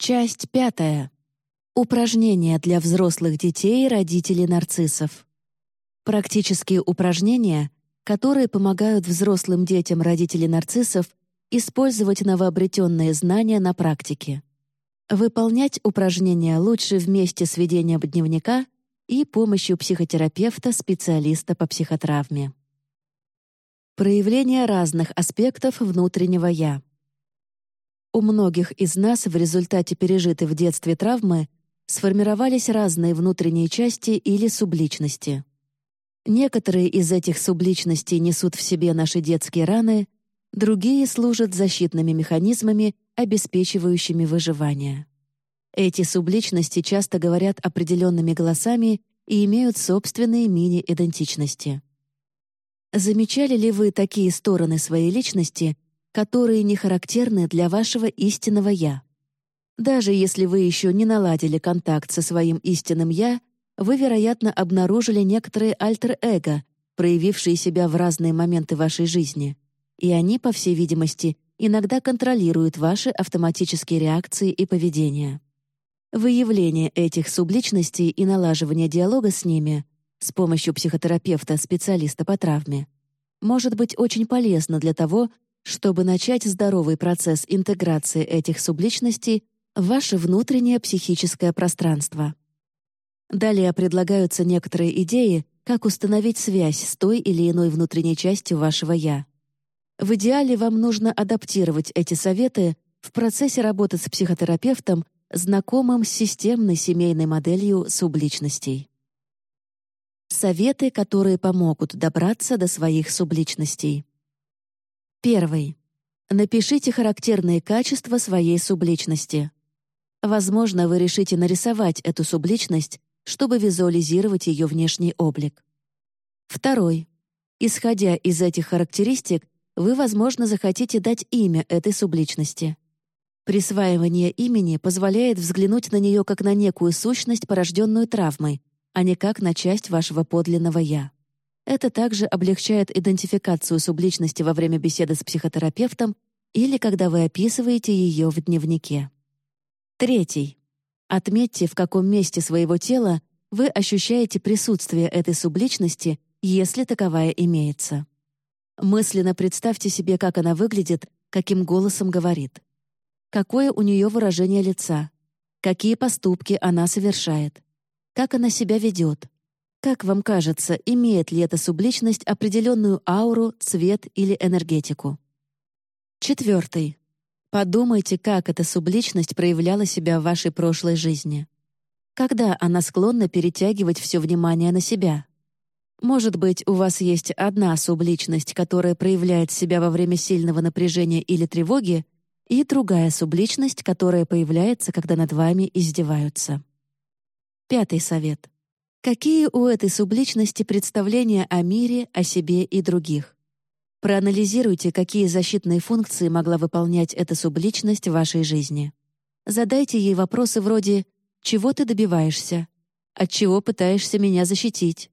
Часть пятая. Упражнения для взрослых детей и родителей нарциссов. Практические упражнения, которые помогают взрослым детям родителей нарциссов использовать новообретенные знания на практике. Выполнять упражнения лучше вместе с ведением дневника и помощью психотерапевта, специалиста по психотравме. Проявление разных аспектов внутреннего «я». У многих из нас в результате пережитой в детстве травмы сформировались разные внутренние части или субличности. Некоторые из этих субличностей несут в себе наши детские раны, другие служат защитными механизмами, обеспечивающими выживание. Эти субличности часто говорят определенными голосами и имеют собственные мини-идентичности. Замечали ли вы такие стороны своей личности, которые не характерны для вашего истинного «я»? Даже если вы еще не наладили контакт со своим истинным «я», вы, вероятно, обнаружили некоторые альтер-эго, проявившие себя в разные моменты вашей жизни. И они, по всей видимости, иногда контролируют ваши автоматические реакции и поведение. Выявление этих субличностей и налаживание диалога с ними с помощью психотерапевта, специалиста по травме, может быть очень полезно для того, чтобы начать здоровый процесс интеграции этих субличностей в ваше внутреннее психическое пространство. Далее предлагаются некоторые идеи, как установить связь с той или иной внутренней частью вашего «я». В идеале вам нужно адаптировать эти советы в процессе работы с психотерапевтом, знакомым с системной семейной моделью субличностей. Советы, которые помогут добраться до своих субличностей. Первый. Напишите характерные качества своей субличности. Возможно, вы решите нарисовать эту субличность чтобы визуализировать ее внешний облик. Второй. Исходя из этих характеристик, вы, возможно, захотите дать имя этой субличности. Присваивание имени позволяет взглянуть на нее как на некую сущность, порожденную травмой, а не как на часть вашего подлинного «я». Это также облегчает идентификацию субличности во время беседы с психотерапевтом или когда вы описываете ее в дневнике. Третий. Отметьте, в каком месте своего тела вы ощущаете присутствие этой субличности, если таковая имеется. Мысленно представьте себе, как она выглядит, каким голосом говорит. Какое у нее выражение лица, какие поступки она совершает, как она себя ведет. Как вам кажется, имеет ли эта субличность определенную ауру, цвет или энергетику? Четвертый. Подумайте, как эта субличность проявляла себя в вашей прошлой жизни. Когда она склонна перетягивать все внимание на себя? Может быть, у вас есть одна субличность, которая проявляет себя во время сильного напряжения или тревоги, и другая субличность, которая появляется, когда над вами издеваются. Пятый совет. Какие у этой субличности представления о мире, о себе и других? Проанализируйте, какие защитные функции могла выполнять эта субличность в вашей жизни. Задайте ей вопросы вроде «Чего ты добиваешься?» «От чего пытаешься меня защитить?»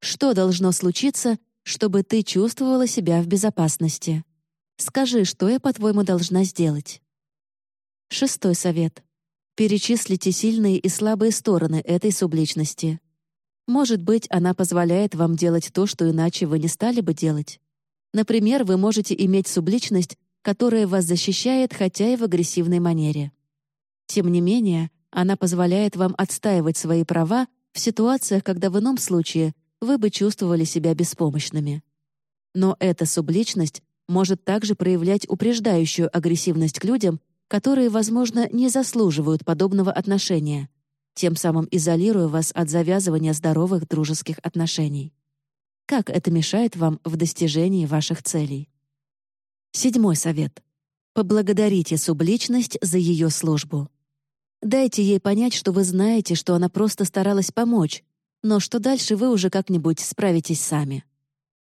«Что должно случиться, чтобы ты чувствовала себя в безопасности?» «Скажи, что я, по-твоему, должна сделать?» Шестой совет. Перечислите сильные и слабые стороны этой субличности. Может быть, она позволяет вам делать то, что иначе вы не стали бы делать. Например, вы можете иметь субличность, которая вас защищает, хотя и в агрессивной манере. Тем не менее, она позволяет вам отстаивать свои права в ситуациях, когда в ином случае вы бы чувствовали себя беспомощными. Но эта субличность может также проявлять упреждающую агрессивность к людям, которые, возможно, не заслуживают подобного отношения, тем самым изолируя вас от завязывания здоровых дружеских отношений. Как это мешает вам в достижении ваших целей? Седьмой совет. Поблагодарите субличность за ее службу. Дайте ей понять, что вы знаете, что она просто старалась помочь, но что дальше вы уже как-нибудь справитесь сами.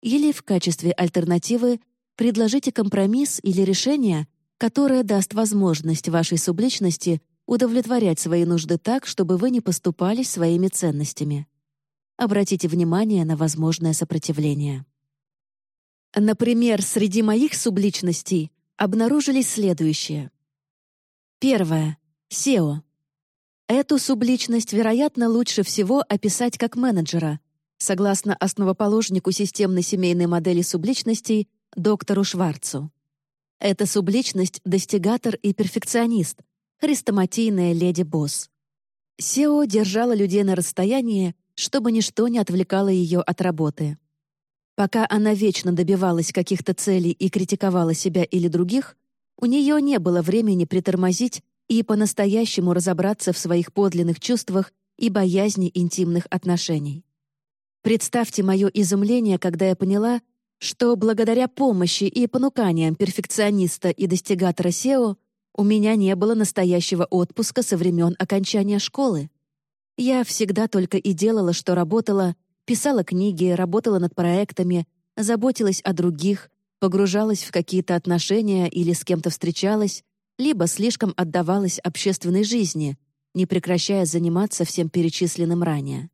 Или в качестве альтернативы предложите компромисс или решение, которое даст возможность вашей субличности удовлетворять свои нужды так, чтобы вы не поступали своими ценностями. Обратите внимание на возможное сопротивление. Например, среди моих субличностей обнаружились следующее. Первое. SEO. Эту субличность, вероятно, лучше всего описать как менеджера, согласно основоположнику системной семейной модели субличностей доктору Шварцу. Эта субличность — достигатор и перфекционист, хрестоматийная леди-босс. Сео держала людей на расстоянии, чтобы ничто не отвлекало ее от работы. Пока она вечно добивалась каких-то целей и критиковала себя или других, у нее не было времени притормозить и по-настоящему разобраться в своих подлинных чувствах и боязни интимных отношений. Представьте мое изумление, когда я поняла, что благодаря помощи и понуканиям перфекциониста и достигатора SEO у меня не было настоящего отпуска со времен окончания школы. Я всегда только и делала, что работала, писала книги, работала над проектами, заботилась о других, погружалась в какие-то отношения или с кем-то встречалась, либо слишком отдавалась общественной жизни, не прекращая заниматься всем перечисленным ранее.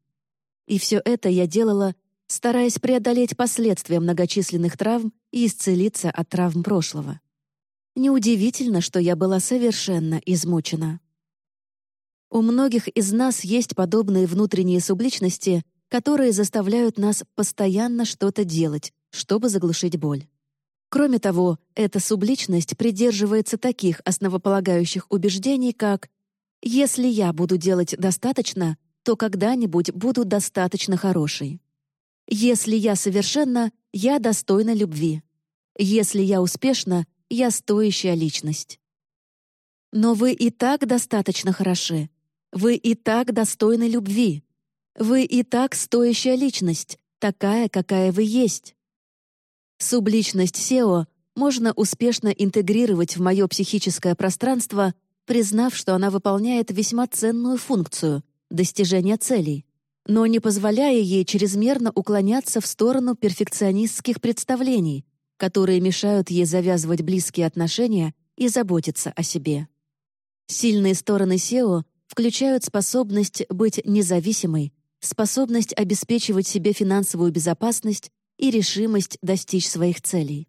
И все это я делала, стараясь преодолеть последствия многочисленных травм и исцелиться от травм прошлого. Неудивительно, что я была совершенно измучена. У многих из нас есть подобные внутренние субличности, которые заставляют нас постоянно что-то делать, чтобы заглушить боль. Кроме того, эта субличность придерживается таких основополагающих убеждений, как «если я буду делать достаточно, то когда-нибудь буду достаточно хорошей». «Если я совершенна, я достойна любви». «Если я успешна, я стоящая личность». Но вы и так достаточно хороши. Вы и так достойны любви. Вы и так стоящая личность, такая, какая вы есть. Субличность SEO можно успешно интегрировать в мое психическое пространство, признав, что она выполняет весьма ценную функцию — достижения целей, но не позволяя ей чрезмерно уклоняться в сторону перфекционистских представлений, которые мешают ей завязывать близкие отношения и заботиться о себе. Сильные стороны SEO включают способность быть независимой, способность обеспечивать себе финансовую безопасность и решимость достичь своих целей.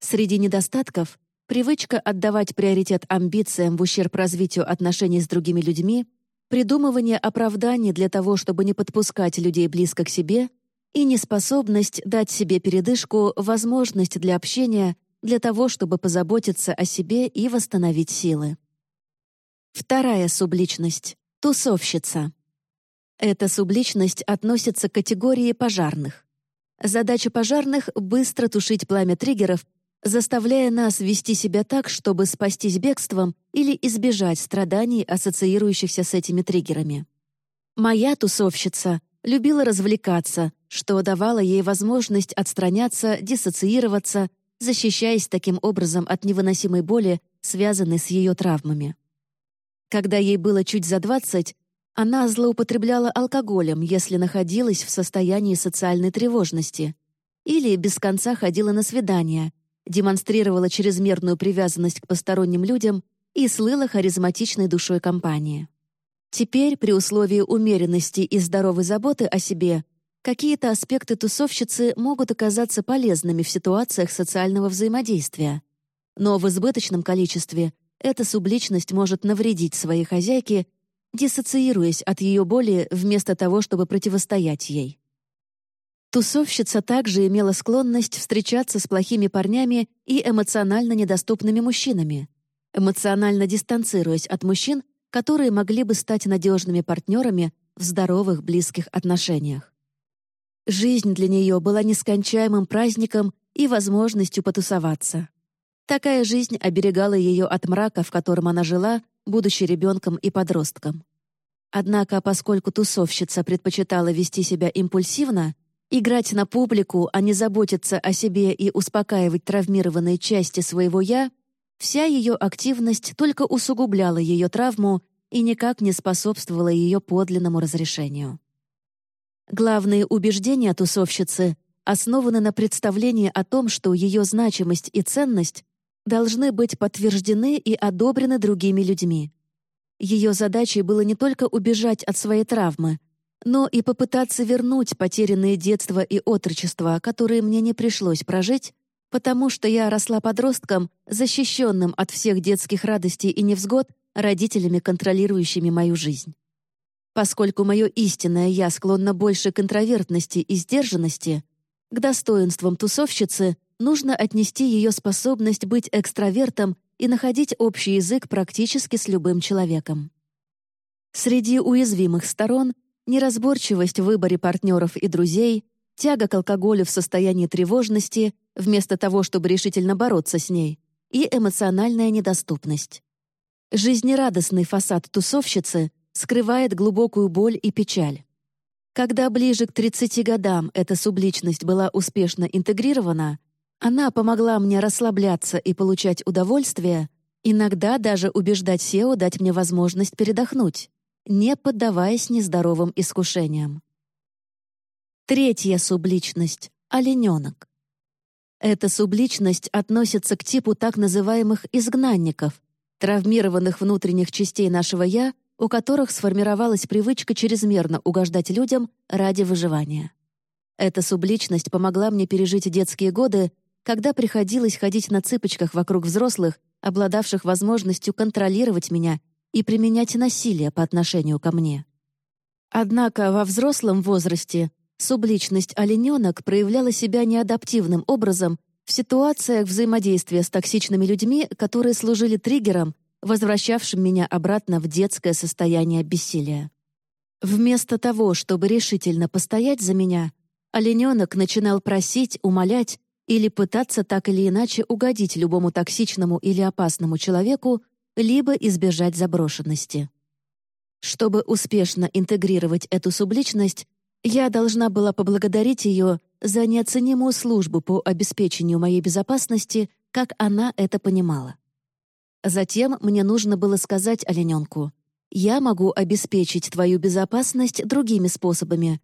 Среди недостатков — привычка отдавать приоритет амбициям в ущерб развитию отношений с другими людьми, придумывание оправданий для того, чтобы не подпускать людей близко к себе и неспособность дать себе передышку, возможность для общения, для того, чтобы позаботиться о себе и восстановить силы. Вторая субличность — тусовщица. Эта субличность относится к категории пожарных. Задача пожарных — быстро тушить пламя триггеров, заставляя нас вести себя так, чтобы спастись бегством или избежать страданий, ассоциирующихся с этими триггерами. Моя тусовщица любила развлекаться, что давало ей возможность отстраняться, диссоциироваться, защищаясь таким образом от невыносимой боли, связанной с ее травмами. Когда ей было чуть за 20, она злоупотребляла алкоголем, если находилась в состоянии социальной тревожности, или без конца ходила на свидания, демонстрировала чрезмерную привязанность к посторонним людям и слыла харизматичной душой компании. Теперь, при условии умеренности и здоровой заботы о себе, какие-то аспекты тусовщицы могут оказаться полезными в ситуациях социального взаимодействия. Но в избыточном количестве эта субличность может навредить своей хозяйке диссоциируясь от ее боли вместо того, чтобы противостоять ей. Тусовщица также имела склонность встречаться с плохими парнями и эмоционально недоступными мужчинами, эмоционально дистанцируясь от мужчин, которые могли бы стать надежными партнерами в здоровых близких отношениях. Жизнь для нее была нескончаемым праздником и возможностью потусоваться. Такая жизнь оберегала ее от мрака, в котором она жила, будучи ребенком и подростком. Однако, поскольку тусовщица предпочитала вести себя импульсивно, играть на публику, а не заботиться о себе и успокаивать травмированные части своего «я», вся ее активность только усугубляла ее травму и никак не способствовала ее подлинному разрешению. Главные убеждения тусовщицы основаны на представлении о том, что ее значимость и ценность должны быть подтверждены и одобрены другими людьми. Ее задачей было не только убежать от своей травмы, но и попытаться вернуть потерянные детство и отрочество, которые мне не пришлось прожить, потому что я росла подростком, защищенным от всех детских радостей и невзгод, родителями, контролирующими мою жизнь. Поскольку мое истинное «я» склонно больше к интровертности и сдержанности, к достоинствам тусовщицы нужно отнести ее способность быть экстравертом и находить общий язык практически с любым человеком. Среди уязвимых сторон — неразборчивость в выборе партнеров и друзей, тяга к алкоголю в состоянии тревожности, вместо того, чтобы решительно бороться с ней, и эмоциональная недоступность. Жизнерадостный фасад тусовщицы скрывает глубокую боль и печаль. Когда ближе к 30 годам эта субличность была успешно интегрирована, она помогла мне расслабляться и получать удовольствие, иногда даже убеждать Сео дать мне возможность передохнуть, не поддаваясь нездоровым искушениям. Третья субличность — олененок. Эта субличность относится к типу так называемых изгнанников, травмированных внутренних частей нашего «я», у которых сформировалась привычка чрезмерно угождать людям ради выживания. Эта субличность помогла мне пережить детские годы, когда приходилось ходить на цыпочках вокруг взрослых, обладавших возможностью контролировать меня и применять насилие по отношению ко мне. Однако во взрослом возрасте субличность олененок проявляла себя неадаптивным образом в ситуациях взаимодействия с токсичными людьми, которые служили триггером возвращавшим меня обратно в детское состояние бессилия. Вместо того, чтобы решительно постоять за меня, олененок начинал просить, умолять или пытаться так или иначе угодить любому токсичному или опасному человеку, либо избежать заброшенности. Чтобы успешно интегрировать эту субличность, я должна была поблагодарить ее за неоценимую службу по обеспечению моей безопасности, как она это понимала. Затем мне нужно было сказать олененку, «Я могу обеспечить твою безопасность другими способами,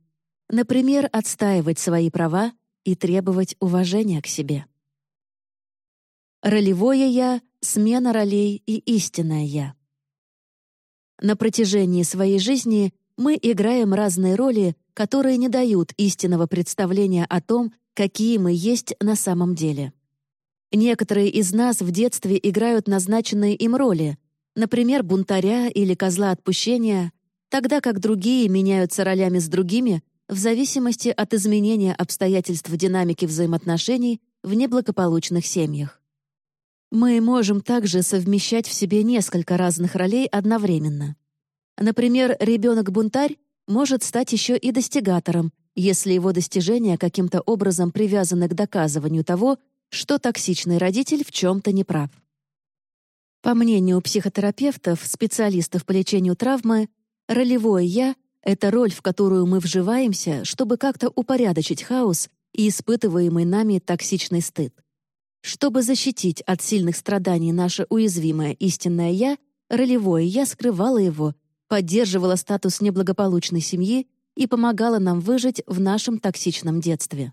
например, отстаивать свои права и требовать уважения к себе». Ролевое «я», смена ролей и истинное «я». На протяжении своей жизни мы играем разные роли, которые не дают истинного представления о том, какие мы есть на самом деле. Некоторые из нас в детстве играют назначенные им роли, например, бунтаря или козла отпущения, тогда как другие меняются ролями с другими в зависимости от изменения обстоятельств динамики взаимоотношений в неблагополучных семьях. Мы можем также совмещать в себе несколько разных ролей одновременно. Например, ребенок-бунтарь может стать еще и достигатором, если его достижения каким-то образом привязаны к доказыванию того, что токсичный родитель в чем-то не прав. По мнению психотерапевтов, специалистов по лечению травмы, ролевое «я» — это роль, в которую мы вживаемся, чтобы как-то упорядочить хаос и испытываемый нами токсичный стыд. Чтобы защитить от сильных страданий наше уязвимое истинное «я», ролевое «я» скрывало его, поддерживало статус неблагополучной семьи и помогало нам выжить в нашем токсичном детстве.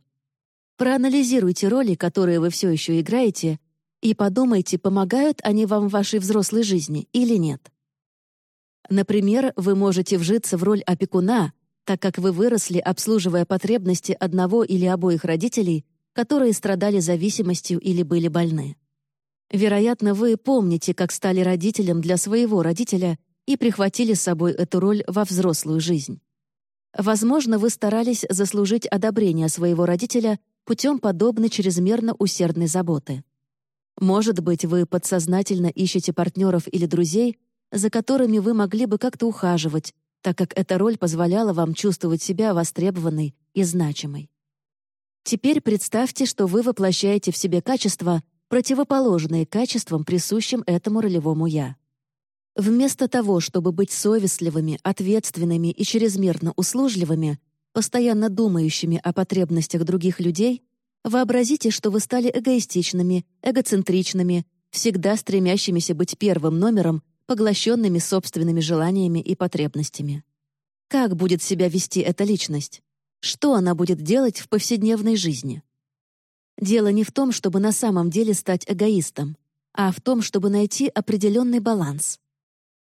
Проанализируйте роли, которые вы все еще играете, и подумайте, помогают они вам в вашей взрослой жизни или нет. Например, вы можете вжиться в роль опекуна, так как вы выросли, обслуживая потребности одного или обоих родителей, которые страдали зависимостью или были больны. Вероятно, вы помните, как стали родителем для своего родителя и прихватили с собой эту роль во взрослую жизнь. Возможно, вы старались заслужить одобрение своего родителя путем подобной чрезмерно усердной заботы. Может быть, вы подсознательно ищете партнеров или друзей, за которыми вы могли бы как-то ухаживать, так как эта роль позволяла вам чувствовать себя востребованной и значимой. Теперь представьте, что вы воплощаете в себе качества, противоположные качествам, присущим этому ролевому «я». Вместо того, чтобы быть совестливыми, ответственными и чрезмерно услужливыми, постоянно думающими о потребностях других людей, вообразите, что вы стали эгоистичными, эгоцентричными, всегда стремящимися быть первым номером, поглощенными собственными желаниями и потребностями. Как будет себя вести эта личность? Что она будет делать в повседневной жизни? Дело не в том, чтобы на самом деле стать эгоистом, а в том, чтобы найти определенный баланс.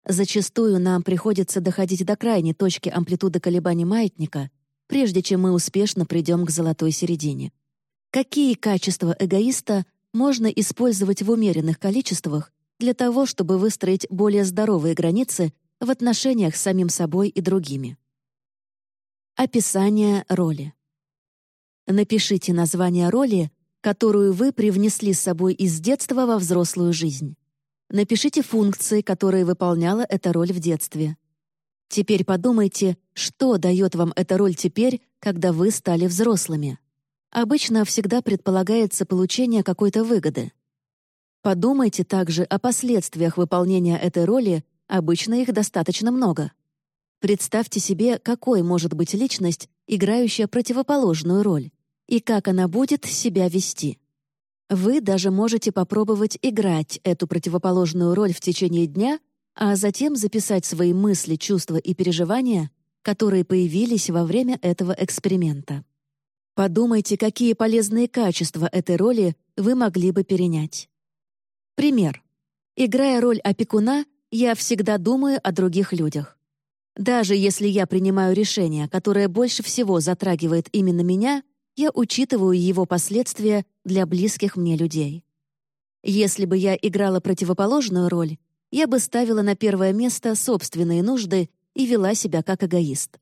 Зачастую нам приходится доходить до крайней точки амплитуды колебаний маятника, прежде чем мы успешно придем к золотой середине. Какие качества эгоиста можно использовать в умеренных количествах, для того, чтобы выстроить более здоровые границы в отношениях с самим собой и другими. Описание роли. Напишите название роли, которую вы привнесли с собой из детства во взрослую жизнь. Напишите функции, которые выполняла эта роль в детстве. Теперь подумайте, что дает вам эта роль теперь, когда вы стали взрослыми. Обычно всегда предполагается получение какой-то выгоды. Подумайте также о последствиях выполнения этой роли, обычно их достаточно много. Представьте себе, какой может быть личность, играющая противоположную роль и как она будет себя вести. Вы даже можете попробовать играть эту противоположную роль в течение дня, а затем записать свои мысли, чувства и переживания, которые появились во время этого эксперимента. Подумайте, какие полезные качества этой роли вы могли бы перенять. Пример. Играя роль опекуна, я всегда думаю о других людях. Даже если я принимаю решение, которое больше всего затрагивает именно меня — я учитываю его последствия для близких мне людей. Если бы я играла противоположную роль, я бы ставила на первое место собственные нужды и вела себя как эгоист.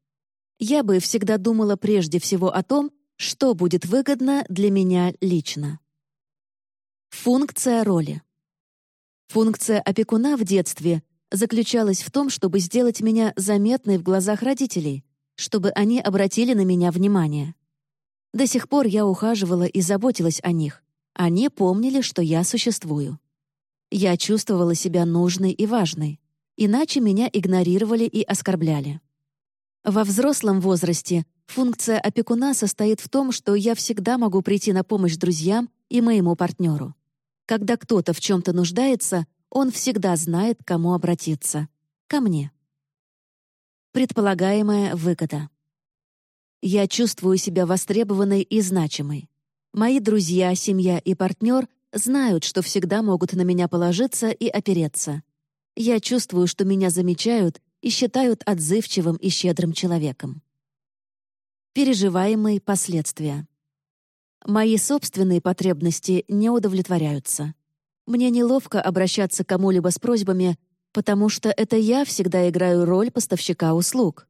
Я бы всегда думала прежде всего о том, что будет выгодно для меня лично. Функция роли. Функция опекуна в детстве заключалась в том, чтобы сделать меня заметной в глазах родителей, чтобы они обратили на меня внимание. До сих пор я ухаживала и заботилась о них. Они помнили, что я существую. Я чувствовала себя нужной и важной. Иначе меня игнорировали и оскорбляли. Во взрослом возрасте функция опекуна состоит в том, что я всегда могу прийти на помощь друзьям и моему партнеру. Когда кто-то в чем-то нуждается, он всегда знает, к кому обратиться. Ко мне. Предполагаемая выгода. Я чувствую себя востребованной и значимой. Мои друзья, семья и партнер знают, что всегда могут на меня положиться и опереться. Я чувствую, что меня замечают и считают отзывчивым и щедрым человеком. Переживаемые последствия. Мои собственные потребности не удовлетворяются. Мне неловко обращаться к кому-либо с просьбами, потому что это я всегда играю роль поставщика услуг.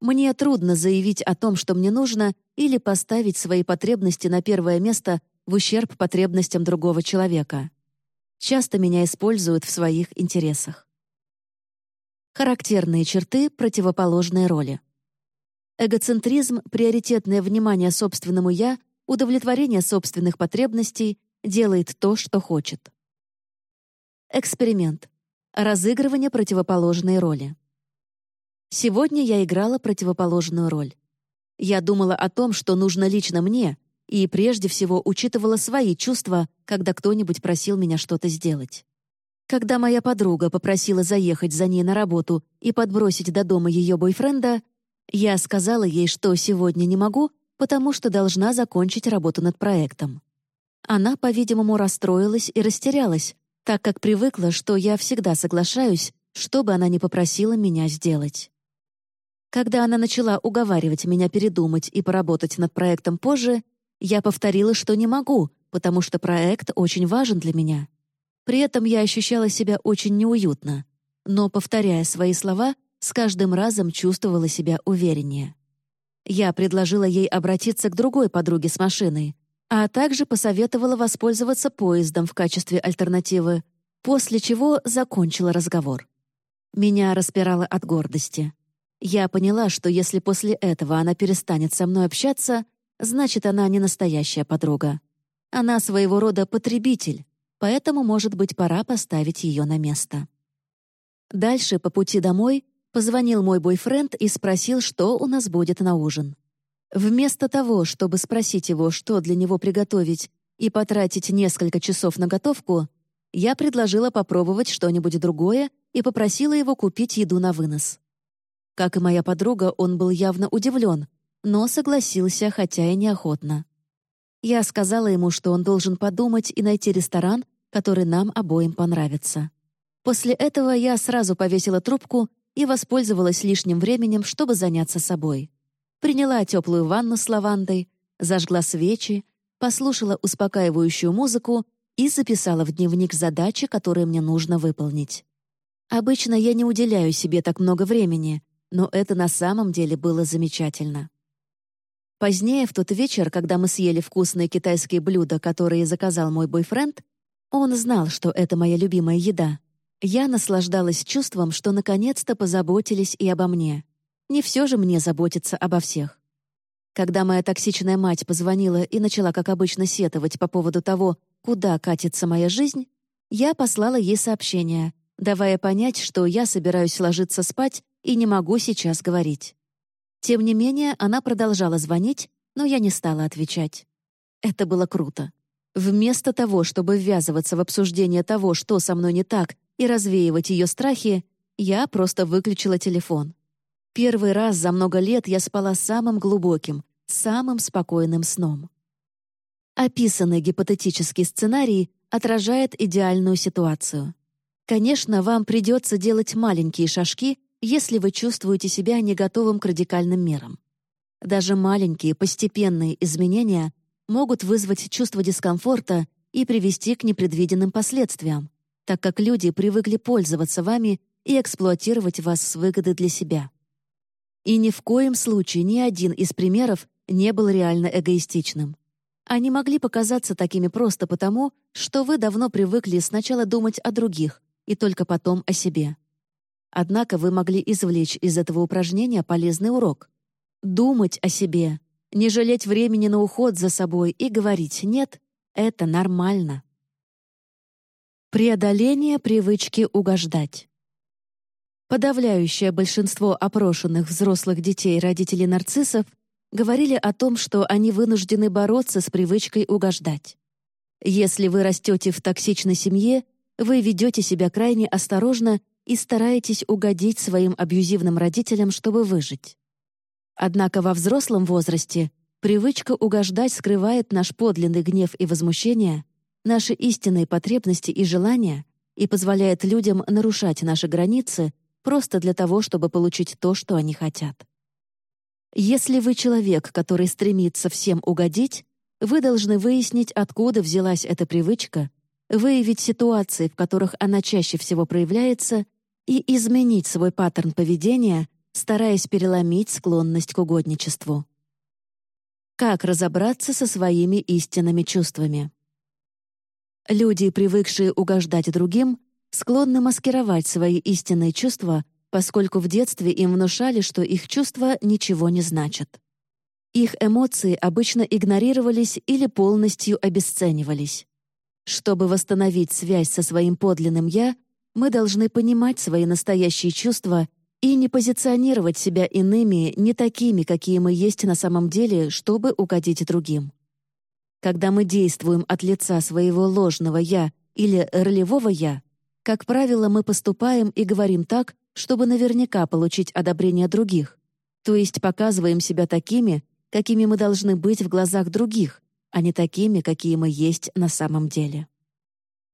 Мне трудно заявить о том, что мне нужно, или поставить свои потребности на первое место в ущерб потребностям другого человека. Часто меня используют в своих интересах. Характерные черты противоположной роли. Эгоцентризм, приоритетное внимание собственному «я», удовлетворение собственных потребностей, делает то, что хочет. Эксперимент. Разыгрывание противоположной роли. Сегодня я играла противоположную роль. Я думала о том, что нужно лично мне, и прежде всего учитывала свои чувства, когда кто-нибудь просил меня что-то сделать. Когда моя подруга попросила заехать за ней на работу и подбросить до дома ее бойфренда, я сказала ей, что сегодня не могу, потому что должна закончить работу над проектом. Она, по-видимому, расстроилась и растерялась, так как привыкла, что я всегда соглашаюсь, что бы она ни попросила меня сделать. Когда она начала уговаривать меня передумать и поработать над проектом позже, я повторила, что не могу, потому что проект очень важен для меня. При этом я ощущала себя очень неуютно, но, повторяя свои слова, с каждым разом чувствовала себя увереннее. Я предложила ей обратиться к другой подруге с машиной, а также посоветовала воспользоваться поездом в качестве альтернативы, после чего закончила разговор. Меня распирало от гордости. Я поняла, что если после этого она перестанет со мной общаться, значит, она не настоящая подруга. Она своего рода потребитель, поэтому, может быть, пора поставить ее на место. Дальше, по пути домой, позвонил мой бойфренд и спросил, что у нас будет на ужин. Вместо того, чтобы спросить его, что для него приготовить, и потратить несколько часов на готовку, я предложила попробовать что-нибудь другое и попросила его купить еду на вынос. Как и моя подруга, он был явно удивлен, но согласился, хотя и неохотно. Я сказала ему, что он должен подумать и найти ресторан, который нам обоим понравится. После этого я сразу повесила трубку и воспользовалась лишним временем, чтобы заняться собой. Приняла теплую ванну с лавандой, зажгла свечи, послушала успокаивающую музыку и записала в дневник задачи, которые мне нужно выполнить. Обычно я не уделяю себе так много времени, но это на самом деле было замечательно. Позднее, в тот вечер, когда мы съели вкусные китайские блюда, которые заказал мой бойфренд, он знал, что это моя любимая еда. Я наслаждалась чувством, что наконец-то позаботились и обо мне. Не все же мне заботиться обо всех. Когда моя токсичная мать позвонила и начала, как обычно, сетовать по поводу того, куда катится моя жизнь, я послала ей сообщение, давая понять, что я собираюсь ложиться спать и не могу сейчас говорить. Тем не менее, она продолжала звонить, но я не стала отвечать. Это было круто. Вместо того, чтобы ввязываться в обсуждение того, что со мной не так, и развеивать ее страхи, я просто выключила телефон. Первый раз за много лет я спала самым глубоким, самым спокойным сном. Описанный гипотетический сценарий отражает идеальную ситуацию. Конечно, вам придется делать маленькие шажки, если вы чувствуете себя не готовым к радикальным мерам. Даже маленькие постепенные изменения могут вызвать чувство дискомфорта и привести к непредвиденным последствиям, так как люди привыкли пользоваться вами и эксплуатировать вас с выгодой для себя. И ни в коем случае ни один из примеров не был реально эгоистичным. Они могли показаться такими просто потому, что вы давно привыкли сначала думать о других и только потом о себе. Однако вы могли извлечь из этого упражнения полезный урок. Думать о себе, не жалеть времени на уход за собой и говорить «нет» — это нормально. Преодоление привычки угождать. Подавляющее большинство опрошенных взрослых детей родителей нарциссов говорили о том, что они вынуждены бороться с привычкой угождать. Если вы растете в токсичной семье, вы ведете себя крайне осторожно и стараетесь угодить своим абьюзивным родителям, чтобы выжить. Однако во взрослом возрасте привычка угождать скрывает наш подлинный гнев и возмущение, наши истинные потребности и желания и позволяет людям нарушать наши границы просто для того, чтобы получить то, что они хотят. Если вы человек, который стремится всем угодить, вы должны выяснить, откуда взялась эта привычка, выявить ситуации, в которых она чаще всего проявляется, и изменить свой паттерн поведения, стараясь переломить склонность к угодничеству. Как разобраться со своими истинными чувствами? Люди, привыкшие угождать другим, склонны маскировать свои истинные чувства, поскольку в детстве им внушали, что их чувства ничего не значат. Их эмоции обычно игнорировались или полностью обесценивались. Чтобы восстановить связь со своим подлинным «я», мы должны понимать свои настоящие чувства и не позиционировать себя иными, не такими, какие мы есть на самом деле, чтобы угодить другим. Когда мы действуем от лица своего ложного «я» или ролевого «я», как правило, мы поступаем и говорим так, чтобы наверняка получить одобрение других, то есть показываем себя такими, какими мы должны быть в глазах других, а не такими, какие мы есть на самом деле.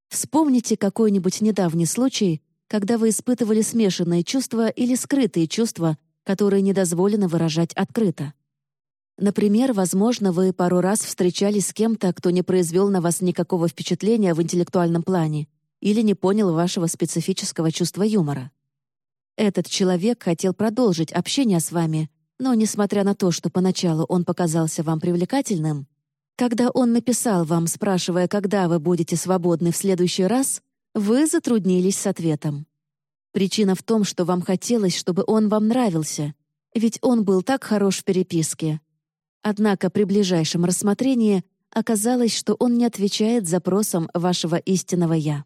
Вспомните какой-нибудь недавний случай, когда вы испытывали смешанные чувства или скрытые чувства, которые недозволено выражать открыто. Например, возможно, вы пару раз встречались с кем-то, кто не произвел на вас никакого впечатления в интеллектуальном плане или не понял вашего специфического чувства юмора. Этот человек хотел продолжить общение с вами, но, несмотря на то, что поначалу он показался вам привлекательным, когда он написал вам, спрашивая, когда вы будете свободны в следующий раз, вы затруднились с ответом. Причина в том, что вам хотелось, чтобы он вам нравился, ведь он был так хорош в переписке, Однако при ближайшем рассмотрении оказалось, что он не отвечает запросам вашего истинного «я».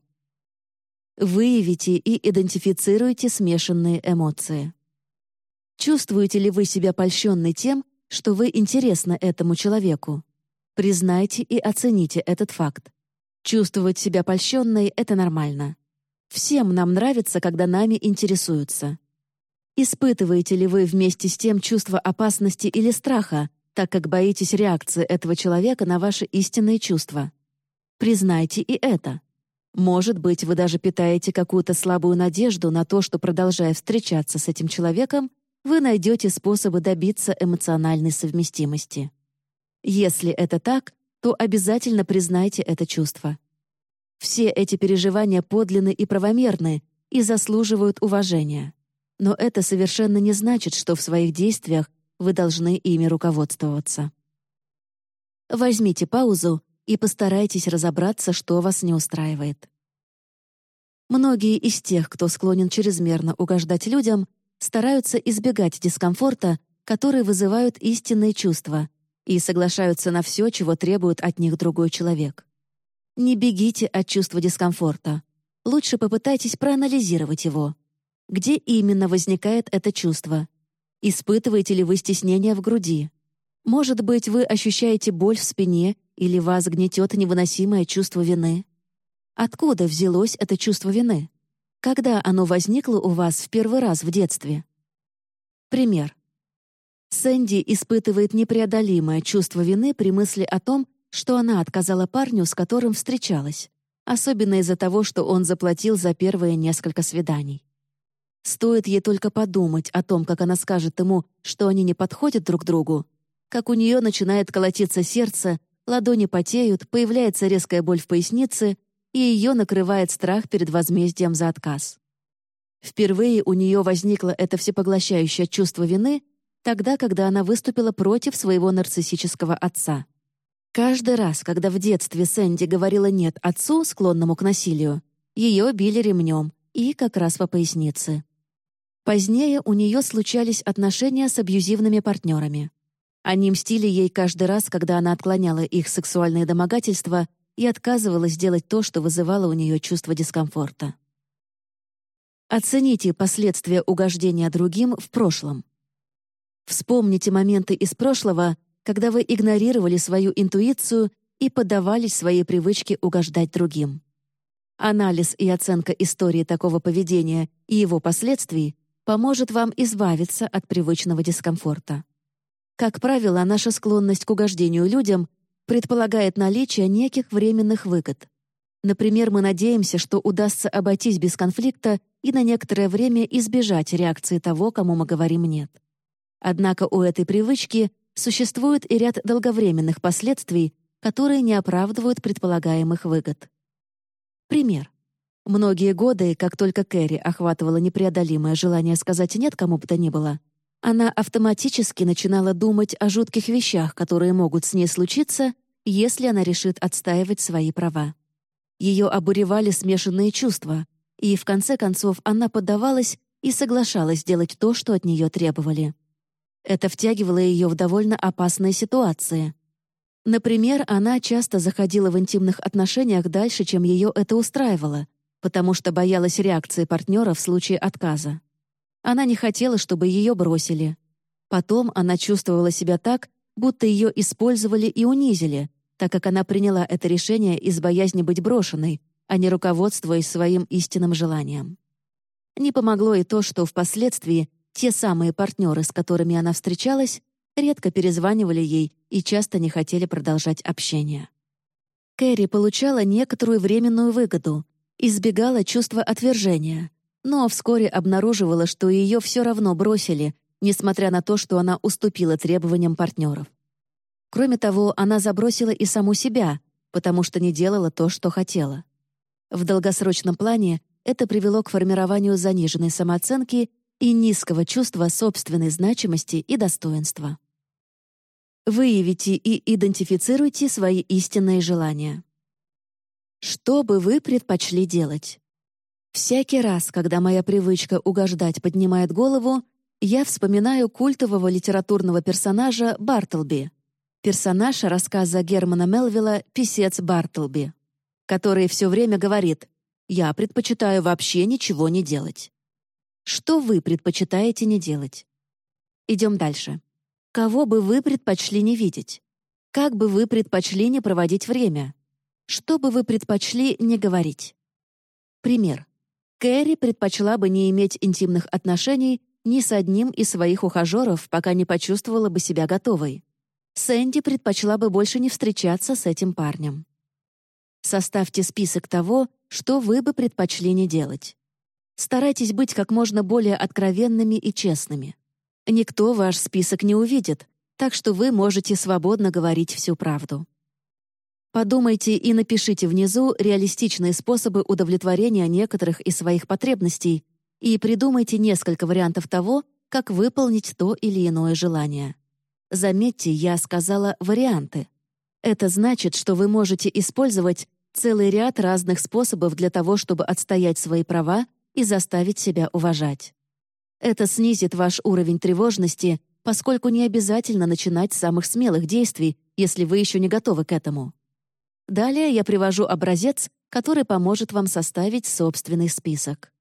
Выявите и идентифицируйте смешанные эмоции. Чувствуете ли вы себя польщенной тем, что вы интересны этому человеку? Признайте и оцените этот факт. Чувствовать себя польщенной — это нормально. Всем нам нравится, когда нами интересуются. Испытываете ли вы вместе с тем чувство опасности или страха, так как боитесь реакции этого человека на ваши истинные чувства. Признайте и это. Может быть, вы даже питаете какую-то слабую надежду на то, что, продолжая встречаться с этим человеком, вы найдете способы добиться эмоциональной совместимости. Если это так, то обязательно признайте это чувство. Все эти переживания подлинны и правомерны и заслуживают уважения. Но это совершенно не значит, что в своих действиях вы должны ими руководствоваться. Возьмите паузу и постарайтесь разобраться, что вас не устраивает. Многие из тех, кто склонен чрезмерно угождать людям, стараются избегать дискомфорта, который вызывают истинные чувства, и соглашаются на все, чего требует от них другой человек. Не бегите от чувства дискомфорта. Лучше попытайтесь проанализировать его. Где именно возникает это чувство? Испытываете ли вы стеснение в груди? Может быть, вы ощущаете боль в спине или вас гнетет невыносимое чувство вины? Откуда взялось это чувство вины? Когда оно возникло у вас в первый раз в детстве? Пример. Сэнди испытывает непреодолимое чувство вины при мысли о том, что она отказала парню, с которым встречалась, особенно из-за того, что он заплатил за первые несколько свиданий. Стоит ей только подумать о том, как она скажет ему, что они не подходят друг другу, как у нее начинает колотиться сердце, ладони потеют, появляется резкая боль в пояснице, и ее накрывает страх перед возмездием за отказ. Впервые у нее возникло это всепоглощающее чувство вины тогда, когда она выступила против своего нарциссического отца. Каждый раз, когда в детстве Сэнди говорила «нет» отцу, склонному к насилию, ее били ремнем и как раз по пояснице. Позднее у нее случались отношения с абьюзивными партнерами. Они мстили ей каждый раз, когда она отклоняла их сексуальные домогательства и отказывалась делать то, что вызывало у нее чувство дискомфорта. Оцените последствия угождения другим в прошлом. Вспомните моменты из прошлого, когда вы игнорировали свою интуицию и поддавались своей привычке угождать другим. Анализ и оценка истории такого поведения и его последствий поможет вам избавиться от привычного дискомфорта. Как правило, наша склонность к угождению людям предполагает наличие неких временных выгод. Например, мы надеемся, что удастся обойтись без конфликта и на некоторое время избежать реакции того, кому мы говорим «нет». Однако у этой привычки существует и ряд долговременных последствий, которые не оправдывают предполагаемых выгод. Пример. Многие годы, как только Кэрри охватывала непреодолимое желание сказать «нет» кому бы то ни было, она автоматически начинала думать о жутких вещах, которые могут с ней случиться, если она решит отстаивать свои права. Ее обуревали смешанные чувства, и в конце концов она поддавалась и соглашалась делать то, что от нее требовали. Это втягивало ее в довольно опасные ситуации. Например, она часто заходила в интимных отношениях дальше, чем ее это устраивало — потому что боялась реакции партнера в случае отказа. Она не хотела, чтобы ее бросили. Потом она чувствовала себя так, будто ее использовали и унизили, так как она приняла это решение из боязни быть брошенной, а не руководствуясь своим истинным желанием. Не помогло и то, что впоследствии те самые партнеры, с которыми она встречалась, редко перезванивали ей и часто не хотели продолжать общение. Кэрри получала некоторую временную выгоду, избегала чувства отвержения, но вскоре обнаруживала, что ее все равно бросили, несмотря на то, что она уступила требованиям партнеров. Кроме того, она забросила и саму себя, потому что не делала то, что хотела. В долгосрочном плане это привело к формированию заниженной самооценки и низкого чувства собственной значимости и достоинства. Выявите и идентифицируйте свои истинные желания. Что бы вы предпочли делать? Всякий раз, когда моя привычка угождать поднимает голову, я вспоминаю культового литературного персонажа Бартлби, персонаж рассказа Германа Мелвилла «Писец Бартлби», который все время говорит «Я предпочитаю вообще ничего не делать». Что вы предпочитаете не делать? Идем дальше. Кого бы вы предпочли не видеть? Как бы вы предпочли не проводить время? Что бы вы предпочли не говорить? Пример. Кэрри предпочла бы не иметь интимных отношений ни с одним из своих ухажеров, пока не почувствовала бы себя готовой. Сэнди предпочла бы больше не встречаться с этим парнем. Составьте список того, что вы бы предпочли не делать. Старайтесь быть как можно более откровенными и честными. Никто ваш список не увидит, так что вы можете свободно говорить всю правду. Подумайте и напишите внизу реалистичные способы удовлетворения некоторых из своих потребностей и придумайте несколько вариантов того, как выполнить то или иное желание. Заметьте, я сказала «варианты». Это значит, что вы можете использовать целый ряд разных способов для того, чтобы отстоять свои права и заставить себя уважать. Это снизит ваш уровень тревожности, поскольку не обязательно начинать с самых смелых действий, если вы еще не готовы к этому. Далее я привожу образец, который поможет вам составить собственный список.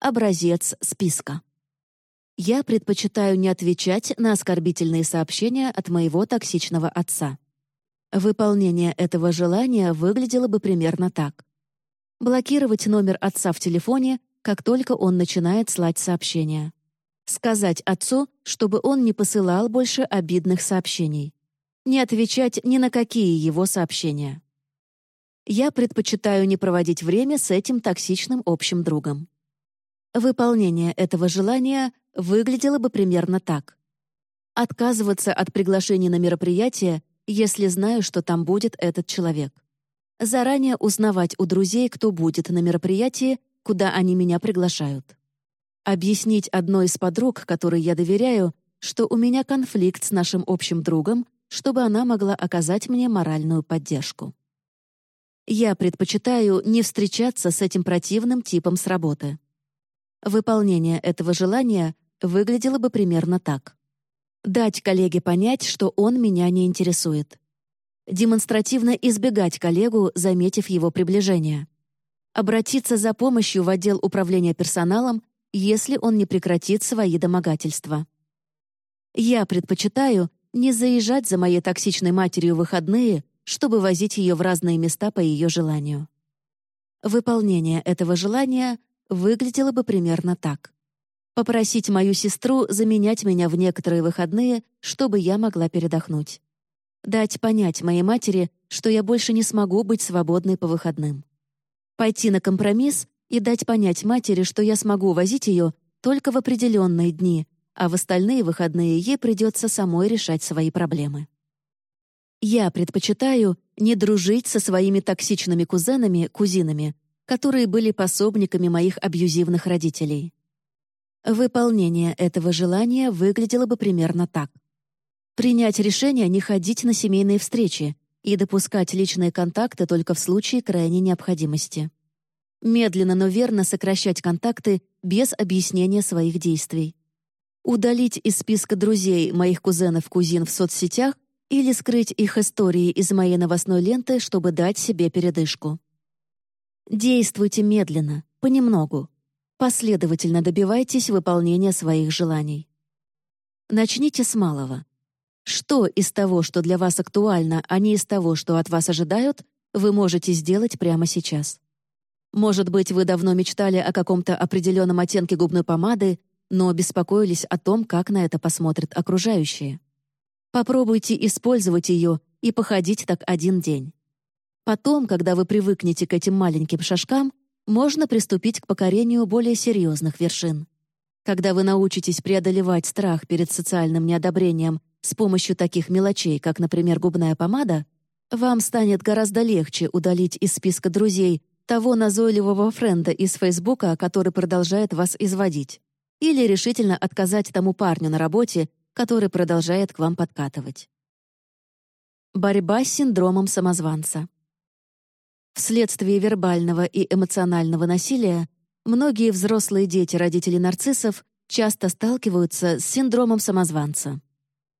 Образец списка. Я предпочитаю не отвечать на оскорбительные сообщения от моего токсичного отца. Выполнение этого желания выглядело бы примерно так. Блокировать номер отца в телефоне, как только он начинает слать сообщения. Сказать отцу, чтобы он не посылал больше обидных сообщений. Не отвечать ни на какие его сообщения. Я предпочитаю не проводить время с этим токсичным общим другом. Выполнение этого желания выглядело бы примерно так. Отказываться от приглашения на мероприятие, если знаю, что там будет этот человек. Заранее узнавать у друзей, кто будет на мероприятии, куда они меня приглашают. Объяснить одной из подруг, которой я доверяю, что у меня конфликт с нашим общим другом, чтобы она могла оказать мне моральную поддержку. Я предпочитаю не встречаться с этим противным типом с работы. Выполнение этого желания выглядело бы примерно так. Дать коллеге понять, что он меня не интересует. Демонстративно избегать коллегу, заметив его приближение. Обратиться за помощью в отдел управления персоналом, если он не прекратит свои домогательства. Я предпочитаю не заезжать за моей токсичной матерью в выходные, чтобы возить ее в разные места по ее желанию. Выполнение этого желания выглядело бы примерно так. Попросить мою сестру заменять меня в некоторые выходные, чтобы я могла передохнуть. Дать понять моей матери, что я больше не смогу быть свободной по выходным. Пойти на компромисс и дать понять матери, что я смогу возить ее только в определенные дни, а в остальные выходные ей придется самой решать свои проблемы. Я предпочитаю не дружить со своими токсичными кузенами, кузинами, которые были пособниками моих абьюзивных родителей. Выполнение этого желания выглядело бы примерно так. Принять решение не ходить на семейные встречи и допускать личные контакты только в случае крайней необходимости. Медленно, но верно сокращать контакты без объяснения своих действий. Удалить из списка друзей моих кузенов-кузин в соцсетях или скрыть их истории из моей новостной ленты, чтобы дать себе передышку. Действуйте медленно, понемногу, Последовательно добивайтесь выполнения своих желаний. Начните с малого. Что из того, что для вас актуально, а не из того, что от вас ожидают, вы можете сделать прямо сейчас? Может быть, вы давно мечтали о каком-то определенном оттенке губной помады, но беспокоились о том, как на это посмотрят окружающие. Попробуйте использовать ее и походить так один день. Потом, когда вы привыкнете к этим маленьким шажкам, можно приступить к покорению более серьезных вершин. Когда вы научитесь преодолевать страх перед социальным неодобрением с помощью таких мелочей, как, например, губная помада, вам станет гораздо легче удалить из списка друзей того назойливого френда из Фейсбука, который продолжает вас изводить, или решительно отказать тому парню на работе, который продолжает к вам подкатывать. Борьба с синдромом самозванца. Вследствие вербального и эмоционального насилия многие взрослые дети родителей нарциссов часто сталкиваются с синдромом самозванца.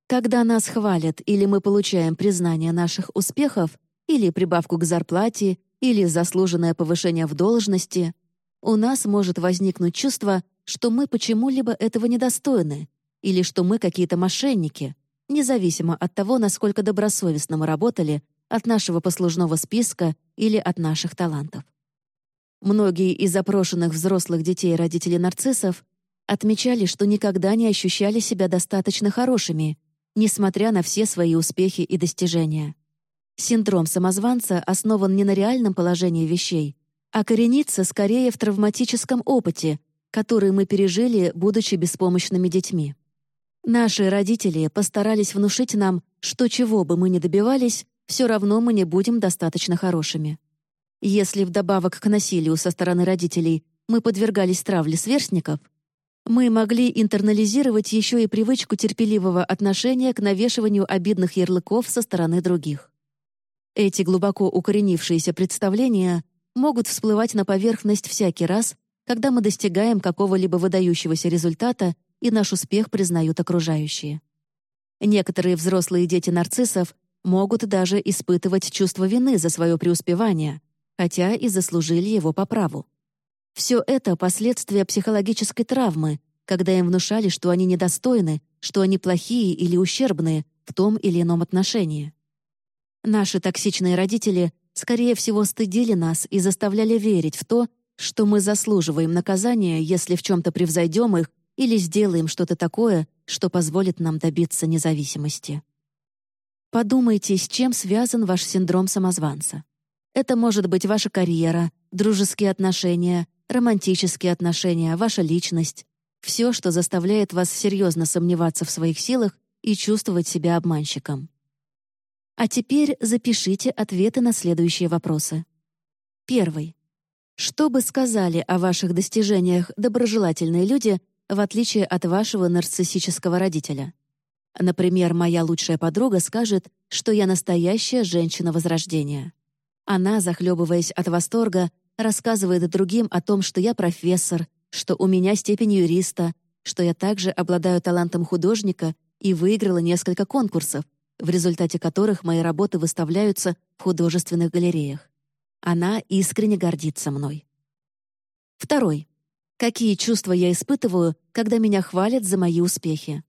Когда нас хвалят или мы получаем признание наших успехов, или прибавку к зарплате, или заслуженное повышение в должности, у нас может возникнуть чувство, что мы почему-либо этого недостойны, или что мы какие-то мошенники, независимо от того, насколько добросовестно мы работали от нашего послужного списка или от наших талантов. Многие из запрошенных взрослых детей родителей нарциссов отмечали, что никогда не ощущали себя достаточно хорошими, несмотря на все свои успехи и достижения. Синдром самозванца основан не на реальном положении вещей, а коренится скорее в травматическом опыте, который мы пережили, будучи беспомощными детьми. Наши родители постарались внушить нам, что чего бы мы ни добивались, все равно мы не будем достаточно хорошими. Если вдобавок к насилию со стороны родителей мы подвергались травле сверстников, мы могли интернализировать еще и привычку терпеливого отношения к навешиванию обидных ярлыков со стороны других. Эти глубоко укоренившиеся представления могут всплывать на поверхность всякий раз, когда мы достигаем какого-либо выдающегося результата и наш успех признают окружающие. Некоторые взрослые дети нарциссов могут даже испытывать чувство вины за свое преуспевание, хотя и заслужили его по праву. Все это последствия психологической травмы, когда им внушали, что они недостойны, что они плохие или ущербные в том или ином отношении. Наши токсичные родители, скорее всего, стыдили нас и заставляли верить в то, что мы заслуживаем наказания, если в чем-то превзойдем их или сделаем что-то такое, что позволит нам добиться независимости. Подумайте, с чем связан ваш синдром самозванца. Это может быть ваша карьера, дружеские отношения, романтические отношения, ваша личность, все, что заставляет вас серьезно сомневаться в своих силах и чувствовать себя обманщиком. А теперь запишите ответы на следующие вопросы. Первый. Что бы сказали о ваших достижениях доброжелательные люди, в отличие от вашего нарциссического родителя? Например, моя лучшая подруга скажет, что я настоящая женщина Возрождения. Она, захлебываясь от восторга, рассказывает другим о том, что я профессор, что у меня степень юриста, что я также обладаю талантом художника и выиграла несколько конкурсов, в результате которых мои работы выставляются в художественных галереях. Она искренне гордится мной. Второй. Какие чувства я испытываю, когда меня хвалят за мои успехи?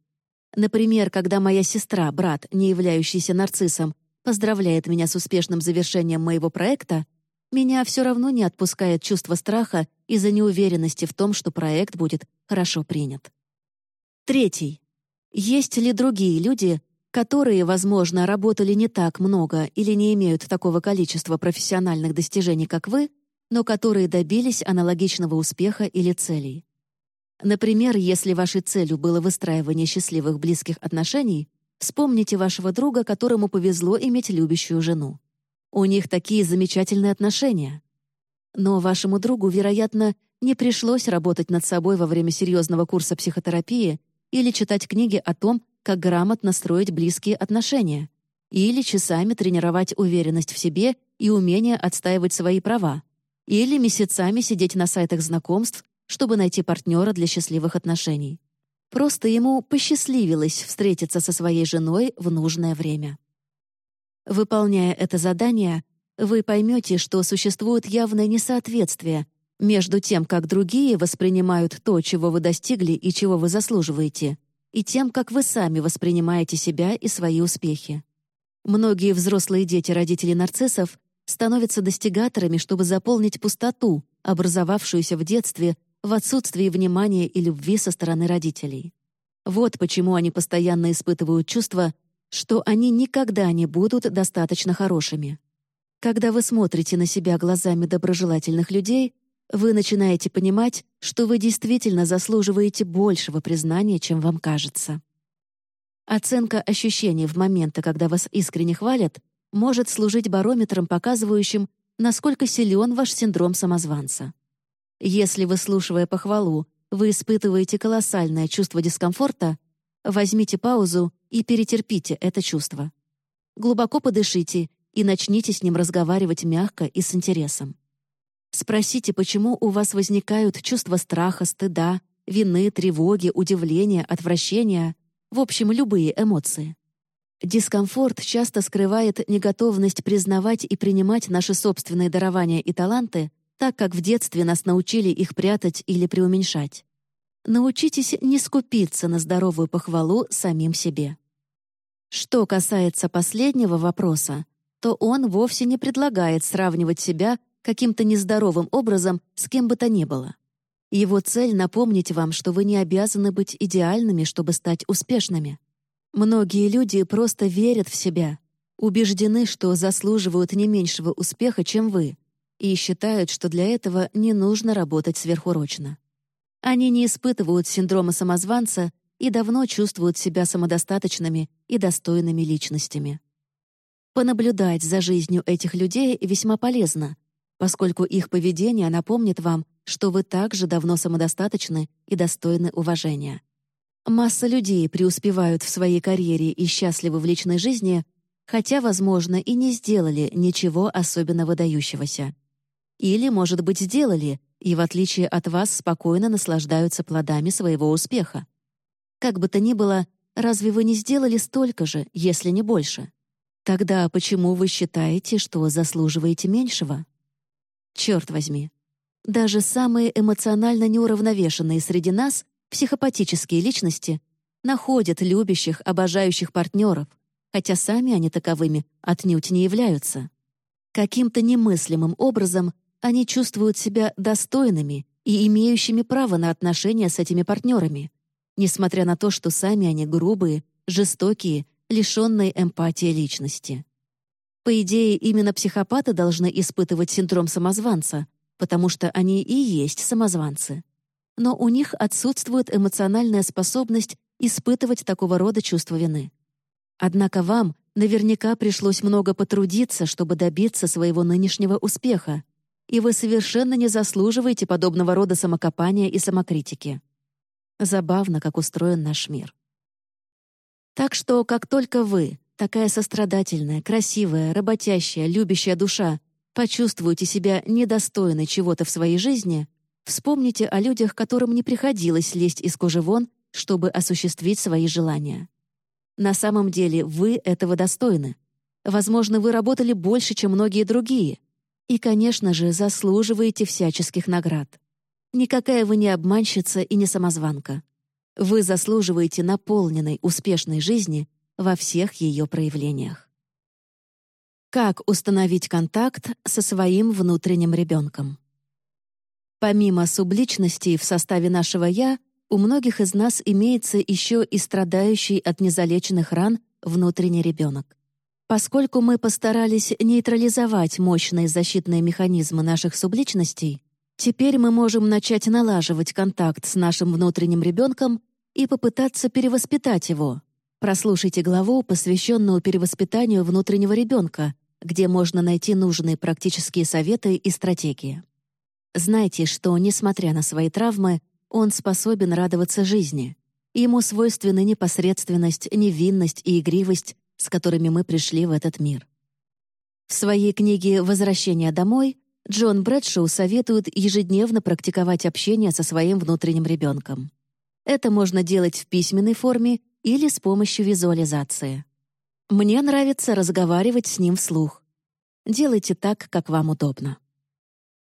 Например, когда моя сестра, брат, не являющийся нарциссом, поздравляет меня с успешным завершением моего проекта, меня все равно не отпускает чувство страха из-за неуверенности в том, что проект будет хорошо принят. Третий. Есть ли другие люди, которые, возможно, работали не так много или не имеют такого количества профессиональных достижений, как вы, но которые добились аналогичного успеха или целей? Например, если вашей целью было выстраивание счастливых близких отношений, вспомните вашего друга, которому повезло иметь любящую жену. У них такие замечательные отношения. Но вашему другу, вероятно, не пришлось работать над собой во время серьезного курса психотерапии или читать книги о том, как грамотно строить близкие отношения, или часами тренировать уверенность в себе и умение отстаивать свои права, или месяцами сидеть на сайтах знакомств, чтобы найти партнера для счастливых отношений. Просто ему посчастливилось встретиться со своей женой в нужное время. Выполняя это задание, вы поймете, что существует явное несоответствие между тем, как другие воспринимают то, чего вы достигли и чего вы заслуживаете, и тем, как вы сами воспринимаете себя и свои успехи. Многие взрослые дети родителей нарциссов становятся достигаторами, чтобы заполнить пустоту, образовавшуюся в детстве в отсутствии внимания и любви со стороны родителей. Вот почему они постоянно испытывают чувство, что они никогда не будут достаточно хорошими. Когда вы смотрите на себя глазами доброжелательных людей, вы начинаете понимать, что вы действительно заслуживаете большего признания, чем вам кажется. Оценка ощущений в моменты, когда вас искренне хвалят, может служить барометром, показывающим, насколько силен ваш синдром самозванца. Если, выслушивая похвалу, вы испытываете колоссальное чувство дискомфорта, возьмите паузу и перетерпите это чувство. Глубоко подышите и начните с ним разговаривать мягко и с интересом. Спросите, почему у вас возникают чувства страха, стыда, вины, тревоги, удивления, отвращения, в общем, любые эмоции. Дискомфорт часто скрывает неготовность признавать и принимать наши собственные дарования и таланты, так как в детстве нас научили их прятать или преуменьшать. Научитесь не скупиться на здоровую похвалу самим себе. Что касается последнего вопроса, то он вовсе не предлагает сравнивать себя каким-то нездоровым образом с кем бы то ни было. Его цель — напомнить вам, что вы не обязаны быть идеальными, чтобы стать успешными. Многие люди просто верят в себя, убеждены, что заслуживают не меньшего успеха, чем вы, и считают, что для этого не нужно работать сверхурочно. Они не испытывают синдрома самозванца и давно чувствуют себя самодостаточными и достойными личностями. Понаблюдать за жизнью этих людей весьма полезно, поскольку их поведение напомнит вам, что вы также давно самодостаточны и достойны уважения. Масса людей преуспевают в своей карьере и счастливы в личной жизни, хотя, возможно, и не сделали ничего особенно выдающегося. Или, может быть, сделали, и, в отличие от вас, спокойно наслаждаются плодами своего успеха. Как бы то ни было, разве вы не сделали столько же, если не больше? Тогда почему вы считаете, что заслуживаете меньшего? Черт возьми. Даже самые эмоционально неуравновешенные среди нас, психопатические личности, находят любящих, обожающих партнеров, хотя сами они таковыми отнюдь не являются. Каким-то немыслимым образом они чувствуют себя достойными и имеющими право на отношения с этими партнерами, несмотря на то, что сами они грубые, жестокие, лишенные эмпатии личности. По идее, именно психопаты должны испытывать синдром самозванца, потому что они и есть самозванцы. Но у них отсутствует эмоциональная способность испытывать такого рода чувство вины. Однако вам наверняка пришлось много потрудиться, чтобы добиться своего нынешнего успеха, и вы совершенно не заслуживаете подобного рода самокопания и самокритики. Забавно, как устроен наш мир. Так что, как только вы, Такая сострадательная, красивая, работящая, любящая душа, почувствуете себя недостойной чего-то в своей жизни, вспомните о людях, которым не приходилось лезть из кожи вон, чтобы осуществить свои желания. На самом деле вы этого достойны. Возможно, вы работали больше, чем многие другие. И, конечно же, заслуживаете всяческих наград. Никакая вы не обманщица и не самозванка. Вы заслуживаете наполненной, успешной жизни, во всех ее проявлениях. Как установить контакт со своим внутренним ребенком? Помимо субличности в составе нашего «я», у многих из нас имеется еще и страдающий от незалеченных ран внутренний ребенок. Поскольку мы постарались нейтрализовать мощные защитные механизмы наших субличностей, теперь мы можем начать налаживать контакт с нашим внутренним ребенком и попытаться перевоспитать его, Прослушайте главу, посвященную перевоспитанию внутреннего ребенка, где можно найти нужные практические советы и стратегии. Знайте, что, несмотря на свои травмы, он способен радоваться жизни. Ему свойственны непосредственность, невинность и игривость, с которыми мы пришли в этот мир. В своей книге «Возвращение домой» Джон Брэдшоу советует ежедневно практиковать общение со своим внутренним ребенком. Это можно делать в письменной форме или с помощью визуализации. Мне нравится разговаривать с ним вслух. Делайте так, как вам удобно.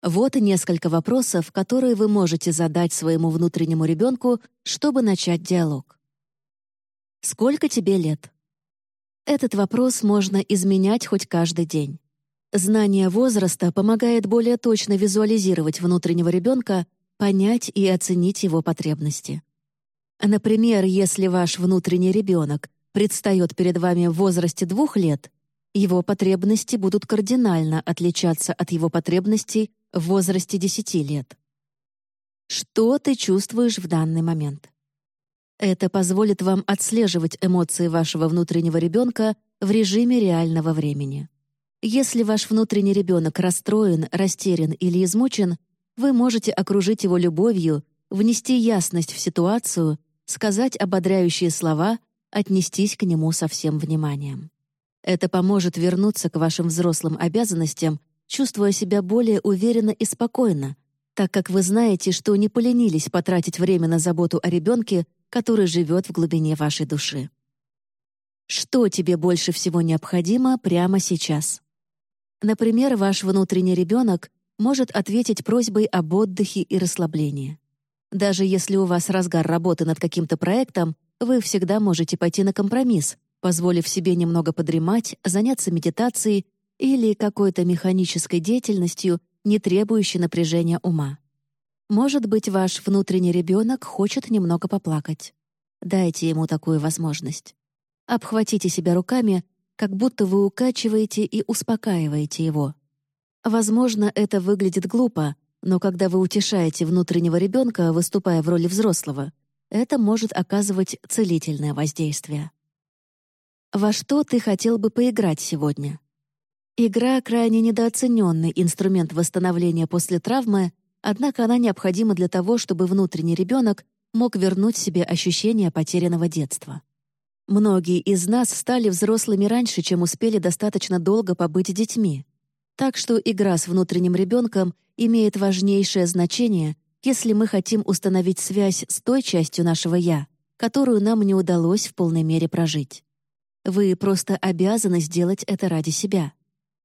Вот несколько вопросов, которые вы можете задать своему внутреннему ребенку, чтобы начать диалог. Сколько тебе лет? Этот вопрос можно изменять хоть каждый день. Знание возраста помогает более точно визуализировать внутреннего ребенка, понять и оценить его потребности. Например, если ваш внутренний ребенок предстает перед вами в возрасте двух лет, его потребности будут кардинально отличаться от его потребностей в возрасте десяти лет. Что ты чувствуешь в данный момент? Это позволит вам отслеживать эмоции вашего внутреннего ребенка в режиме реального времени. Если ваш внутренний ребенок расстроен, растерян или измучен, вы можете окружить его любовью, внести ясность в ситуацию сказать ободряющие слова, отнестись к нему со всем вниманием. Это поможет вернуться к вашим взрослым обязанностям, чувствуя себя более уверенно и спокойно, так как вы знаете, что не поленились потратить время на заботу о ребенке, который живет в глубине вашей души. Что тебе больше всего необходимо прямо сейчас? Например, ваш внутренний ребенок может ответить просьбой об отдыхе и расслаблении. Даже если у вас разгар работы над каким-то проектом, вы всегда можете пойти на компромисс, позволив себе немного подремать, заняться медитацией или какой-то механической деятельностью, не требующей напряжения ума. Может быть, ваш внутренний ребенок хочет немного поплакать. Дайте ему такую возможность. Обхватите себя руками, как будто вы укачиваете и успокаиваете его. Возможно, это выглядит глупо, но когда вы утешаете внутреннего ребенка, выступая в роли взрослого, это может оказывать целительное воздействие. Во что ты хотел бы поиграть сегодня? Игра — крайне недооцененный инструмент восстановления после травмы, однако она необходима для того, чтобы внутренний ребенок мог вернуть себе ощущение потерянного детства. Многие из нас стали взрослыми раньше, чем успели достаточно долго побыть детьми. Так что игра с внутренним ребенком имеет важнейшее значение, если мы хотим установить связь с той частью нашего «я», которую нам не удалось в полной мере прожить. Вы просто обязаны сделать это ради себя.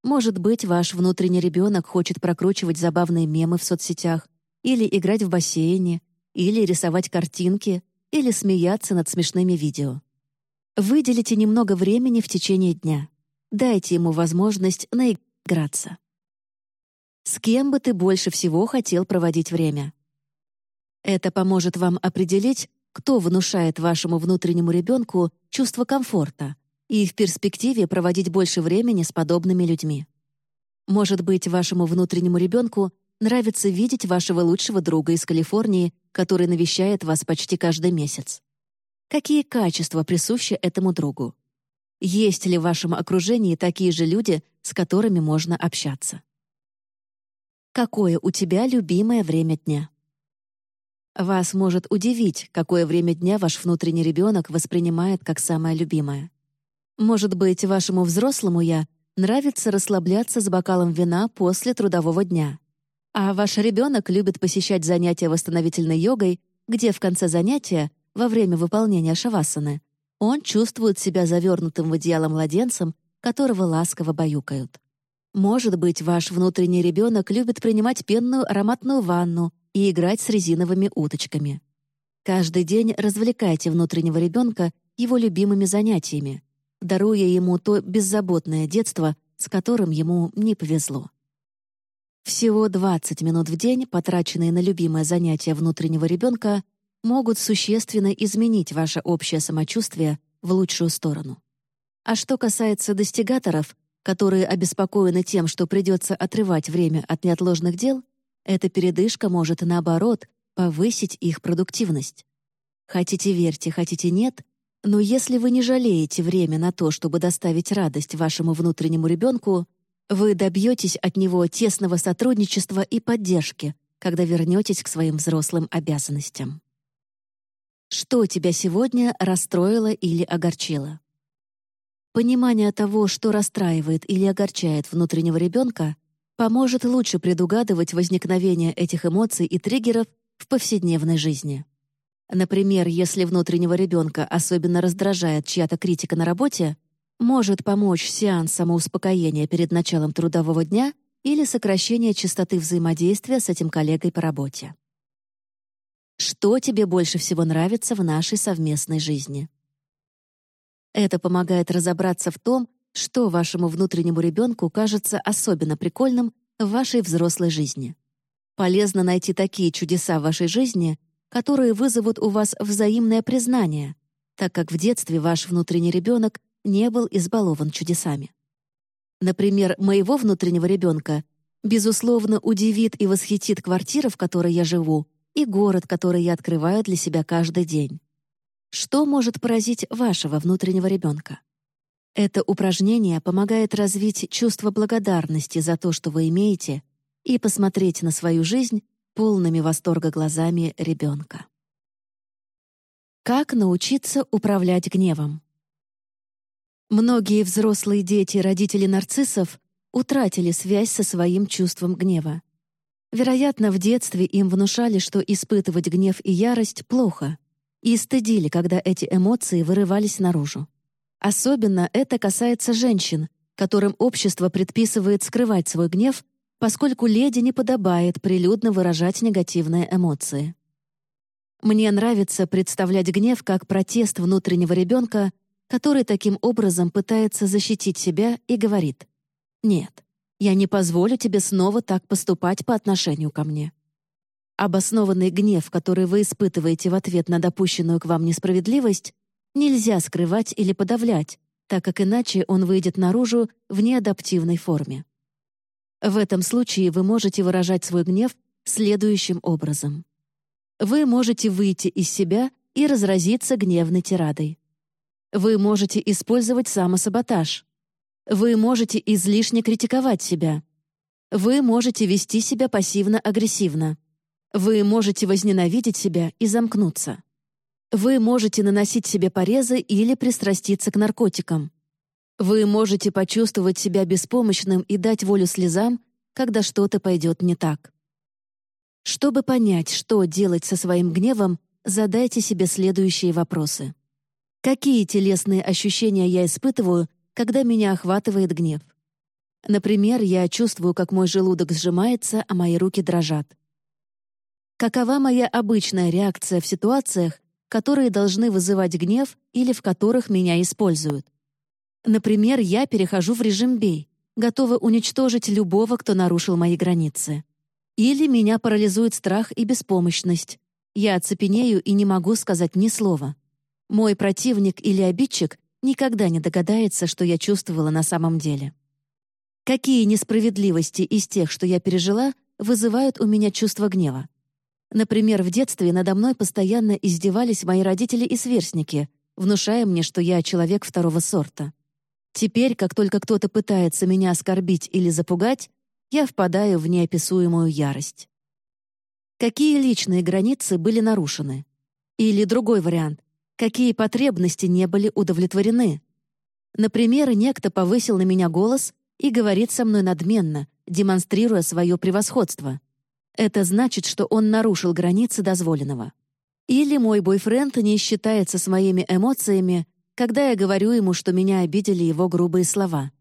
Может быть, ваш внутренний ребенок хочет прокручивать забавные мемы в соцсетях, или играть в бассейне, или рисовать картинки, или смеяться над смешными видео. Выделите немного времени в течение дня. Дайте ему возможность наиграться. С кем бы ты больше всего хотел проводить время? Это поможет вам определить, кто внушает вашему внутреннему ребенку чувство комфорта и в перспективе проводить больше времени с подобными людьми. Может быть, вашему внутреннему ребенку нравится видеть вашего лучшего друга из Калифорнии, который навещает вас почти каждый месяц. Какие качества присущи этому другу? Есть ли в вашем окружении такие же люди, с которыми можно общаться? Какое у тебя любимое время дня? Вас может удивить, какое время дня ваш внутренний ребенок воспринимает как самое любимое. Может быть, вашему взрослому «я» нравится расслабляться с бокалом вина после трудового дня. А ваш ребенок любит посещать занятия восстановительной йогой, где в конце занятия, во время выполнения шавасаны, он чувствует себя завернутым в одеяло младенцем, которого ласково баюкают. Может быть, ваш внутренний ребенок любит принимать пенную ароматную ванну и играть с резиновыми уточками. Каждый день развлекайте внутреннего ребенка его любимыми занятиями, даруя ему то беззаботное детство, с которым ему не повезло. Всего 20 минут в день, потраченные на любимое занятие внутреннего ребенка, могут существенно изменить ваше общее самочувствие в лучшую сторону. А что касается достигаторов, которые обеспокоены тем, что придется отрывать время от неотложных дел, эта передышка может, наоборот, повысить их продуктивность. Хотите верьте, хотите нет, но если вы не жалеете время на то, чтобы доставить радость вашему внутреннему ребенку, вы добьетесь от него тесного сотрудничества и поддержки, когда вернетесь к своим взрослым обязанностям. Что тебя сегодня расстроило или огорчило? Понимание того, что расстраивает или огорчает внутреннего ребенка, поможет лучше предугадывать возникновение этих эмоций и триггеров в повседневной жизни. Например, если внутреннего ребенка особенно раздражает чья-то критика на работе, может помочь сеанс самоуспокоения перед началом трудового дня или сокращение частоты взаимодействия с этим коллегой по работе. Что тебе больше всего нравится в нашей совместной жизни? Это помогает разобраться в том, что вашему внутреннему ребенку кажется особенно прикольным в вашей взрослой жизни. Полезно найти такие чудеса в вашей жизни, которые вызовут у вас взаимное признание, так как в детстве ваш внутренний ребенок не был избалован чудесами. Например, моего внутреннего ребенка безусловно удивит и восхитит квартира, в которой я живу, и город, который я открываю для себя каждый день. Что может поразить вашего внутреннего ребенка? Это упражнение помогает развить чувство благодарности за то, что вы имеете, и посмотреть на свою жизнь полными восторга глазами ребенка. Как научиться управлять гневом? Многие взрослые дети родители нарциссов утратили связь со своим чувством гнева. Вероятно, в детстве им внушали, что испытывать гнев и ярость плохо, и стыдили, когда эти эмоции вырывались наружу. Особенно это касается женщин, которым общество предписывает скрывать свой гнев, поскольку леди не подобает прилюдно выражать негативные эмоции. Мне нравится представлять гнев как протест внутреннего ребенка, который таким образом пытается защитить себя и говорит «Нет, я не позволю тебе снова так поступать по отношению ко мне». Обоснованный гнев, который вы испытываете в ответ на допущенную к вам несправедливость, нельзя скрывать или подавлять, так как иначе он выйдет наружу в неадаптивной форме. В этом случае вы можете выражать свой гнев следующим образом. Вы можете выйти из себя и разразиться гневной тирадой. Вы можете использовать самосаботаж. Вы можете излишне критиковать себя. Вы можете вести себя пассивно-агрессивно. Вы можете возненавидеть себя и замкнуться. Вы можете наносить себе порезы или пристраститься к наркотикам. Вы можете почувствовать себя беспомощным и дать волю слезам, когда что-то пойдет не так. Чтобы понять, что делать со своим гневом, задайте себе следующие вопросы. Какие телесные ощущения я испытываю, когда меня охватывает гнев? Например, я чувствую, как мой желудок сжимается, а мои руки дрожат. Какова моя обычная реакция в ситуациях, которые должны вызывать гнев или в которых меня используют? Например, я перехожу в режим «бей», готова уничтожить любого, кто нарушил мои границы. Или меня парализует страх и беспомощность. Я оцепенею и не могу сказать ни слова. Мой противник или обидчик никогда не догадается, что я чувствовала на самом деле. Какие несправедливости из тех, что я пережила, вызывают у меня чувство гнева? Например, в детстве надо мной постоянно издевались мои родители и сверстники, внушая мне, что я человек второго сорта. Теперь, как только кто-то пытается меня оскорбить или запугать, я впадаю в неописуемую ярость. Какие личные границы были нарушены? Или другой вариант. Какие потребности не были удовлетворены? Например, некто повысил на меня голос и говорит со мной надменно, демонстрируя свое превосходство. Это значит, что он нарушил границы дозволенного. Или мой бойфренд не считается с моими эмоциями, когда я говорю ему, что меня обидели его грубые слова.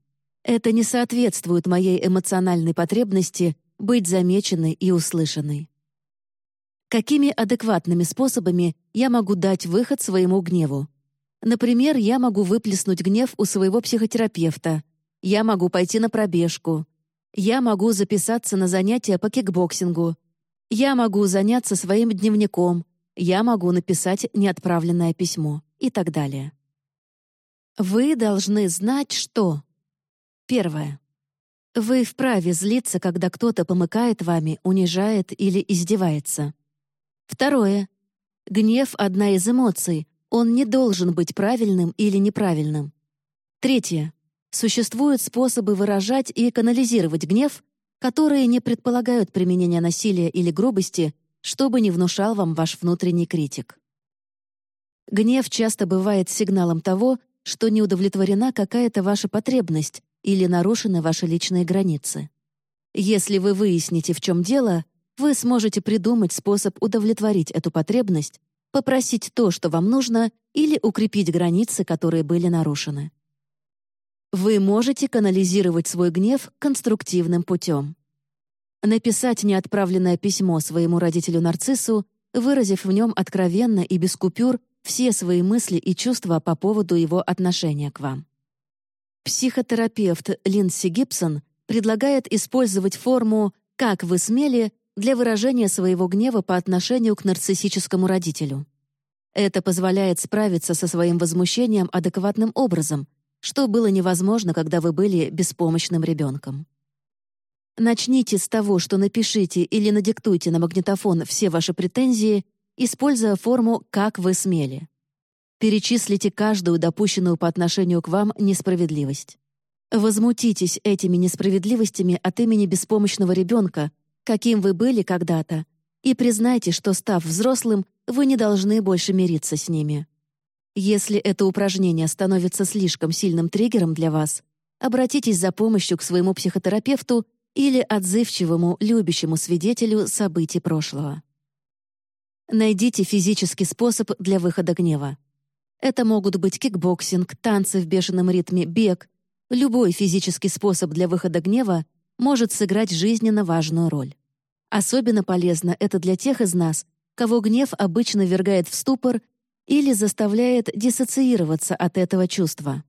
Это не соответствует моей эмоциональной потребности быть замеченной и услышанной. Какими адекватными способами я могу дать выход своему гневу? Например, я могу выплеснуть гнев у своего психотерапевта — я могу пойти на пробежку. Я могу записаться на занятия по кикбоксингу. Я могу заняться своим дневником. Я могу написать неотправленное письмо и так далее. Вы должны знать, что... Первое. Вы вправе злиться, когда кто-то помыкает вами, унижает или издевается. Второе. Гнев — одна из эмоций. Он не должен быть правильным или неправильным. Третье. Существуют способы выражать и канализировать гнев, которые не предполагают применения насилия или грубости, чтобы не внушал вам ваш внутренний критик. Гнев часто бывает сигналом того, что не удовлетворена какая-то ваша потребность или нарушены ваши личные границы. Если вы выясните, в чем дело, вы сможете придумать способ удовлетворить эту потребность, попросить то, что вам нужно, или укрепить границы, которые были нарушены. Вы можете канализировать свой гнев конструктивным путем. Написать неотправленное письмо своему родителю-нарциссу, выразив в нем откровенно и без купюр все свои мысли и чувства по поводу его отношения к вам. Психотерапевт Линдси Гибсон предлагает использовать форму «как вы смели» для выражения своего гнева по отношению к нарциссическому родителю. Это позволяет справиться со своим возмущением адекватным образом, что было невозможно, когда вы были беспомощным ребенком. Начните с того, что напишите или надиктуйте на магнитофон все ваши претензии, используя форму «как вы смели». Перечислите каждую допущенную по отношению к вам несправедливость. Возмутитесь этими несправедливостями от имени беспомощного ребенка, каким вы были когда-то, и признайте, что, став взрослым, вы не должны больше мириться с ними. Если это упражнение становится слишком сильным триггером для вас, обратитесь за помощью к своему психотерапевту или отзывчивому, любящему свидетелю событий прошлого. Найдите физический способ для выхода гнева. Это могут быть кикбоксинг, танцы в бешеном ритме, бег. Любой физический способ для выхода гнева может сыграть жизненно важную роль. Особенно полезно это для тех из нас, кого гнев обычно ввергает в ступор или заставляет диссоциироваться от этого чувства.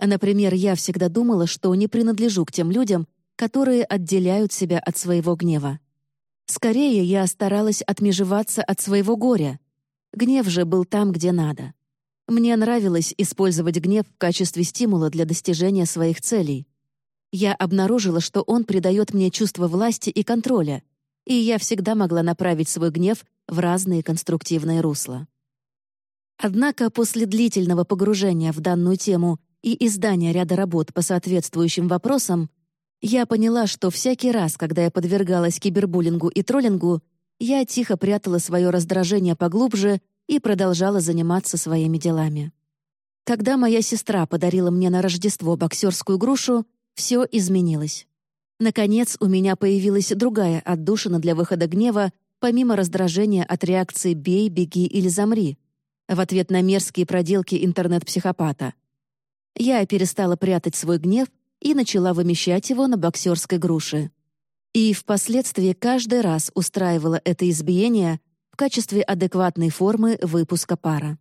Например, я всегда думала, что не принадлежу к тем людям, которые отделяют себя от своего гнева. Скорее, я старалась отмежеваться от своего горя. Гнев же был там, где надо. Мне нравилось использовать гнев в качестве стимула для достижения своих целей. Я обнаружила, что он придает мне чувство власти и контроля, и я всегда могла направить свой гнев в разные конструктивные русла. Однако после длительного погружения в данную тему и издания ряда работ по соответствующим вопросам, я поняла, что всякий раз, когда я подвергалась кибербуллингу и троллингу, я тихо прятала свое раздражение поглубже и продолжала заниматься своими делами. Когда моя сестра подарила мне на Рождество боксерскую грушу, все изменилось. Наконец, у меня появилась другая отдушина для выхода гнева, помимо раздражения от реакции «бей», «беги» или «замри», в ответ на мерзкие проделки интернет-психопата. Я перестала прятать свой гнев и начала вымещать его на боксерской груше. И впоследствии каждый раз устраивала это избиение в качестве адекватной формы выпуска пара.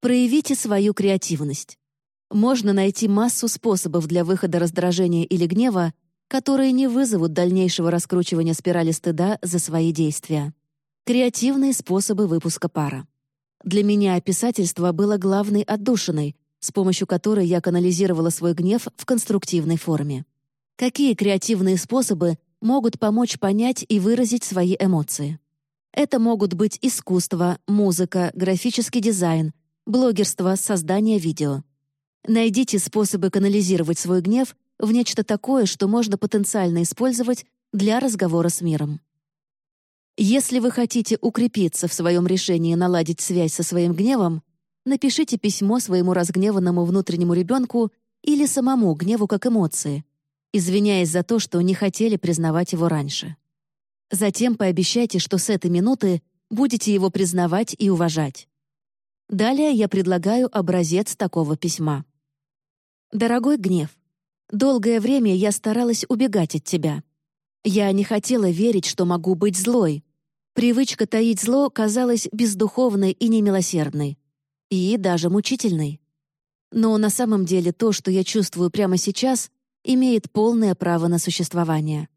Проявите свою креативность. Можно найти массу способов для выхода раздражения или гнева, которые не вызовут дальнейшего раскручивания спирали стыда за свои действия. Креативные способы выпуска пара. Для меня писательство было главной отдушиной, с помощью которой я канализировала свой гнев в конструктивной форме. Какие креативные способы могут помочь понять и выразить свои эмоции? Это могут быть искусство, музыка, графический дизайн, блогерство, создание видео. Найдите способы канализировать свой гнев в нечто такое, что можно потенциально использовать для разговора с миром. Если вы хотите укрепиться в своем решении наладить связь со своим гневом, напишите письмо своему разгневанному внутреннему ребенку или самому гневу как эмоции, извиняясь за то, что не хотели признавать его раньше. Затем пообещайте, что с этой минуты будете его признавать и уважать. Далее я предлагаю образец такого письма. «Дорогой гнев, долгое время я старалась убегать от тебя. Я не хотела верить, что могу быть злой. Привычка таить зло казалась бездуховной и немилосердной. И даже мучительной. Но на самом деле то, что я чувствую прямо сейчас, имеет полное право на существование.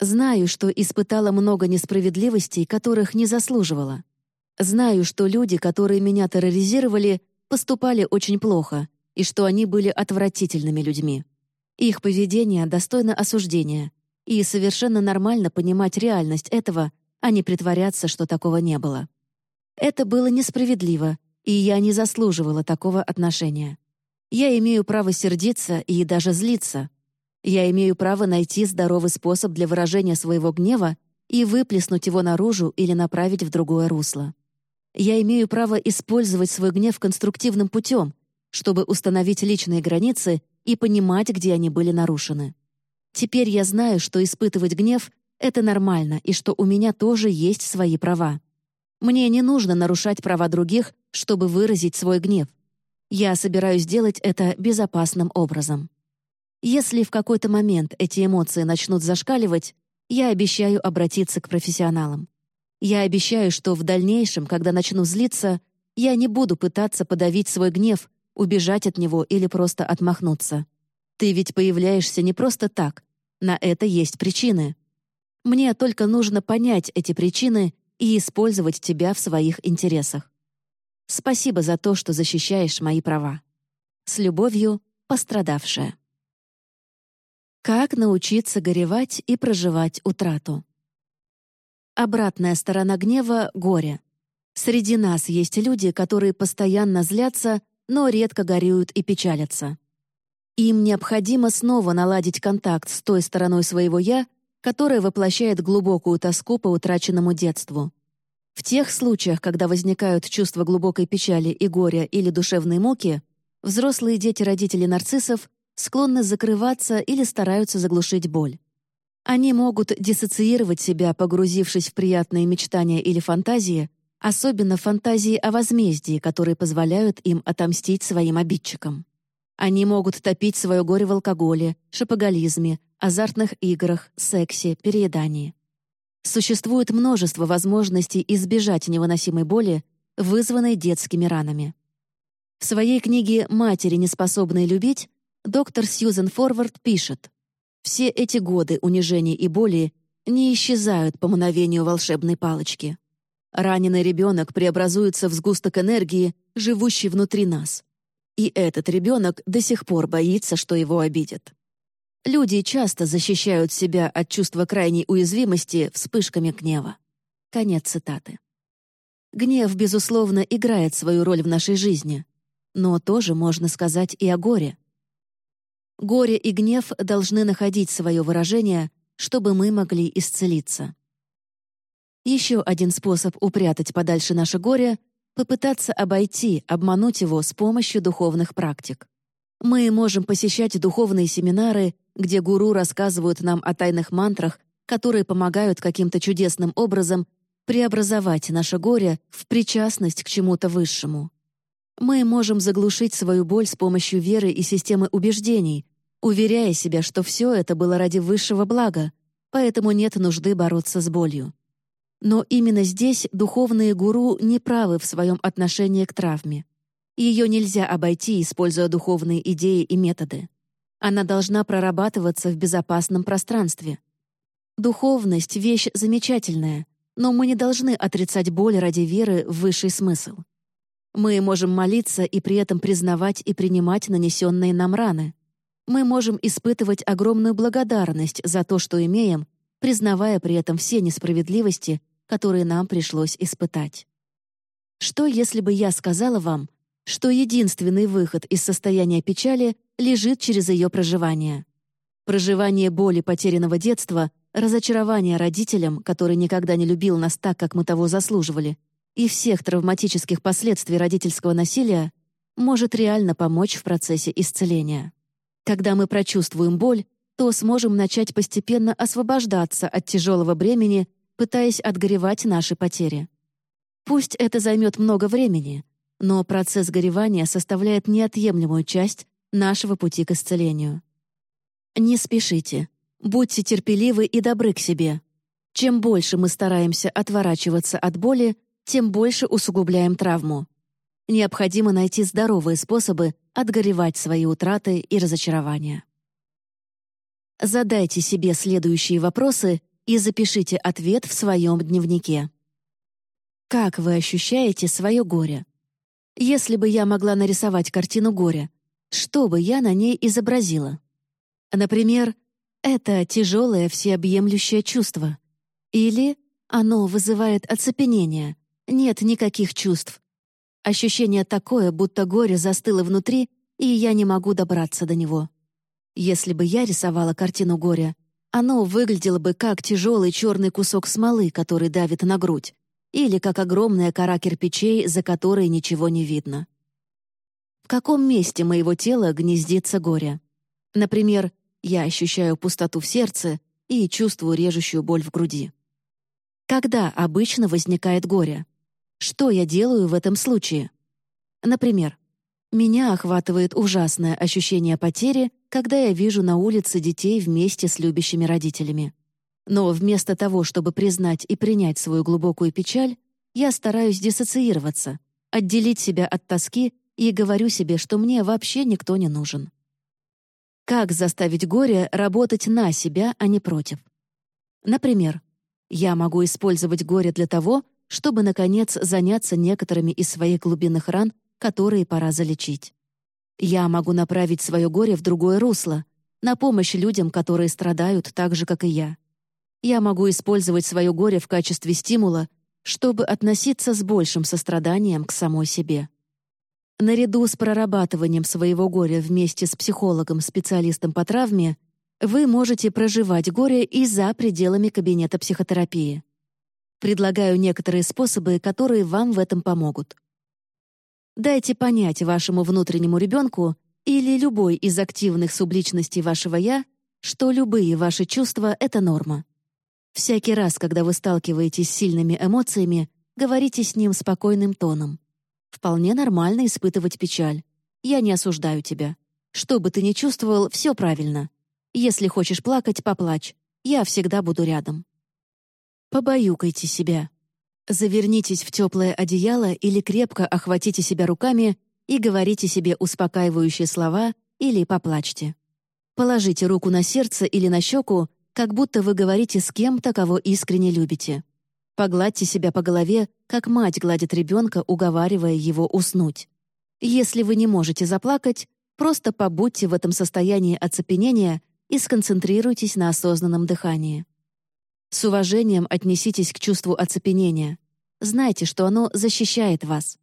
Знаю, что испытала много несправедливостей, которых не заслуживала. Знаю, что люди, которые меня терроризировали, поступали очень плохо, и что они были отвратительными людьми. Их поведение достойно осуждения, и совершенно нормально понимать реальность этого, а не притворяться, что такого не было. Это было несправедливо, и я не заслуживала такого отношения. Я имею право сердиться и даже злиться. Я имею право найти здоровый способ для выражения своего гнева и выплеснуть его наружу или направить в другое русло. Я имею право использовать свой гнев конструктивным путем, чтобы установить личные границы и понимать, где они были нарушены. Теперь я знаю, что испытывать гнев — это нормально, и что у меня тоже есть свои права. Мне не нужно нарушать права других, чтобы выразить свой гнев. Я собираюсь делать это безопасным образом. Если в какой-то момент эти эмоции начнут зашкаливать, я обещаю обратиться к профессионалам. Я обещаю, что в дальнейшем, когда начну злиться, я не буду пытаться подавить свой гнев, убежать от него или просто отмахнуться. Ты ведь появляешься не просто так. На это есть причины. Мне только нужно понять эти причины и использовать тебя в своих интересах. Спасибо за то, что защищаешь мои права. С любовью, пострадавшая. Как научиться горевать и проживать утрату? Обратная сторона гнева — горе. Среди нас есть люди, которые постоянно злятся, но редко горюют и печалятся. Им необходимо снова наладить контакт с той стороной своего «я», которая воплощает глубокую тоску по утраченному детству. В тех случаях, когда возникают чувства глубокой печали и горя или душевной муки, взрослые дети родителей нарциссов склонны закрываться или стараются заглушить боль. Они могут диссоциировать себя, погрузившись в приятные мечтания или фантазии, особенно фантазии о возмездии, которые позволяют им отомстить своим обидчикам. Они могут топить свое горе в алкоголе, шопоголизме, азартных играх, сексе, переедании. Существует множество возможностей избежать невыносимой боли, вызванной детскими ранами. В своей книге «Матери, неспособные любить» доктор Сьюзен Форвард пишет, все эти годы унижений и боли не исчезают по мгновению волшебной палочки. Раненый ребенок преобразуется в сгусток энергии, живущий внутри нас. И этот ребенок до сих пор боится, что его обидят. Люди часто защищают себя от чувства крайней уязвимости вспышками гнева. Конец цитаты. Гнев, безусловно, играет свою роль в нашей жизни. Но тоже можно сказать и о горе. Горе и гнев должны находить свое выражение, чтобы мы могли исцелиться. Еще один способ упрятать подальше наше горе — попытаться обойти, обмануть его с помощью духовных практик. Мы можем посещать духовные семинары, где гуру рассказывают нам о тайных мантрах, которые помогают каким-то чудесным образом преобразовать наше горе в причастность к чему-то высшему. Мы можем заглушить свою боль с помощью веры и системы убеждений, уверяя себя, что все это было ради высшего блага, поэтому нет нужды бороться с болью. Но именно здесь духовные гуру не правы в своем отношении к травме. Ее нельзя обойти, используя духовные идеи и методы. Она должна прорабатываться в безопасном пространстве. Духовность — вещь замечательная, но мы не должны отрицать боль ради веры в высший смысл. Мы можем молиться и при этом признавать и принимать нанесенные нам раны. Мы можем испытывать огромную благодарность за то, что имеем, признавая при этом все несправедливости, которые нам пришлось испытать. Что, если бы я сказала вам, что единственный выход из состояния печали лежит через ее проживание? Проживание боли потерянного детства разочарование родителям, который никогда не любил нас так, как мы того заслуживали, и всех травматических последствий родительского насилия может реально помочь в процессе исцеления. Когда мы прочувствуем боль, то сможем начать постепенно освобождаться от тяжелого бремени, пытаясь отгоревать наши потери. Пусть это займет много времени, но процесс горевания составляет неотъемлемую часть нашего пути к исцелению. Не спешите. Будьте терпеливы и добры к себе. Чем больше мы стараемся отворачиваться от боли, тем больше усугубляем травму. Необходимо найти здоровые способы отгоревать свои утраты и разочарования. Задайте себе следующие вопросы и запишите ответ в своем дневнике. Как вы ощущаете свое горе? Если бы я могла нарисовать картину горя, что бы я на ней изобразила? Например, это тяжелое всеобъемлющее чувство. Или оно вызывает оцепенение, нет никаких чувств. Ощущение такое, будто горе застыло внутри, и я не могу добраться до него. Если бы я рисовала картину горя, оно выглядело бы как тяжелый черный кусок смолы, который давит на грудь, или как огромная кора кирпичей, за которой ничего не видно. В каком месте моего тела гнездится горе? Например, я ощущаю пустоту в сердце и чувствую режущую боль в груди. Когда обычно возникает горе? Что я делаю в этом случае? Например, меня охватывает ужасное ощущение потери, когда я вижу на улице детей вместе с любящими родителями. Но вместо того, чтобы признать и принять свою глубокую печаль, я стараюсь диссоциироваться, отделить себя от тоски и говорю себе, что мне вообще никто не нужен. Как заставить горе работать на себя, а не против? Например, я могу использовать горе для того, чтобы, наконец, заняться некоторыми из своих глубинных ран, которые пора залечить. Я могу направить свое горе в другое русло, на помощь людям, которые страдают так же, как и я. Я могу использовать свое горе в качестве стимула, чтобы относиться с большим состраданием к самой себе. Наряду с прорабатыванием своего горя вместе с психологом-специалистом по травме вы можете проживать горе и за пределами кабинета психотерапии. Предлагаю некоторые способы, которые вам в этом помогут. Дайте понять вашему внутреннему ребенку или любой из активных субличностей вашего «я», что любые ваши чувства — это норма. Всякий раз, когда вы сталкиваетесь с сильными эмоциями, говорите с ним спокойным тоном. Вполне нормально испытывать печаль. Я не осуждаю тебя. Что бы ты ни чувствовал, все правильно. Если хочешь плакать, поплачь. Я всегда буду рядом. Побаюкайте себя. Завернитесь в теплое одеяло или крепко охватите себя руками и говорите себе успокаивающие слова или поплачьте. Положите руку на сердце или на щеку, как будто вы говорите с кем-то, кого искренне любите. Погладьте себя по голове, как мать гладит ребенка, уговаривая его уснуть. Если вы не можете заплакать, просто побудьте в этом состоянии оцепенения и сконцентрируйтесь на осознанном дыхании. С уважением отнеситесь к чувству оцепенения. Знайте, что оно защищает вас.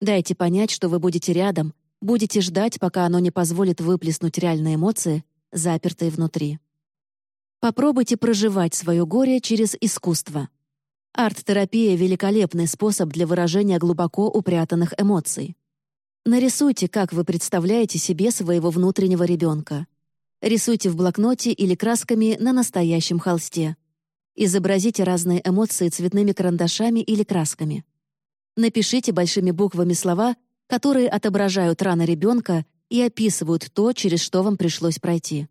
Дайте понять, что вы будете рядом, будете ждать, пока оно не позволит выплеснуть реальные эмоции, запертые внутри. Попробуйте проживать свое горе через искусство. Арт-терапия — великолепный способ для выражения глубоко упрятанных эмоций. Нарисуйте, как вы представляете себе своего внутреннего ребенка. Рисуйте в блокноте или красками на настоящем холсте. Изобразите разные эмоции цветными карандашами или красками. Напишите большими буквами слова, которые отображают раны ребенка и описывают то, через что вам пришлось пройти.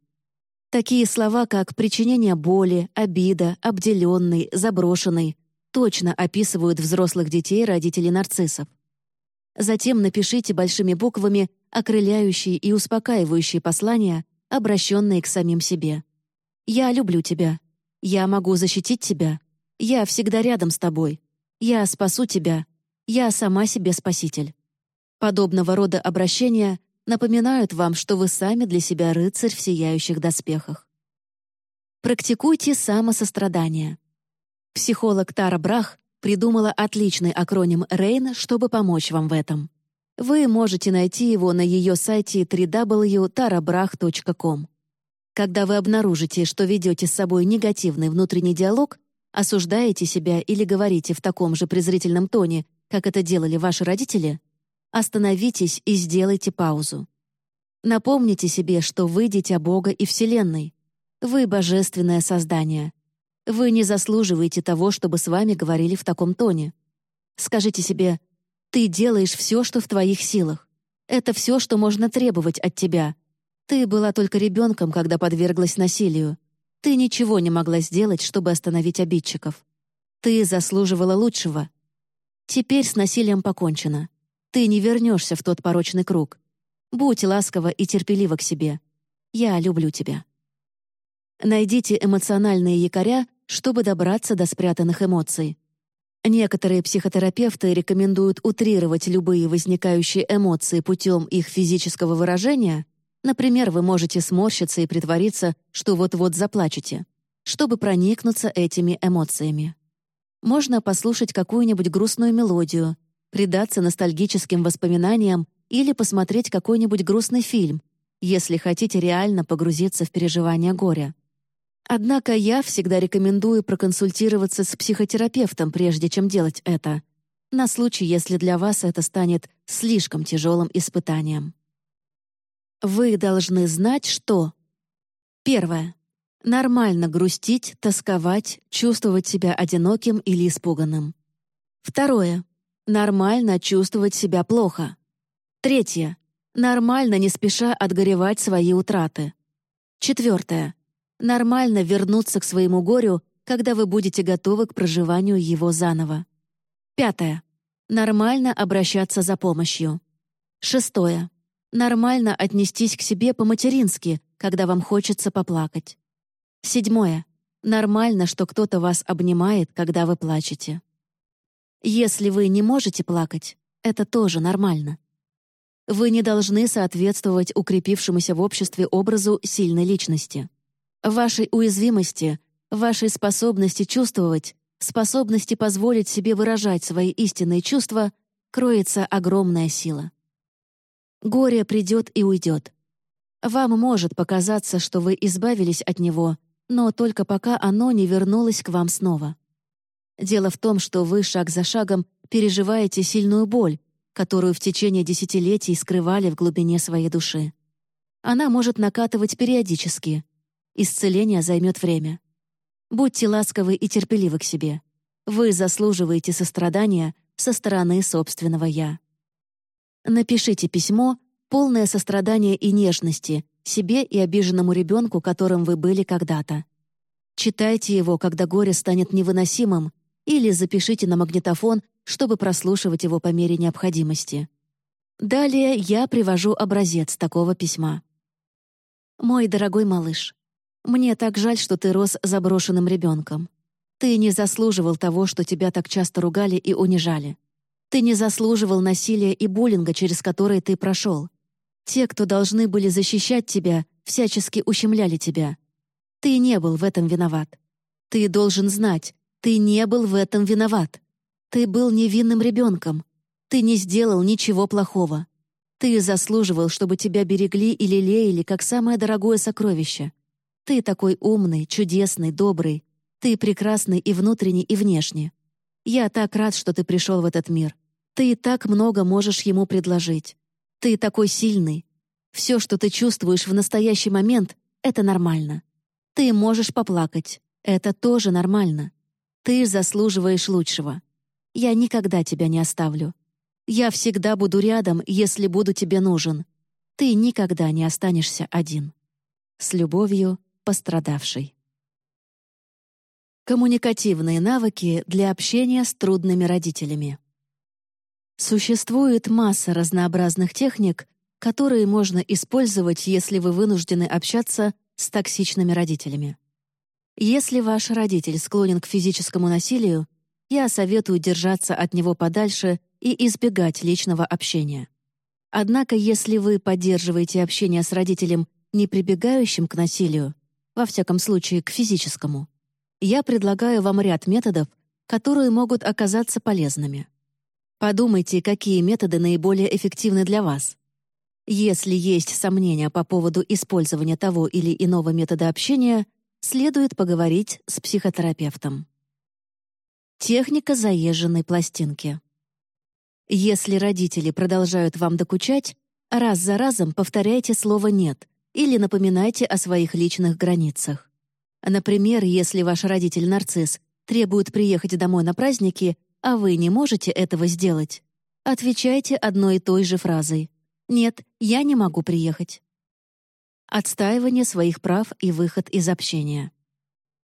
Такие слова, как причинение боли, обида, обделенный, заброшенный, точно описывают взрослых детей родителей нарциссов. Затем напишите большими буквами окрыляющие и успокаивающие послания, обращенные к самим себе. «Я люблю тебя. Я могу защитить тебя. Я всегда рядом с тобой. Я спасу тебя. Я сама себе спаситель». Подобного рода обращения напоминают вам, что вы сами для себя рыцарь в сияющих доспехах. Практикуйте самосострадание. Психолог Тара Брах придумала отличный акроним RAIN, чтобы помочь вам в этом. Вы можете найти его на ее сайте www.tarabrach.com. Когда вы обнаружите, что ведете с собой негативный внутренний диалог, осуждаете себя или говорите в таком же презрительном тоне, как это делали ваши родители, остановитесь и сделайте паузу. Напомните себе, что вы дитя Бога и Вселенной. Вы божественное создание. Вы не заслуживаете того, чтобы с вами говорили в таком тоне. Скажите себе «Ты делаешь все, что в твоих силах. Это все, что можно требовать от тебя. Ты была только ребенком, когда подверглась насилию. Ты ничего не могла сделать, чтобы остановить обидчиков. Ты заслуживала лучшего. Теперь с насилием покончено. Ты не вернешься в тот порочный круг. Будь ласкова и терпелива к себе. Я люблю тебя. Найдите эмоциональные якоря, чтобы добраться до спрятанных эмоций. Некоторые психотерапевты рекомендуют утрировать любые возникающие эмоции путем их физического выражения. Например, вы можете сморщиться и притвориться, что вот-вот заплачете, чтобы проникнуться этими эмоциями. Можно послушать какую-нибудь грустную мелодию, предаться ностальгическим воспоминаниям или посмотреть какой-нибудь грустный фильм, если хотите реально погрузиться в переживания горя. Однако я всегда рекомендую проконсультироваться с психотерапевтом, прежде чем делать это, на случай, если для вас это станет слишком тяжелым испытанием. Вы должны знать, что... Первое. Нормально грустить, тосковать, чувствовать себя одиноким или испуганным. Второе. Нормально чувствовать себя плохо. Третье. Нормально не спеша отгоревать свои утраты. Четвертое. Нормально вернуться к своему горю, когда вы будете готовы к проживанию его заново. Пятое. Нормально обращаться за помощью. Шестое. Нормально отнестись к себе по-матерински, когда вам хочется поплакать. Седьмое. Нормально, что кто-то вас обнимает, когда вы плачете. Если вы не можете плакать, это тоже нормально. Вы не должны соответствовать укрепившемуся в обществе образу сильной личности. Вашей уязвимости, вашей способности чувствовать, способности позволить себе выражать свои истинные чувства кроется огромная сила. Горе придет и уйдет. Вам может показаться, что вы избавились от него, но только пока оно не вернулось к вам снова. Дело в том, что вы шаг за шагом переживаете сильную боль, которую в течение десятилетий скрывали в глубине своей души. Она может накатывать периодически, Исцеление займет время. Будьте ласковы и терпеливы к себе. Вы заслуживаете сострадания со стороны собственного «я». Напишите письмо, полное сострадания и нежности себе и обиженному ребенку, которым вы были когда-то. Читайте его, когда горе станет невыносимым, или запишите на магнитофон, чтобы прослушивать его по мере необходимости. Далее я привожу образец такого письма. «Мой дорогой малыш, мне так жаль, что ты рос заброшенным ребенком. Ты не заслуживал того, что тебя так часто ругали и унижали. Ты не заслуживал насилия и буллинга, через который ты прошел. Те, кто должны были защищать тебя, всячески ущемляли тебя. Ты не был в этом виноват. Ты должен знать, ты не был в этом виноват. Ты был невинным ребенком. Ты не сделал ничего плохого. Ты заслуживал, чтобы тебя берегли и лелеяли как самое дорогое сокровище. Ты такой умный, чудесный, добрый. Ты прекрасный и внутренне, и внешне. Я так рад, что ты пришел в этот мир. Ты так много можешь ему предложить. Ты такой сильный. Все, что ты чувствуешь в настоящий момент, это нормально. Ты можешь поплакать. Это тоже нормально. Ты заслуживаешь лучшего. Я никогда тебя не оставлю. Я всегда буду рядом, если буду тебе нужен. Ты никогда не останешься один. С любовью, пострадавший. Коммуникативные навыки для общения с трудными родителями. Существует масса разнообразных техник, которые можно использовать, если вы вынуждены общаться с токсичными родителями. Если ваш родитель склонен к физическому насилию, я советую держаться от него подальше и избегать личного общения. Однако, если вы поддерживаете общение с родителем, не прибегающим к насилию, во всяком случае к физическому, я предлагаю вам ряд методов, которые могут оказаться полезными. Подумайте, какие методы наиболее эффективны для вас. Если есть сомнения по поводу использования того или иного метода общения, следует поговорить с психотерапевтом. Техника заезженной пластинки. Если родители продолжают вам докучать, раз за разом повторяйте слово «нет» или напоминайте о своих личных границах. Например, если ваш родитель-нарцисс требует приехать домой на праздники, а вы не можете этого сделать, отвечайте одной и той же фразой «Нет, я не могу приехать». Отстаивание своих прав и выход из общения.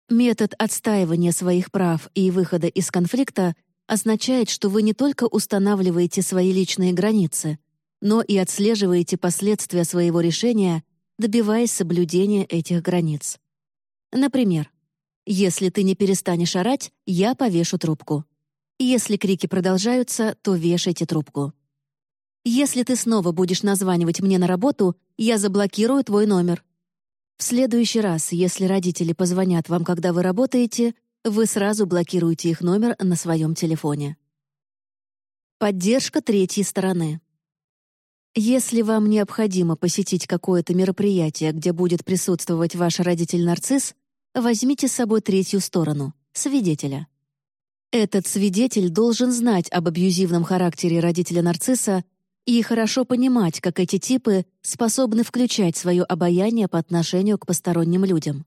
Метод отстаивания своих прав и выхода из конфликта означает, что вы не только устанавливаете свои личные границы, но и отслеживаете последствия своего решения, добиваясь соблюдения этих границ. Например, «Если ты не перестанешь орать, я повешу трубку». Если крики продолжаются, то вешайте трубку. Если ты снова будешь названивать мне на работу, я заблокирую твой номер. В следующий раз, если родители позвонят вам, когда вы работаете, вы сразу блокируете их номер на своем телефоне. Поддержка третьей стороны. Если вам необходимо посетить какое-то мероприятие, где будет присутствовать ваш родитель-нарцисс, возьмите с собой третью сторону — свидетеля. Этот свидетель должен знать об абьюзивном характере родителя-нарцисса и хорошо понимать, как эти типы способны включать свое обаяние по отношению к посторонним людям.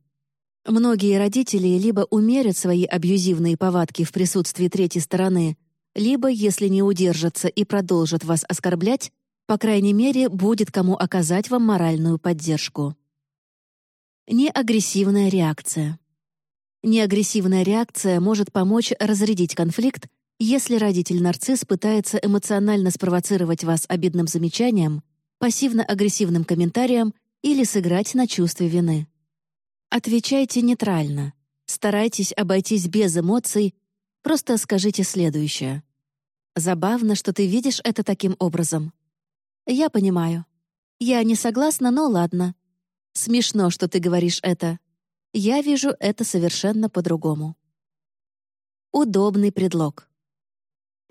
Многие родители либо умерят свои абьюзивные повадки в присутствии третьей стороны, либо, если не удержатся и продолжат вас оскорблять, по крайней мере, будет кому оказать вам моральную поддержку. Неагрессивная реакция. Неагрессивная реакция может помочь разрядить конфликт если родитель-нарцисс пытается эмоционально спровоцировать вас обидным замечанием, пассивно-агрессивным комментарием или сыграть на чувстве вины. Отвечайте нейтрально. Старайтесь обойтись без эмоций, просто скажите следующее. «Забавно, что ты видишь это таким образом». «Я понимаю. Я не согласна, но ладно. Смешно, что ты говоришь это. Я вижу это совершенно по-другому». Удобный предлог.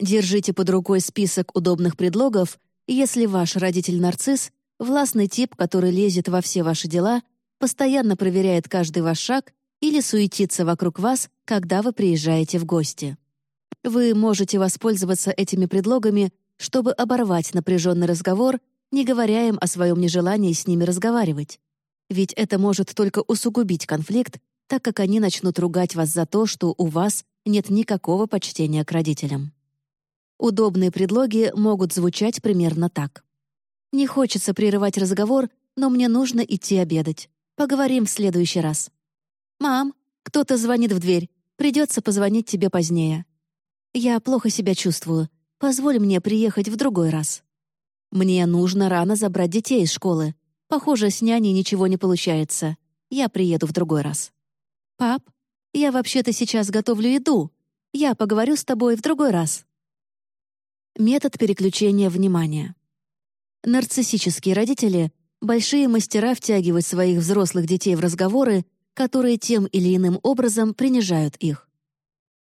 Держите под рукой список удобных предлогов, если ваш родитель-нарцисс — властный тип, который лезет во все ваши дела, постоянно проверяет каждый ваш шаг или суетится вокруг вас, когда вы приезжаете в гости. Вы можете воспользоваться этими предлогами, чтобы оборвать напряженный разговор, не говоря им о своем нежелании с ними разговаривать. Ведь это может только усугубить конфликт, так как они начнут ругать вас за то, что у вас нет никакого почтения к родителям. Удобные предлоги могут звучать примерно так. «Не хочется прерывать разговор, но мне нужно идти обедать. Поговорим в следующий раз». «Мам, кто-то звонит в дверь. Придется позвонить тебе позднее». «Я плохо себя чувствую. Позволь мне приехать в другой раз». «Мне нужно рано забрать детей из школы. Похоже, с няней ничего не получается. Я приеду в другой раз». «Пап, я вообще-то сейчас готовлю еду. Я поговорю с тобой в другой раз». Метод переключения внимания. Нарциссические родители — большие мастера втягивать своих взрослых детей в разговоры, которые тем или иным образом принижают их.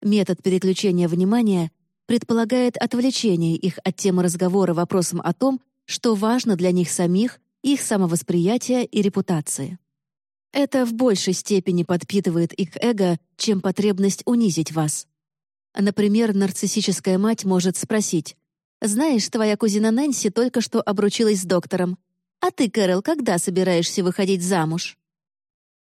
Метод переключения внимания предполагает отвлечение их от темы разговора вопросом о том, что важно для них самих, их самовосприятия и репутации. Это в большей степени подпитывает их эго, чем потребность унизить вас. Например, нарциссическая мать может спросить, «Знаешь, твоя кузина Нэнси только что обручилась с доктором. А ты, Кэрол, когда собираешься выходить замуж?»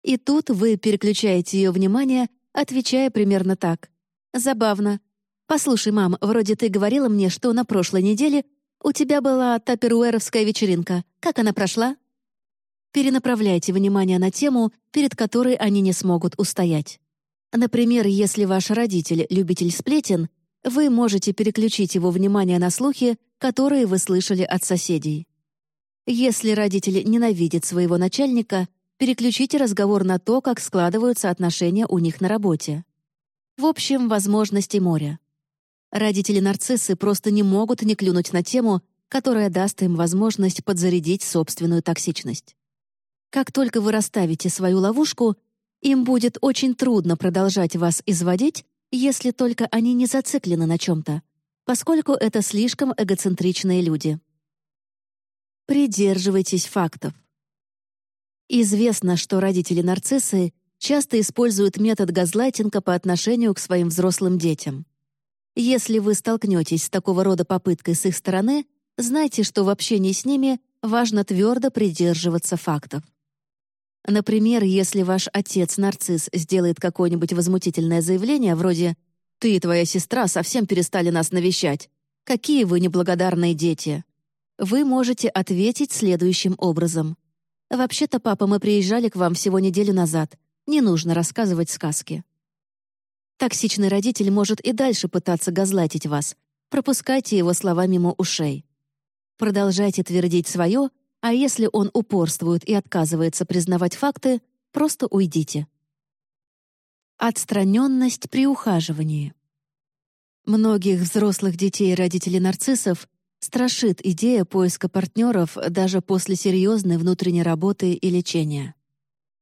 И тут вы переключаете ее внимание, отвечая примерно так. «Забавно. Послушай, мам, вроде ты говорила мне, что на прошлой неделе у тебя была таперуэровская вечеринка. Как она прошла?» Перенаправляйте внимание на тему, перед которой они не смогут устоять. Например, если ваш родитель — любитель сплетен, вы можете переключить его внимание на слухи, которые вы слышали от соседей. Если родитель ненавидит своего начальника, переключите разговор на то, как складываются отношения у них на работе. В общем, возможности моря. Родители-нарциссы просто не могут не клюнуть на тему, которая даст им возможность подзарядить собственную токсичность. Как только вы расставите свою ловушку, им будет очень трудно продолжать вас изводить, если только они не зациклены на чем-то, поскольку это слишком эгоцентричные люди. Придерживайтесь фактов. Известно, что родители-нарциссы часто используют метод газлайтинга по отношению к своим взрослым детям. Если вы столкнетесь с такого рода попыткой с их стороны, знайте, что в общении с ними важно твердо придерживаться фактов. Например, если ваш отец-нарцисс сделает какое-нибудь возмутительное заявление вроде «Ты и твоя сестра совсем перестали нас навещать. Какие вы неблагодарные дети!» Вы можете ответить следующим образом. «Вообще-то, папа, мы приезжали к вам всего неделю назад. Не нужно рассказывать сказки». Токсичный родитель может и дальше пытаться газлатить вас. Пропускайте его слова мимо ушей. Продолжайте твердить свое, а если он упорствует и отказывается признавать факты, просто уйдите. Отстраненность при ухаживании. Многих взрослых детей и родителей нарциссов страшит идея поиска партнеров даже после серьезной внутренней работы и лечения.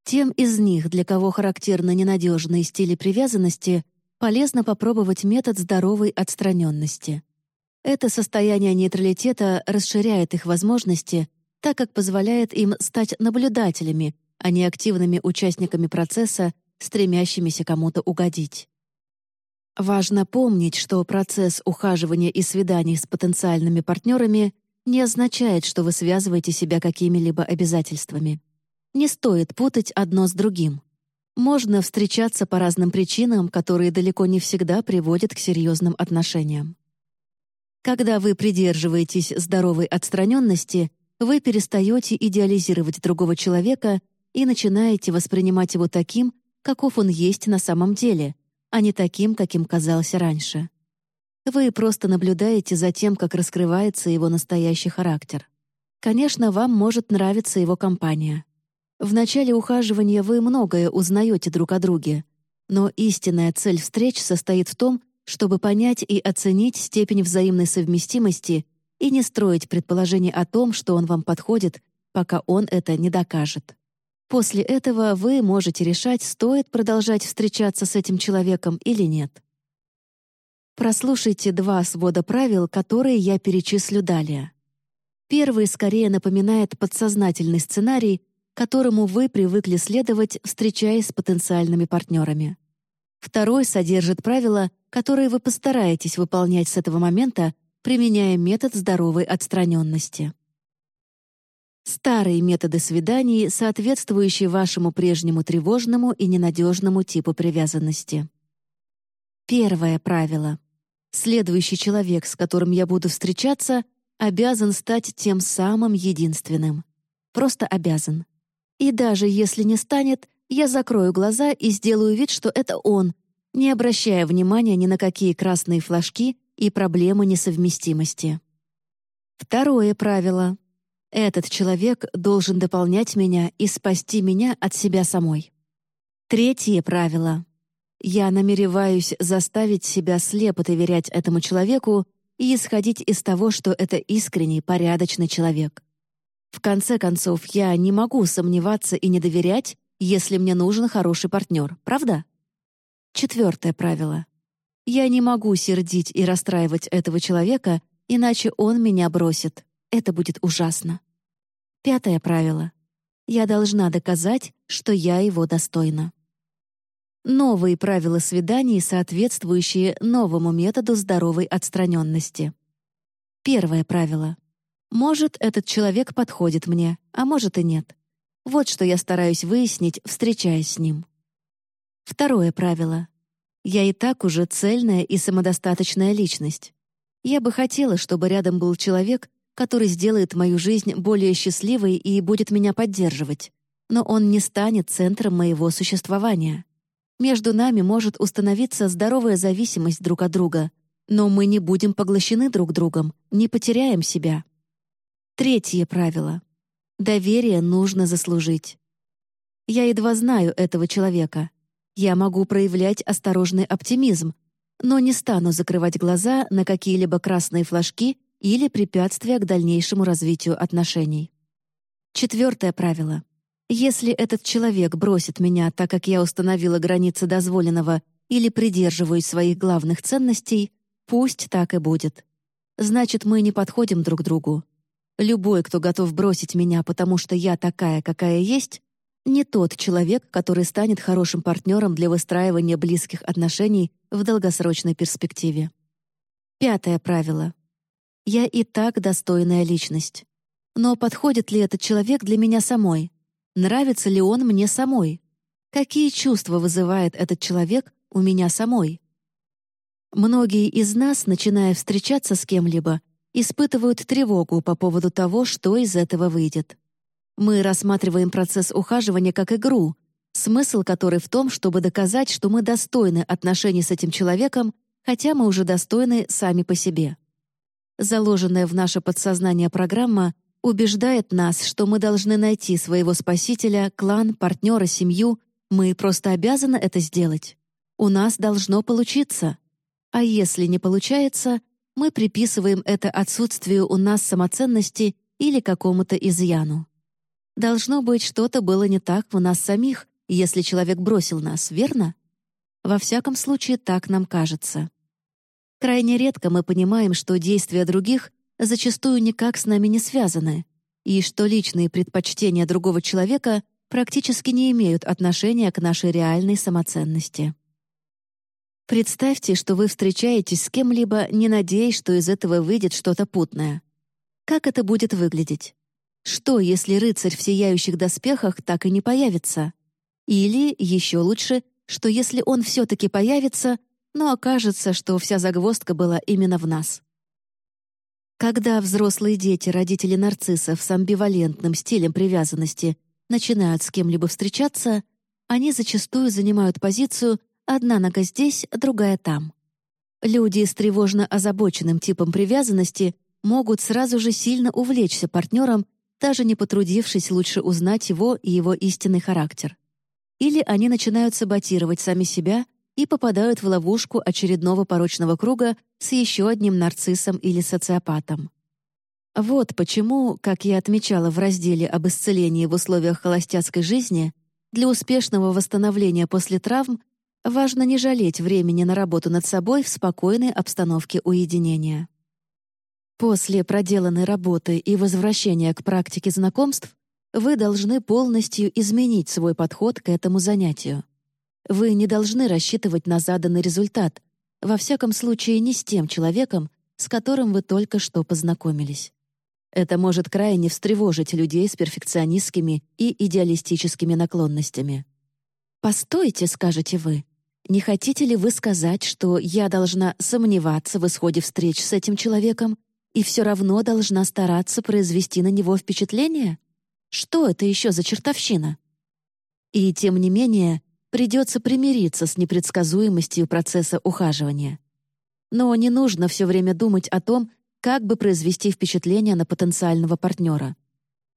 Тем из них, для кого характерны ненадежные стили привязанности, полезно попробовать метод здоровой отстраненности. Это состояние нейтралитета расширяет их возможности так как позволяет им стать наблюдателями, а не активными участниками процесса, стремящимися кому-то угодить. Важно помнить, что процесс ухаживания и свиданий с потенциальными партнерами не означает, что вы связываете себя какими-либо обязательствами. Не стоит путать одно с другим. Можно встречаться по разным причинам, которые далеко не всегда приводят к серьезным отношениям. Когда вы придерживаетесь здоровой отстраненности, вы перестаете идеализировать другого человека и начинаете воспринимать его таким, каков он есть на самом деле, а не таким, каким казался раньше. Вы просто наблюдаете за тем, как раскрывается его настоящий характер. Конечно, вам может нравиться его компания. В начале ухаживания вы многое узнаете друг о друге, но истинная цель встреч состоит в том, чтобы понять и оценить степень взаимной совместимости и не строить предположений о том, что он вам подходит, пока он это не докажет. После этого вы можете решать, стоит продолжать встречаться с этим человеком или нет. Прослушайте два свода правил, которые я перечислю далее. Первый скорее напоминает подсознательный сценарий, которому вы привыкли следовать, встречаясь с потенциальными партнерами. Второй содержит правила, которые вы постараетесь выполнять с этого момента, применяя метод здоровой отстраненности. Старые методы свиданий, соответствующие вашему прежнему тревожному и ненадежному типу привязанности. Первое правило. Следующий человек, с которым я буду встречаться, обязан стать тем самым единственным. Просто обязан. И даже если не станет, я закрою глаза и сделаю вид, что это он, не обращая внимания ни на какие красные флажки и проблемы несовместимости. Второе правило. Этот человек должен дополнять меня и спасти меня от себя самой. Третье правило. Я намереваюсь заставить себя слепо доверять этому человеку и исходить из того, что это искренний, порядочный человек. В конце концов, я не могу сомневаться и не доверять, если мне нужен хороший партнер, правда? Четвертое правило. Я не могу сердить и расстраивать этого человека, иначе он меня бросит. Это будет ужасно. Пятое правило. Я должна доказать, что я его достойна. Новые правила свиданий, соответствующие новому методу здоровой отстраненности. Первое правило. Может, этот человек подходит мне, а может и нет. Вот что я стараюсь выяснить, встречаясь с ним. Второе правило. Я и так уже цельная и самодостаточная личность. Я бы хотела, чтобы рядом был человек, который сделает мою жизнь более счастливой и будет меня поддерживать. Но он не станет центром моего существования. Между нами может установиться здоровая зависимость друг от друга, но мы не будем поглощены друг другом, не потеряем себя. Третье правило. Доверие нужно заслужить. Я едва знаю этого человека. Я могу проявлять осторожный оптимизм, но не стану закрывать глаза на какие-либо красные флажки или препятствия к дальнейшему развитию отношений. Четвертое правило. Если этот человек бросит меня, так как я установила границы дозволенного или придерживаюсь своих главных ценностей, пусть так и будет. Значит, мы не подходим друг другу. Любой, кто готов бросить меня, потому что я такая, какая есть, не тот человек, который станет хорошим партнером для выстраивания близких отношений в долгосрочной перспективе. Пятое правило. Я и так достойная личность. Но подходит ли этот человек для меня самой? Нравится ли он мне самой? Какие чувства вызывает этот человек у меня самой? Многие из нас, начиная встречаться с кем-либо, испытывают тревогу по поводу того, что из этого выйдет. Мы рассматриваем процесс ухаживания как игру, смысл которой в том, чтобы доказать, что мы достойны отношений с этим человеком, хотя мы уже достойны сами по себе. Заложенная в наше подсознание программа убеждает нас, что мы должны найти своего спасителя, клан, партнера, семью. Мы просто обязаны это сделать. У нас должно получиться. А если не получается, мы приписываем это отсутствию у нас самоценности или какому-то изъяну. Должно быть, что-то было не так в нас самих, если человек бросил нас, верно? Во всяком случае, так нам кажется. Крайне редко мы понимаем, что действия других зачастую никак с нами не связаны, и что личные предпочтения другого человека практически не имеют отношения к нашей реальной самоценности. Представьте, что вы встречаетесь с кем-либо, не надеясь, что из этого выйдет что-то путное. Как это будет выглядеть? Что, если рыцарь в сияющих доспехах так и не появится? Или, еще лучше, что если он все-таки появится, но окажется, что вся загвоздка была именно в нас? Когда взрослые дети, родители нарциссов с амбивалентным стилем привязанности начинают с кем-либо встречаться, они зачастую занимают позицию Одна нога здесь, другая там. Люди с тревожно озабоченным типом привязанности могут сразу же сильно увлечься партнером, даже не потрудившись лучше узнать его и его истинный характер. Или они начинают саботировать сами себя и попадают в ловушку очередного порочного круга с еще одним нарциссом или социопатом. Вот почему, как я отмечала в разделе об исцелении в условиях холостяцкой жизни, для успешного восстановления после травм Важно не жалеть времени на работу над собой в спокойной обстановке уединения. После проделанной работы и возвращения к практике знакомств вы должны полностью изменить свой подход к этому занятию. Вы не должны рассчитывать на заданный результат, во всяком случае не с тем человеком, с которым вы только что познакомились. Это может крайне встревожить людей с перфекционистскими и идеалистическими наклонностями. «Постойте», — скажете вы, не хотите ли вы сказать, что я должна сомневаться в исходе встреч с этим человеком и все равно должна стараться произвести на него впечатление? Что это еще за чертовщина? И тем не менее, придется примириться с непредсказуемостью процесса ухаживания. Но не нужно все время думать о том, как бы произвести впечатление на потенциального партнера.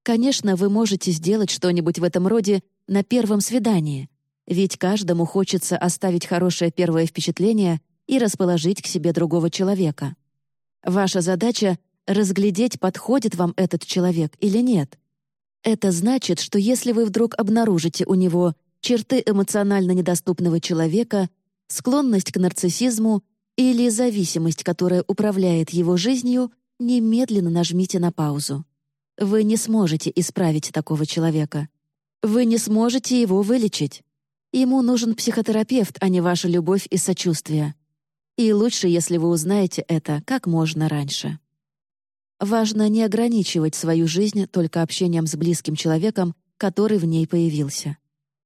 Конечно, вы можете сделать что-нибудь в этом роде на первом свидании, ведь каждому хочется оставить хорошее первое впечатление и расположить к себе другого человека. Ваша задача — разглядеть, подходит вам этот человек или нет. Это значит, что если вы вдруг обнаружите у него черты эмоционально недоступного человека, склонность к нарциссизму или зависимость, которая управляет его жизнью, немедленно нажмите на паузу. Вы не сможете исправить такого человека. Вы не сможете его вылечить. Ему нужен психотерапевт, а не ваша любовь и сочувствие. И лучше, если вы узнаете это как можно раньше. Важно не ограничивать свою жизнь только общением с близким человеком, который в ней появился.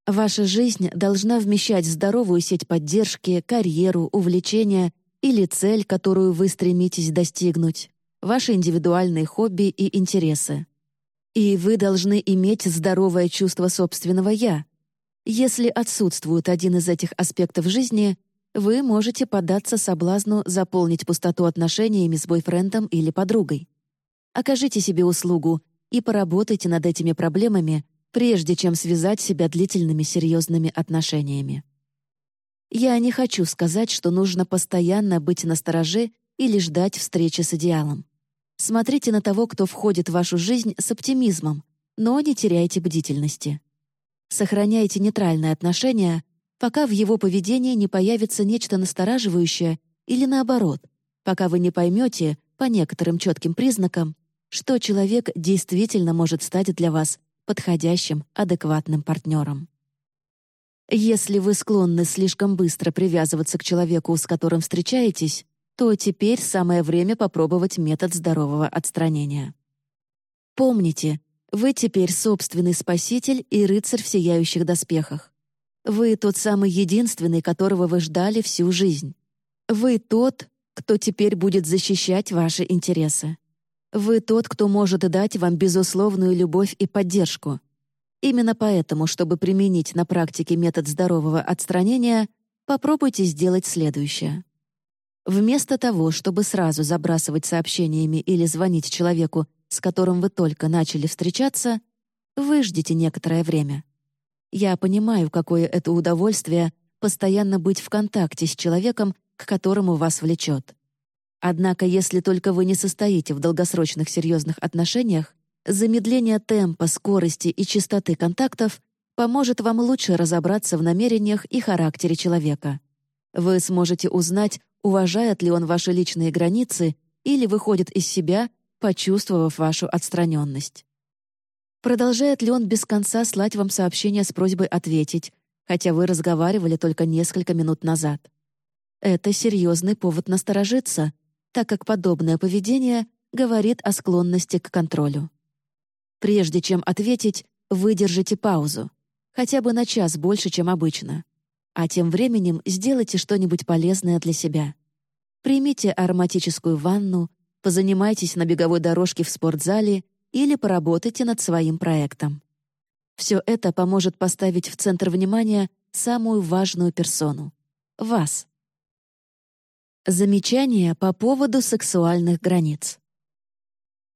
Ваша жизнь должна вмещать здоровую сеть поддержки, карьеру, увлечения или цель, которую вы стремитесь достигнуть, ваши индивидуальные хобби и интересы. И вы должны иметь здоровое чувство собственного «я», если отсутствует один из этих аспектов жизни, вы можете поддаться соблазну заполнить пустоту отношениями с бойфрендом или подругой. Окажите себе услугу и поработайте над этими проблемами, прежде чем связать себя длительными серьезными отношениями. Я не хочу сказать, что нужно постоянно быть настороже или ждать встречи с идеалом. Смотрите на того, кто входит в вашу жизнь с оптимизмом, но не теряйте бдительности. Сохраняйте нейтральное отношение, пока в его поведении не появится нечто настораживающее или наоборот, пока вы не поймете, по некоторым четким признакам, что человек действительно может стать для вас подходящим, адекватным партнером. Если вы склонны слишком быстро привязываться к человеку, с которым встречаетесь, то теперь самое время попробовать метод здорового отстранения. Помните, вы теперь собственный спаситель и рыцарь в сияющих доспехах. Вы тот самый единственный, которого вы ждали всю жизнь. Вы тот, кто теперь будет защищать ваши интересы. Вы тот, кто может дать вам безусловную любовь и поддержку. Именно поэтому, чтобы применить на практике метод здорового отстранения, попробуйте сделать следующее. Вместо того, чтобы сразу забрасывать сообщениями или звонить человеку, с которым вы только начали встречаться, выждите некоторое время. Я понимаю, какое это удовольствие постоянно быть в контакте с человеком, к которому вас влечет. Однако, если только вы не состоите в долгосрочных серьезных отношениях, замедление темпа, скорости и частоты контактов поможет вам лучше разобраться в намерениях и характере человека. Вы сможете узнать, уважает ли он ваши личные границы или выходит из себя почувствовав вашу отстраненность. Продолжает ли он без конца слать вам сообщения с просьбой ответить, хотя вы разговаривали только несколько минут назад? Это серьезный повод насторожиться, так как подобное поведение говорит о склонности к контролю. Прежде чем ответить, выдержите паузу, хотя бы на час больше, чем обычно, а тем временем сделайте что-нибудь полезное для себя. Примите ароматическую ванну, позанимайтесь на беговой дорожке в спортзале или поработайте над своим проектом. Все это поможет поставить в центр внимания самую важную персону — вас. Замечания по поводу сексуальных границ.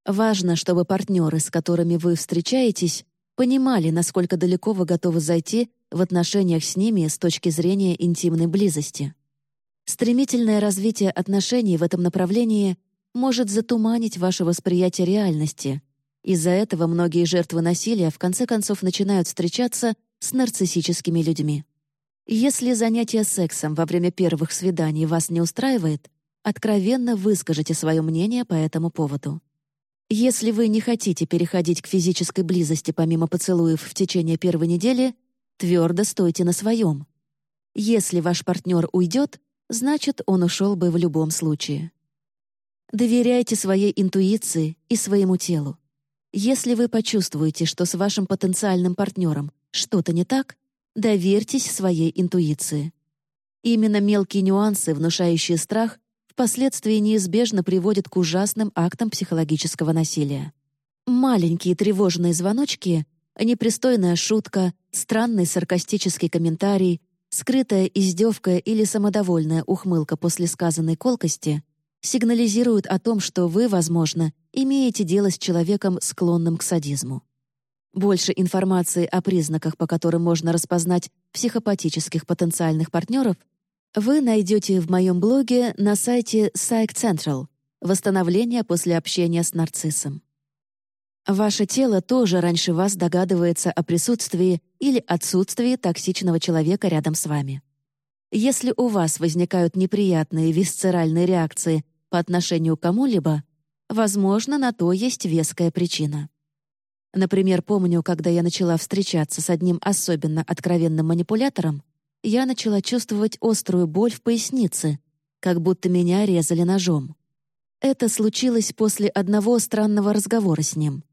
Важно, чтобы партнеры, с которыми вы встречаетесь, понимали, насколько далеко вы готовы зайти в отношениях с ними с точки зрения интимной близости. Стремительное развитие отношений в этом направлении может затуманить ваше восприятие реальности. Из-за этого многие жертвы насилия в конце концов начинают встречаться с нарциссическими людьми. Если занятие сексом во время первых свиданий вас не устраивает, откровенно выскажите свое мнение по этому поводу. Если вы не хотите переходить к физической близости помимо поцелуев в течение первой недели, твердо стойте на своем. Если ваш партнер уйдет, значит, он ушел бы в любом случае. Доверяйте своей интуиции и своему телу. Если вы почувствуете, что с вашим потенциальным партнером что-то не так, доверьтесь своей интуиции. Именно мелкие нюансы, внушающие страх, впоследствии неизбежно приводят к ужасным актам психологического насилия. Маленькие тревожные звоночки, непристойная шутка, странный саркастический комментарий, скрытая издевка или самодовольная ухмылка после сказанной колкости сигнализируют о том, что вы, возможно, имеете дело с человеком, склонным к садизму. Больше информации о признаках, по которым можно распознать психопатических потенциальных партнеров, вы найдете в моем блоге на сайте Psych Central «Восстановление после общения с нарциссом». Ваше тело тоже раньше вас догадывается о присутствии или отсутствии токсичного человека рядом с вами. Если у вас возникают неприятные висцеральные реакции по отношению к кому-либо, возможно, на то есть веская причина. Например, помню, когда я начала встречаться с одним особенно откровенным манипулятором, я начала чувствовать острую боль в пояснице, как будто меня резали ножом. Это случилось после одного странного разговора с ним.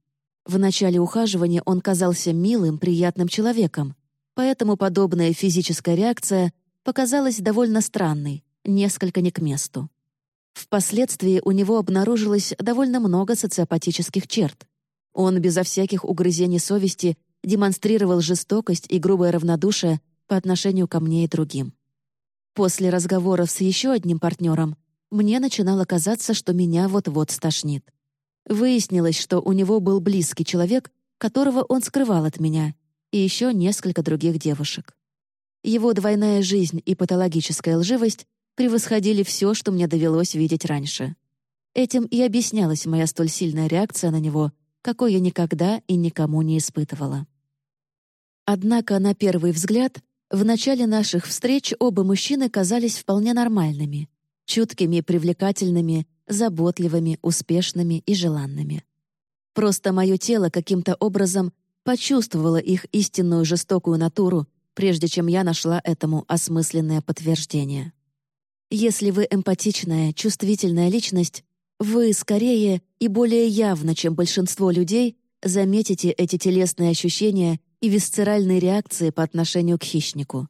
В начале ухаживания он казался милым, приятным человеком, поэтому подобная физическая реакция показалась довольно странной, несколько не к месту. Впоследствии у него обнаружилось довольно много социопатических черт. Он безо всяких угрызений совести демонстрировал жестокость и грубое равнодушие по отношению ко мне и другим. После разговоров с еще одним партнером мне начинало казаться, что меня вот-вот стошнит. Выяснилось, что у него был близкий человек, которого он скрывал от меня, и еще несколько других девушек. Его двойная жизнь и патологическая лживость превосходили все, что мне довелось видеть раньше. Этим и объяснялась моя столь сильная реакция на него, какой я никогда и никому не испытывала. Однако, на первый взгляд, в начале наших встреч оба мужчины казались вполне нормальными, чуткими, привлекательными, заботливыми, успешными и желанными. Просто мое тело каким-то образом почувствовало их истинную жестокую натуру, прежде чем я нашла этому осмысленное подтверждение. Если вы эмпатичная, чувствительная личность, вы скорее и более явно, чем большинство людей, заметите эти телесные ощущения и висцеральные реакции по отношению к хищнику.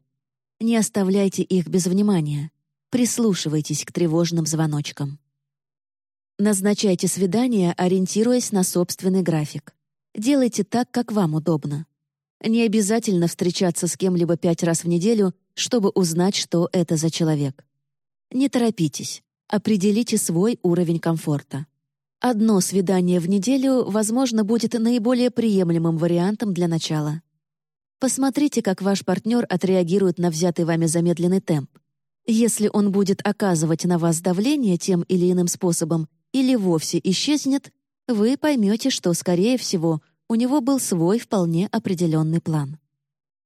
Не оставляйте их без внимания. Прислушивайтесь к тревожным звоночкам. Назначайте свидание, ориентируясь на собственный график. Делайте так, как вам удобно. Не обязательно встречаться с кем-либо пять раз в неделю, чтобы узнать, что это за человек. Не торопитесь. Определите свой уровень комфорта. Одно свидание в неделю, возможно, будет наиболее приемлемым вариантом для начала. Посмотрите, как ваш партнер отреагирует на взятый вами замедленный темп. Если он будет оказывать на вас давление тем или иным способом или вовсе исчезнет, вы поймете, что, скорее всего, у него был свой вполне определенный план.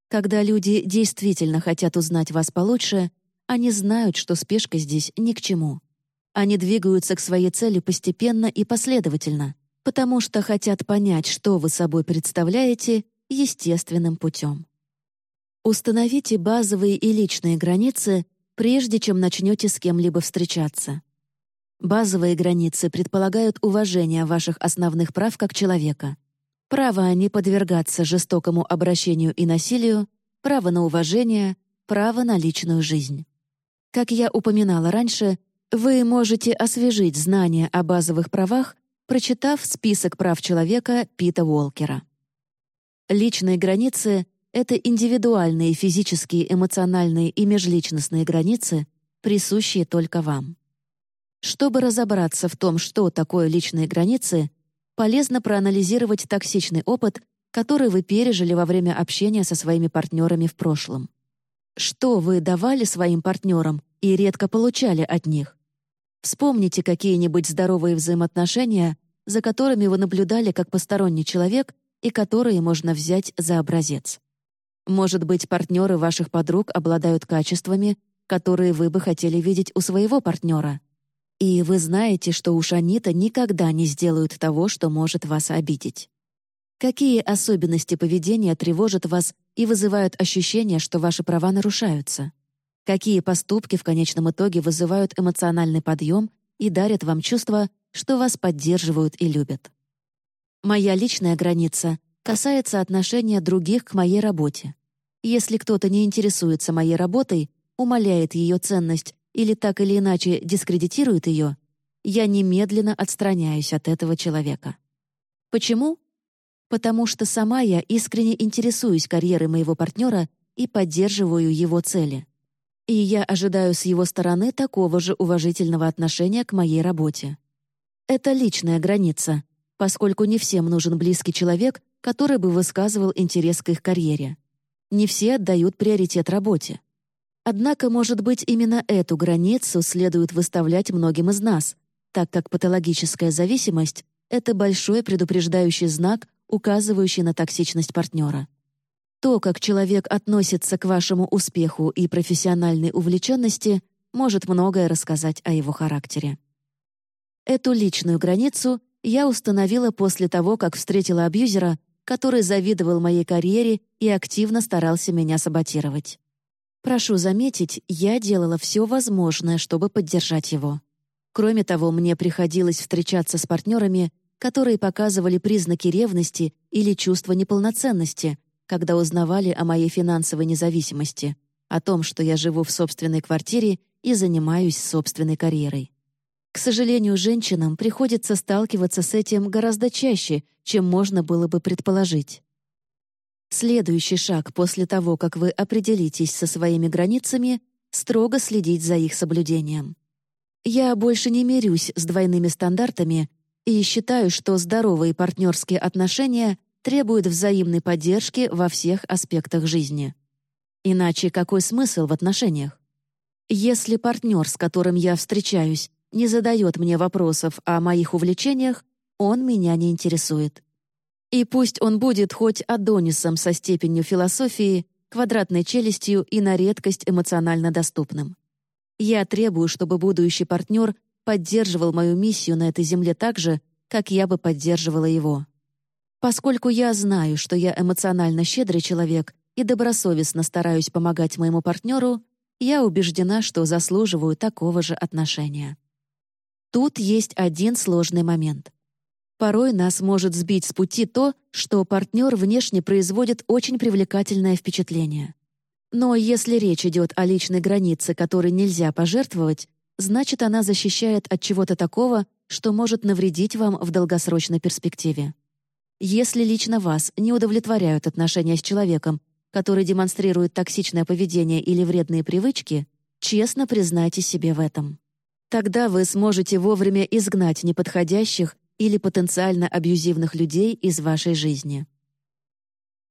Когда люди действительно хотят узнать вас получше, они знают, что спешка здесь ни к чему. Они двигаются к своей цели постепенно и последовательно, потому что хотят понять, что вы собой представляете, естественным путем. Установите базовые и личные границы, прежде чем начнете с кем-либо встречаться. Базовые границы предполагают уважение ваших основных прав как человека. Право не подвергаться жестокому обращению и насилию, право на уважение, право на личную жизнь. Как я упоминала раньше, вы можете освежить знания о базовых правах, прочитав список прав человека Пита Уолкера. Личные границы — это индивидуальные физические, эмоциональные и межличностные границы, присущие только вам. Чтобы разобраться в том, что такое личные границы, полезно проанализировать токсичный опыт, который вы пережили во время общения со своими партнерами в прошлом. Что вы давали своим партнерам и редко получали от них? Вспомните какие-нибудь здоровые взаимоотношения, за которыми вы наблюдали как посторонний человек и которые можно взять за образец. Может быть, партнеры ваших подруг обладают качествами, которые вы бы хотели видеть у своего партнера. И вы знаете, что уж они-то никогда не сделают того, что может вас обидеть. Какие особенности поведения тревожат вас и вызывают ощущение, что ваши права нарушаются? Какие поступки в конечном итоге вызывают эмоциональный подъем и дарят вам чувство, что вас поддерживают и любят? Моя личная граница касается отношения других к моей работе. Если кто-то не интересуется моей работой, умаляет ее ценность или так или иначе дискредитирует ее, я немедленно отстраняюсь от этого человека. Почему? потому что сама я искренне интересуюсь карьерой моего партнера и поддерживаю его цели. И я ожидаю с его стороны такого же уважительного отношения к моей работе. Это личная граница, поскольку не всем нужен близкий человек, который бы высказывал интерес к их карьере. Не все отдают приоритет работе. Однако, может быть, именно эту границу следует выставлять многим из нас, так как патологическая зависимость — это большой предупреждающий знак указывающий на токсичность партнера. То, как человек относится к вашему успеху и профессиональной увлеченности, может многое рассказать о его характере. Эту личную границу я установила после того, как встретила абьюзера, который завидовал моей карьере и активно старался меня саботировать. Прошу заметить, я делала все возможное, чтобы поддержать его. Кроме того, мне приходилось встречаться с партнерами, которые показывали признаки ревности или чувства неполноценности, когда узнавали о моей финансовой независимости, о том, что я живу в собственной квартире и занимаюсь собственной карьерой. К сожалению, женщинам приходится сталкиваться с этим гораздо чаще, чем можно было бы предположить. Следующий шаг после того, как вы определитесь со своими границами, строго следить за их соблюдением. Я больше не мирюсь с двойными стандартами и считаю, что здоровые партнерские отношения требуют взаимной поддержки во всех аспектах жизни. Иначе какой смысл в отношениях? Если партнер, с которым я встречаюсь, не задает мне вопросов о моих увлечениях, он меня не интересует. И пусть он будет хоть Адонисом со степенью философии, квадратной челюстью и на редкость эмоционально доступным. Я требую, чтобы будущий партнер поддерживал мою миссию на этой земле так же, как я бы поддерживала его. Поскольку я знаю, что я эмоционально щедрый человек и добросовестно стараюсь помогать моему партнеру, я убеждена, что заслуживаю такого же отношения. Тут есть один сложный момент. Порой нас может сбить с пути то, что партнер внешне производит очень привлекательное впечатление. Но если речь идет о личной границе, которой нельзя пожертвовать, значит, она защищает от чего-то такого, что может навредить вам в долгосрочной перспективе. Если лично вас не удовлетворяют отношения с человеком, который демонстрирует токсичное поведение или вредные привычки, честно признайте себе в этом. Тогда вы сможете вовремя изгнать неподходящих или потенциально абьюзивных людей из вашей жизни.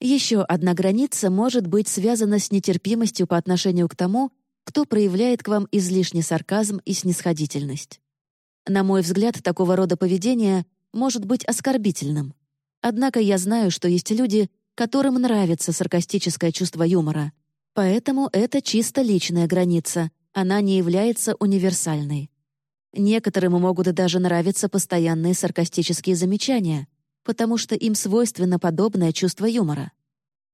Еще одна граница может быть связана с нетерпимостью по отношению к тому, кто проявляет к вам излишний сарказм и снисходительность. На мой взгляд, такого рода поведение может быть оскорбительным. Однако я знаю, что есть люди, которым нравится саркастическое чувство юмора. Поэтому это чисто личная граница, она не является универсальной. Некоторым могут даже нравиться постоянные саркастические замечания, потому что им свойственно подобное чувство юмора.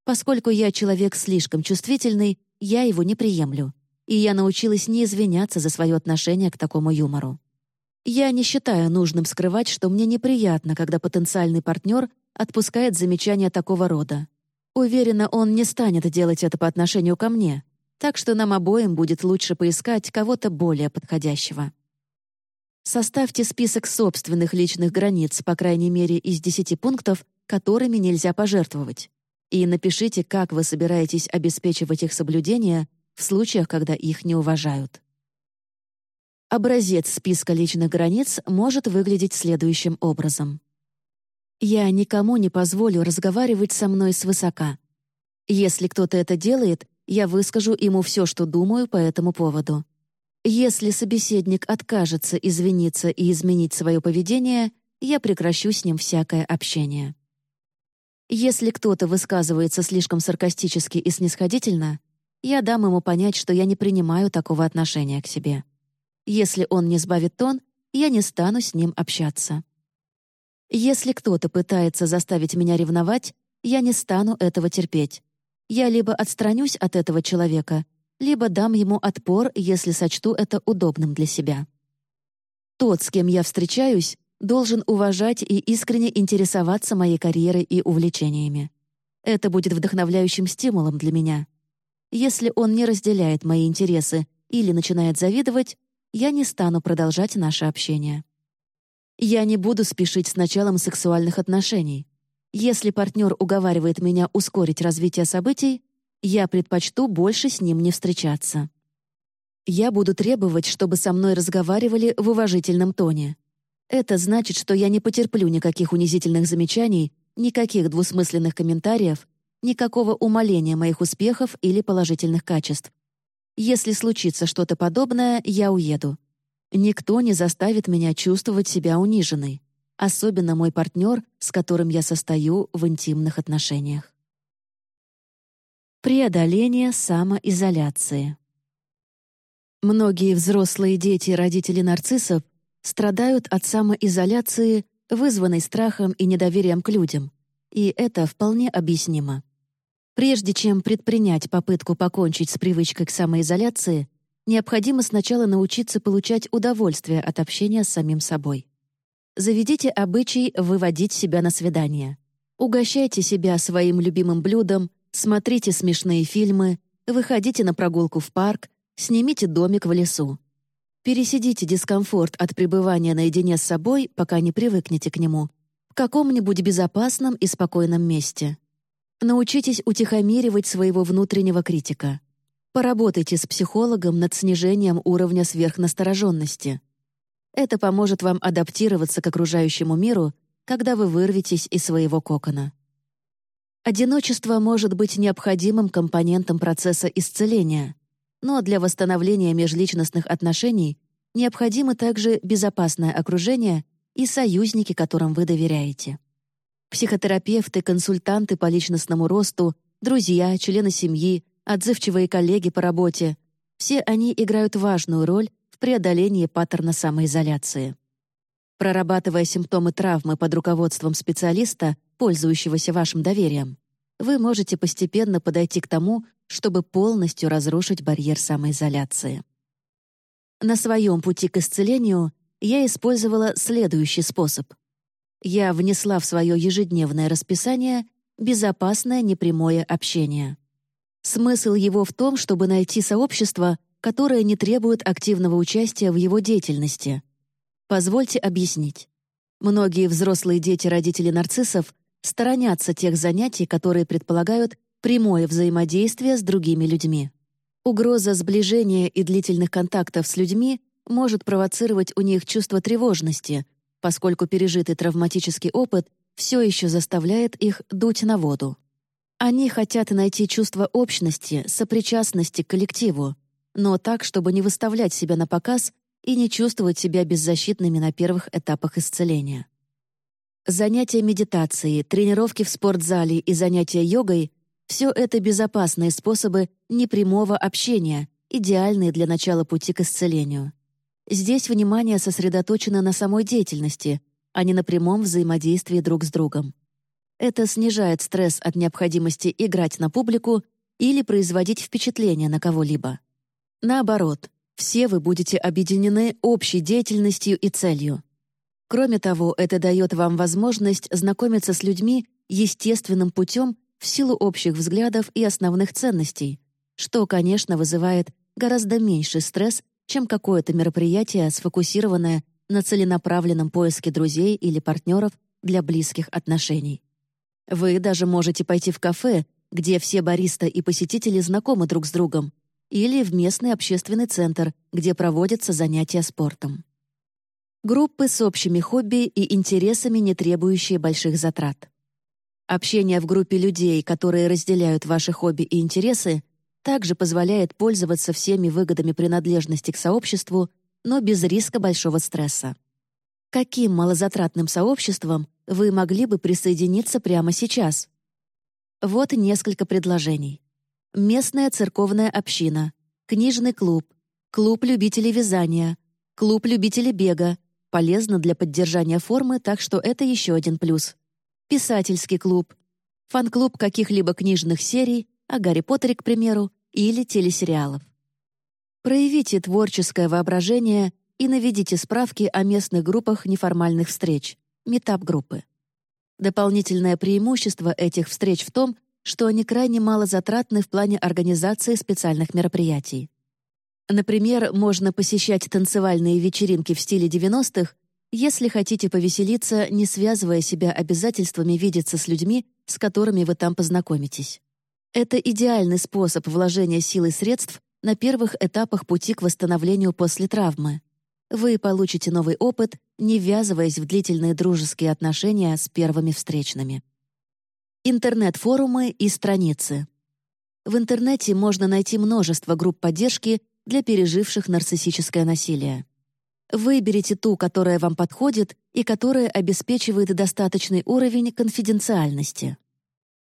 Поскольку я человек слишком чувствительный, я его не приемлю, и я научилась не извиняться за свое отношение к такому юмору. Я не считаю нужным скрывать, что мне неприятно, когда потенциальный партнер отпускает замечания такого рода. Уверена, он не станет делать это по отношению ко мне, так что нам обоим будет лучше поискать кого-то более подходящего. Составьте список собственных личных границ, по крайней мере, из 10 пунктов, которыми нельзя пожертвовать, и напишите, как вы собираетесь обеспечивать их соблюдение в случаях, когда их не уважают. Образец списка личных границ может выглядеть следующим образом. Я никому не позволю разговаривать со мной свысока. Если кто-то это делает, я выскажу ему все, что думаю по этому поводу. Если собеседник откажется извиниться и изменить свое поведение, я прекращу с ним всякое общение. Если кто-то высказывается слишком саркастически и снисходительно, я дам ему понять, что я не принимаю такого отношения к себе. Если он не сбавит тон, я не стану с ним общаться. Если кто-то пытается заставить меня ревновать, я не стану этого терпеть. Я либо отстранюсь от этого человека, либо дам ему отпор, если сочту это удобным для себя. Тот, с кем я встречаюсь, должен уважать и искренне интересоваться моей карьерой и увлечениями. Это будет вдохновляющим стимулом для меня. Если он не разделяет мои интересы или начинает завидовать, я не стану продолжать наше общение. Я не буду спешить с началом сексуальных отношений. Если партнер уговаривает меня ускорить развитие событий, я предпочту больше с ним не встречаться. Я буду требовать, чтобы со мной разговаривали в уважительном тоне. Это значит, что я не потерплю никаких унизительных замечаний, никаких двусмысленных комментариев, никакого умаления моих успехов или положительных качеств. Если случится что-то подобное, я уеду. Никто не заставит меня чувствовать себя униженной, особенно мой партнер, с которым я состою в интимных отношениях. Преодоление самоизоляции. Многие взрослые дети и родители нарциссов страдают от самоизоляции, вызванной страхом и недоверием к людям, и это вполне объяснимо. Прежде чем предпринять попытку покончить с привычкой к самоизоляции, необходимо сначала научиться получать удовольствие от общения с самим собой. Заведите обычай выводить себя на свидание. Угощайте себя своим любимым блюдом, смотрите смешные фильмы, выходите на прогулку в парк, снимите домик в лесу. Пересидите дискомфорт от пребывания наедине с собой, пока не привыкнете к нему, в каком-нибудь безопасном и спокойном месте. Научитесь утихомиривать своего внутреннего критика. Поработайте с психологом над снижением уровня сверхнастороженности. Это поможет вам адаптироваться к окружающему миру, когда вы вырветесь из своего кокона. Одиночество может быть необходимым компонентом процесса исцеления, но для восстановления межличностных отношений необходимо также безопасное окружение и союзники, которым вы доверяете. Психотерапевты, консультанты по личностному росту, друзья, члены семьи, отзывчивые коллеги по работе — все они играют важную роль в преодолении паттерна самоизоляции. Прорабатывая симптомы травмы под руководством специалиста, пользующегося вашим доверием, вы можете постепенно подойти к тому, чтобы полностью разрушить барьер самоизоляции. На своем пути к исцелению я использовала следующий способ. Я внесла в свое ежедневное расписание безопасное непрямое общение. Смысл его в том, чтобы найти сообщество, которое не требует активного участия в его деятельности. Позвольте объяснить. Многие взрослые дети родителей нарциссов сторонятся тех занятий, которые предполагают прямое взаимодействие с другими людьми. Угроза сближения и длительных контактов с людьми может провоцировать у них чувство тревожности, поскольку пережитый травматический опыт все еще заставляет их дуть на воду. Они хотят найти чувство общности, сопричастности к коллективу, но так, чтобы не выставлять себя на показ и не чувствовать себя беззащитными на первых этапах исцеления. Занятия медитацией, тренировки в спортзале и занятия йогой — все это безопасные способы непрямого общения, идеальные для начала пути к исцелению. Здесь внимание сосредоточено на самой деятельности, а не на прямом взаимодействии друг с другом. Это снижает стресс от необходимости играть на публику или производить впечатление на кого-либо. Наоборот, все вы будете объединены общей деятельностью и целью. Кроме того, это дает вам возможность знакомиться с людьми естественным путем в силу общих взглядов и основных ценностей, что, конечно, вызывает гораздо меньший стресс, чем какое-то мероприятие, сфокусированное на целенаправленном поиске друзей или партнеров для близких отношений. Вы даже можете пойти в кафе, где все бариста и посетители знакомы друг с другом, или в местный общественный центр, где проводятся занятия спортом. Группы с общими хобби и интересами, не требующие больших затрат. Общение в группе людей, которые разделяют ваши хобби и интересы, также позволяет пользоваться всеми выгодами принадлежности к сообществу, но без риска большого стресса. Каким малозатратным сообществом вы могли бы присоединиться прямо сейчас? Вот несколько предложений местная церковная община, книжный клуб, клуб любителей вязания, клуб любителей бега, полезно для поддержания формы, так что это еще один плюс. Писательский клуб, фан-клуб каких-либо книжных серий, о Гарри Поттере, к примеру, или телесериалов. Проявите творческое воображение и наведите справки о местных группах неформальных встреч, метап-группы. Дополнительное преимущество этих встреч в том, что они крайне мало затратны в плане организации специальных мероприятий. Например, можно посещать танцевальные вечеринки в стиле 90-х, если хотите повеселиться, не связывая себя обязательствами видеться с людьми, с которыми вы там познакомитесь. Это идеальный способ вложения сил и средств на первых этапах пути к восстановлению после травмы. Вы получите новый опыт, не ввязываясь в длительные дружеские отношения с первыми встречными. Интернет-форумы и страницы. В интернете можно найти множество групп поддержки для переживших нарциссическое насилие. Выберите ту, которая вам подходит и которая обеспечивает достаточный уровень конфиденциальности.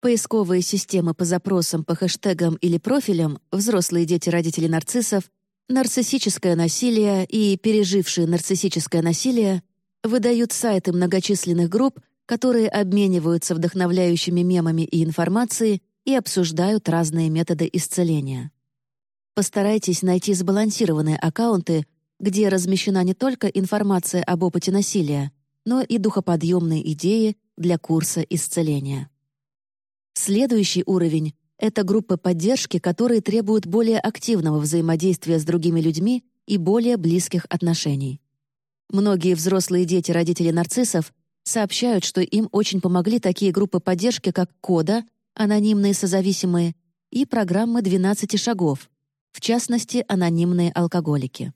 Поисковые системы по запросам по хэштегам или профилям «взрослые дети родители нарциссов», «нарциссическое насилие» и «пережившие нарциссическое насилие» выдают сайты многочисленных групп, которые обмениваются вдохновляющими мемами и информацией и обсуждают разные методы исцеления. Постарайтесь найти сбалансированные аккаунты, где размещена не только информация об опыте насилия, но и духоподъемные идеи для курса исцеления. Следующий уровень — это группы поддержки, которые требуют более активного взаимодействия с другими людьми и более близких отношений. Многие взрослые дети родителей нарциссов сообщают, что им очень помогли такие группы поддержки, как «Кода», анонимные созависимые, и программы «12 шагов», в частности, анонимные алкоголики.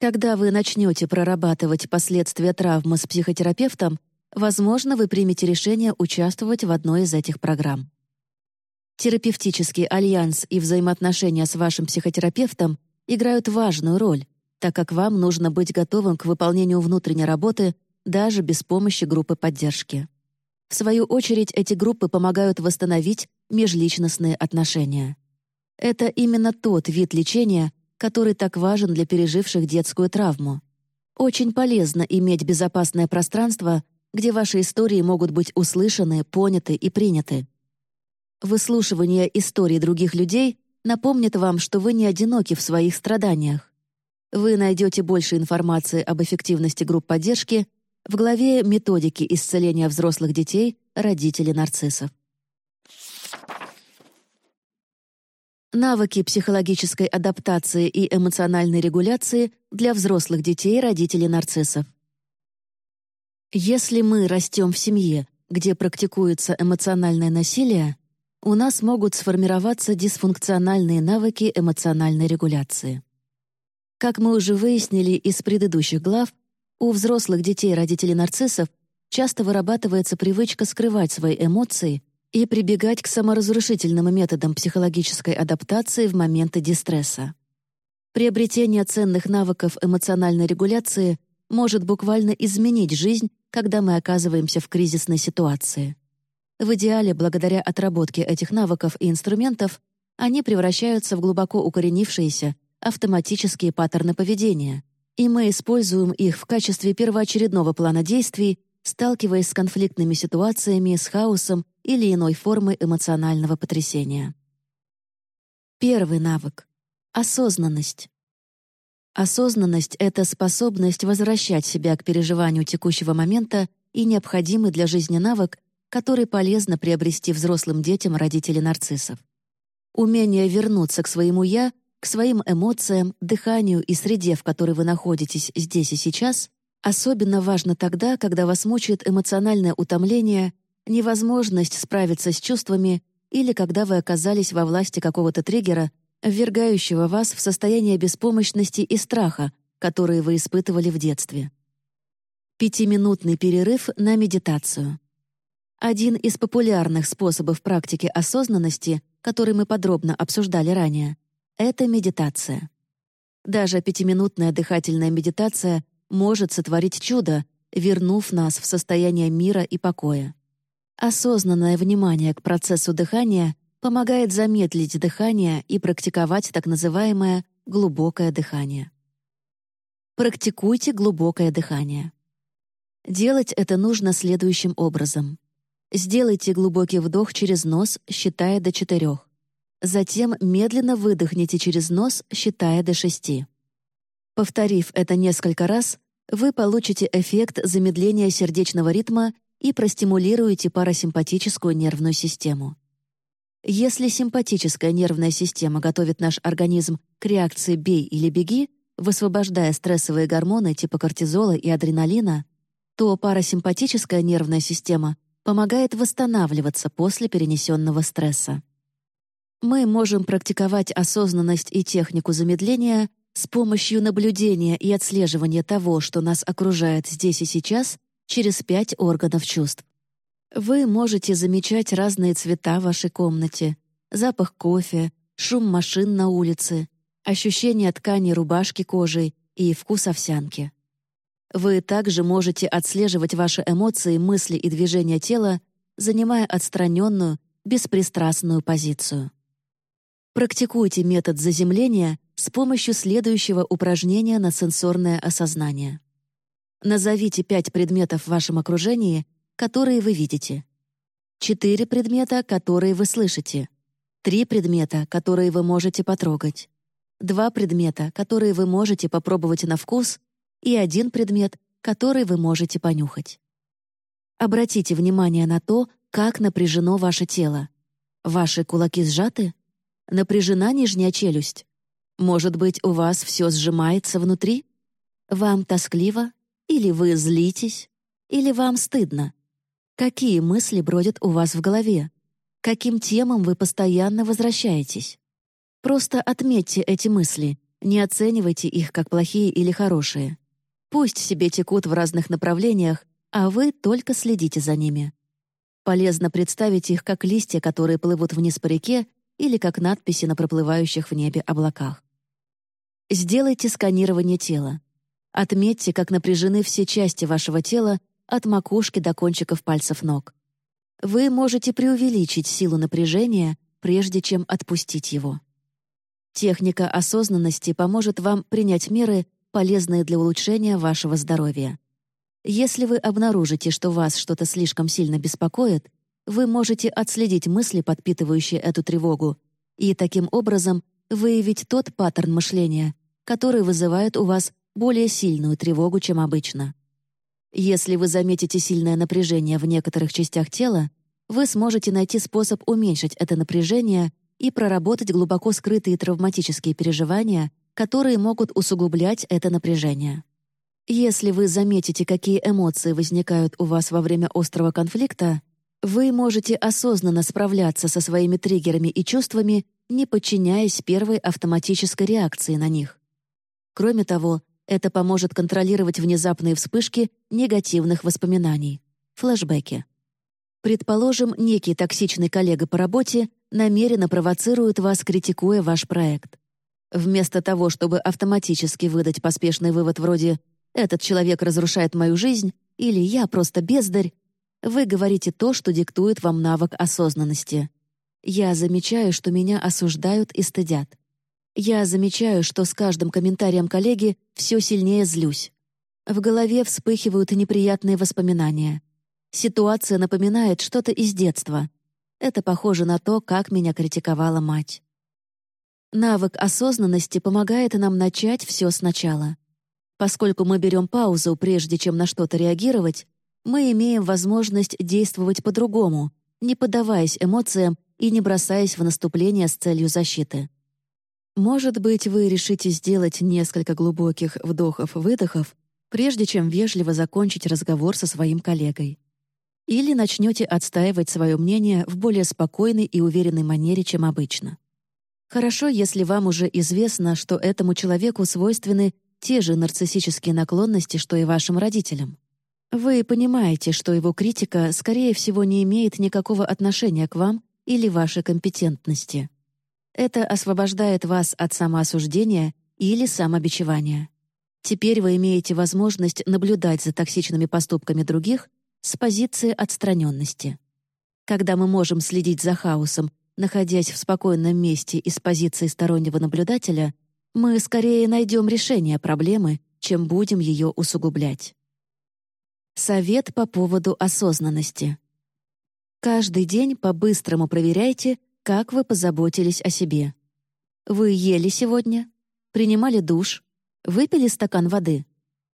Когда вы начнете прорабатывать последствия травмы с психотерапевтом, Возможно, вы примете решение участвовать в одной из этих программ. Терапевтический альянс и взаимоотношения с вашим психотерапевтом играют важную роль, так как вам нужно быть готовым к выполнению внутренней работы даже без помощи группы поддержки. В свою очередь, эти группы помогают восстановить межличностные отношения. Это именно тот вид лечения, который так важен для переживших детскую травму. Очень полезно иметь безопасное пространство, где ваши истории могут быть услышаны, поняты и приняты. Выслушивание историй других людей напомнит вам, что вы не одиноки в своих страданиях. Вы найдете больше информации об эффективности групп поддержки в главе «Методики исцеления взрослых детей, родителей нарциссов». Навыки психологической адаптации и эмоциональной регуляции для взрослых детей, родителей нарциссов. Если мы растем в семье, где практикуется эмоциональное насилие, у нас могут сформироваться дисфункциональные навыки эмоциональной регуляции. Как мы уже выяснили из предыдущих глав, у взрослых детей родителей нарциссов часто вырабатывается привычка скрывать свои эмоции и прибегать к саморазрушительным методам психологической адаптации в моменты дистресса. Приобретение ценных навыков эмоциональной регуляции может буквально изменить жизнь когда мы оказываемся в кризисной ситуации. В идеале, благодаря отработке этих навыков и инструментов, они превращаются в глубоко укоренившиеся автоматические паттерны поведения, и мы используем их в качестве первоочередного плана действий, сталкиваясь с конфликтными ситуациями, с хаосом или иной формой эмоционального потрясения. Первый навык — осознанность. Осознанность — это способность возвращать себя к переживанию текущего момента и необходимый для жизни навык, который полезно приобрести взрослым детям родителей нарциссов. Умение вернуться к своему «я», к своим эмоциям, дыханию и среде, в которой вы находитесь здесь и сейчас, особенно важно тогда, когда вас мучает эмоциональное утомление, невозможность справиться с чувствами или когда вы оказались во власти какого-то триггера, ввергающего вас в состояние беспомощности и страха, которые вы испытывали в детстве. Пятиминутный перерыв на медитацию. Один из популярных способов практики осознанности, который мы подробно обсуждали ранее, это медитация. Даже пятиминутная дыхательная медитация может сотворить чудо, вернув нас в состояние мира и покоя. Осознанное внимание к процессу дыхания помогает замедлить дыхание и практиковать так называемое глубокое дыхание. Практикуйте глубокое дыхание. Делать это нужно следующим образом. Сделайте глубокий вдох через нос, считая до четырех. Затем медленно выдохните через нос, считая до шести. Повторив это несколько раз, вы получите эффект замедления сердечного ритма и простимулируете парасимпатическую нервную систему. Если симпатическая нервная система готовит наш организм к реакции «бей» или «беги», высвобождая стрессовые гормоны типа кортизола и адреналина, то парасимпатическая нервная система помогает восстанавливаться после перенесенного стресса. Мы можем практиковать осознанность и технику замедления с помощью наблюдения и отслеживания того, что нас окружает здесь и сейчас, через пять органов чувств. Вы можете замечать разные цвета в вашей комнате, запах кофе, шум машин на улице, ощущение ткани рубашки кожей и вкус овсянки. Вы также можете отслеживать ваши эмоции, мысли и движения тела, занимая отстраненную, беспристрастную позицию. Практикуйте метод заземления с помощью следующего упражнения на сенсорное осознание. Назовите пять предметов в вашем окружении, которые вы видите. Четыре предмета, которые вы слышите. Три предмета, которые вы можете потрогать. Два предмета, которые вы можете попробовать на вкус, и один предмет, который вы можете понюхать. Обратите внимание на то, как напряжено ваше тело. Ваши кулаки сжаты? Напряжена нижняя челюсть? Может быть, у вас все сжимается внутри? Вам тоскливо? Или вы злитесь? Или вам стыдно? Какие мысли бродят у вас в голове? Каким темам вы постоянно возвращаетесь? Просто отметьте эти мысли, не оценивайте их как плохие или хорошие. Пусть себе текут в разных направлениях, а вы только следите за ними. Полезно представить их как листья, которые плывут вниз по реке, или как надписи на проплывающих в небе облаках. Сделайте сканирование тела. Отметьте, как напряжены все части вашего тела от макушки до кончиков пальцев ног. Вы можете преувеличить силу напряжения, прежде чем отпустить его. Техника осознанности поможет вам принять меры, полезные для улучшения вашего здоровья. Если вы обнаружите, что вас что-то слишком сильно беспокоит, вы можете отследить мысли, подпитывающие эту тревогу, и таким образом выявить тот паттерн мышления, который вызывает у вас более сильную тревогу, чем обычно. Если вы заметите сильное напряжение в некоторых частях тела, вы сможете найти способ уменьшить это напряжение и проработать глубоко скрытые травматические переживания, которые могут усугублять это напряжение. Если вы заметите, какие эмоции возникают у вас во время острого конфликта, вы можете осознанно справляться со своими триггерами и чувствами, не подчиняясь первой автоматической реакции на них. Кроме того, это поможет контролировать внезапные вспышки негативных воспоминаний, флешбеки. Предположим, некий токсичный коллега по работе намеренно провоцирует вас, критикуя ваш проект. Вместо того, чтобы автоматически выдать поспешный вывод вроде «этот человек разрушает мою жизнь» или «я просто бездарь», вы говорите то, что диктует вам навык осознанности. Я замечаю, что меня осуждают и стыдят. Я замечаю, что с каждым комментарием коллеги все сильнее злюсь. В голове вспыхивают неприятные воспоминания. Ситуация напоминает что-то из детства. Это похоже на то, как меня критиковала мать. Навык осознанности помогает нам начать все сначала. Поскольку мы берем паузу, прежде чем на что-то реагировать, мы имеем возможность действовать по-другому, не поддаваясь эмоциям и не бросаясь в наступление с целью защиты. Может быть, вы решите сделать несколько глубоких вдохов-выдохов, прежде чем вежливо закончить разговор со своим коллегой. Или начнете отстаивать свое мнение в более спокойной и уверенной манере, чем обычно. Хорошо, если вам уже известно, что этому человеку свойственны те же нарциссические наклонности, что и вашим родителям. Вы понимаете, что его критика, скорее всего, не имеет никакого отношения к вам или вашей компетентности. Это освобождает вас от самоосуждения или самобичевания. Теперь вы имеете возможность наблюдать за токсичными поступками других с позиции отстраненности. Когда мы можем следить за хаосом, находясь в спокойном месте и с позиции стороннего наблюдателя, мы скорее найдем решение проблемы, чем будем ее усугублять. Совет по поводу осознанности. Каждый день по-быстрому проверяйте, как вы позаботились о себе. Вы ели сегодня? Принимали душ? Выпили стакан воды?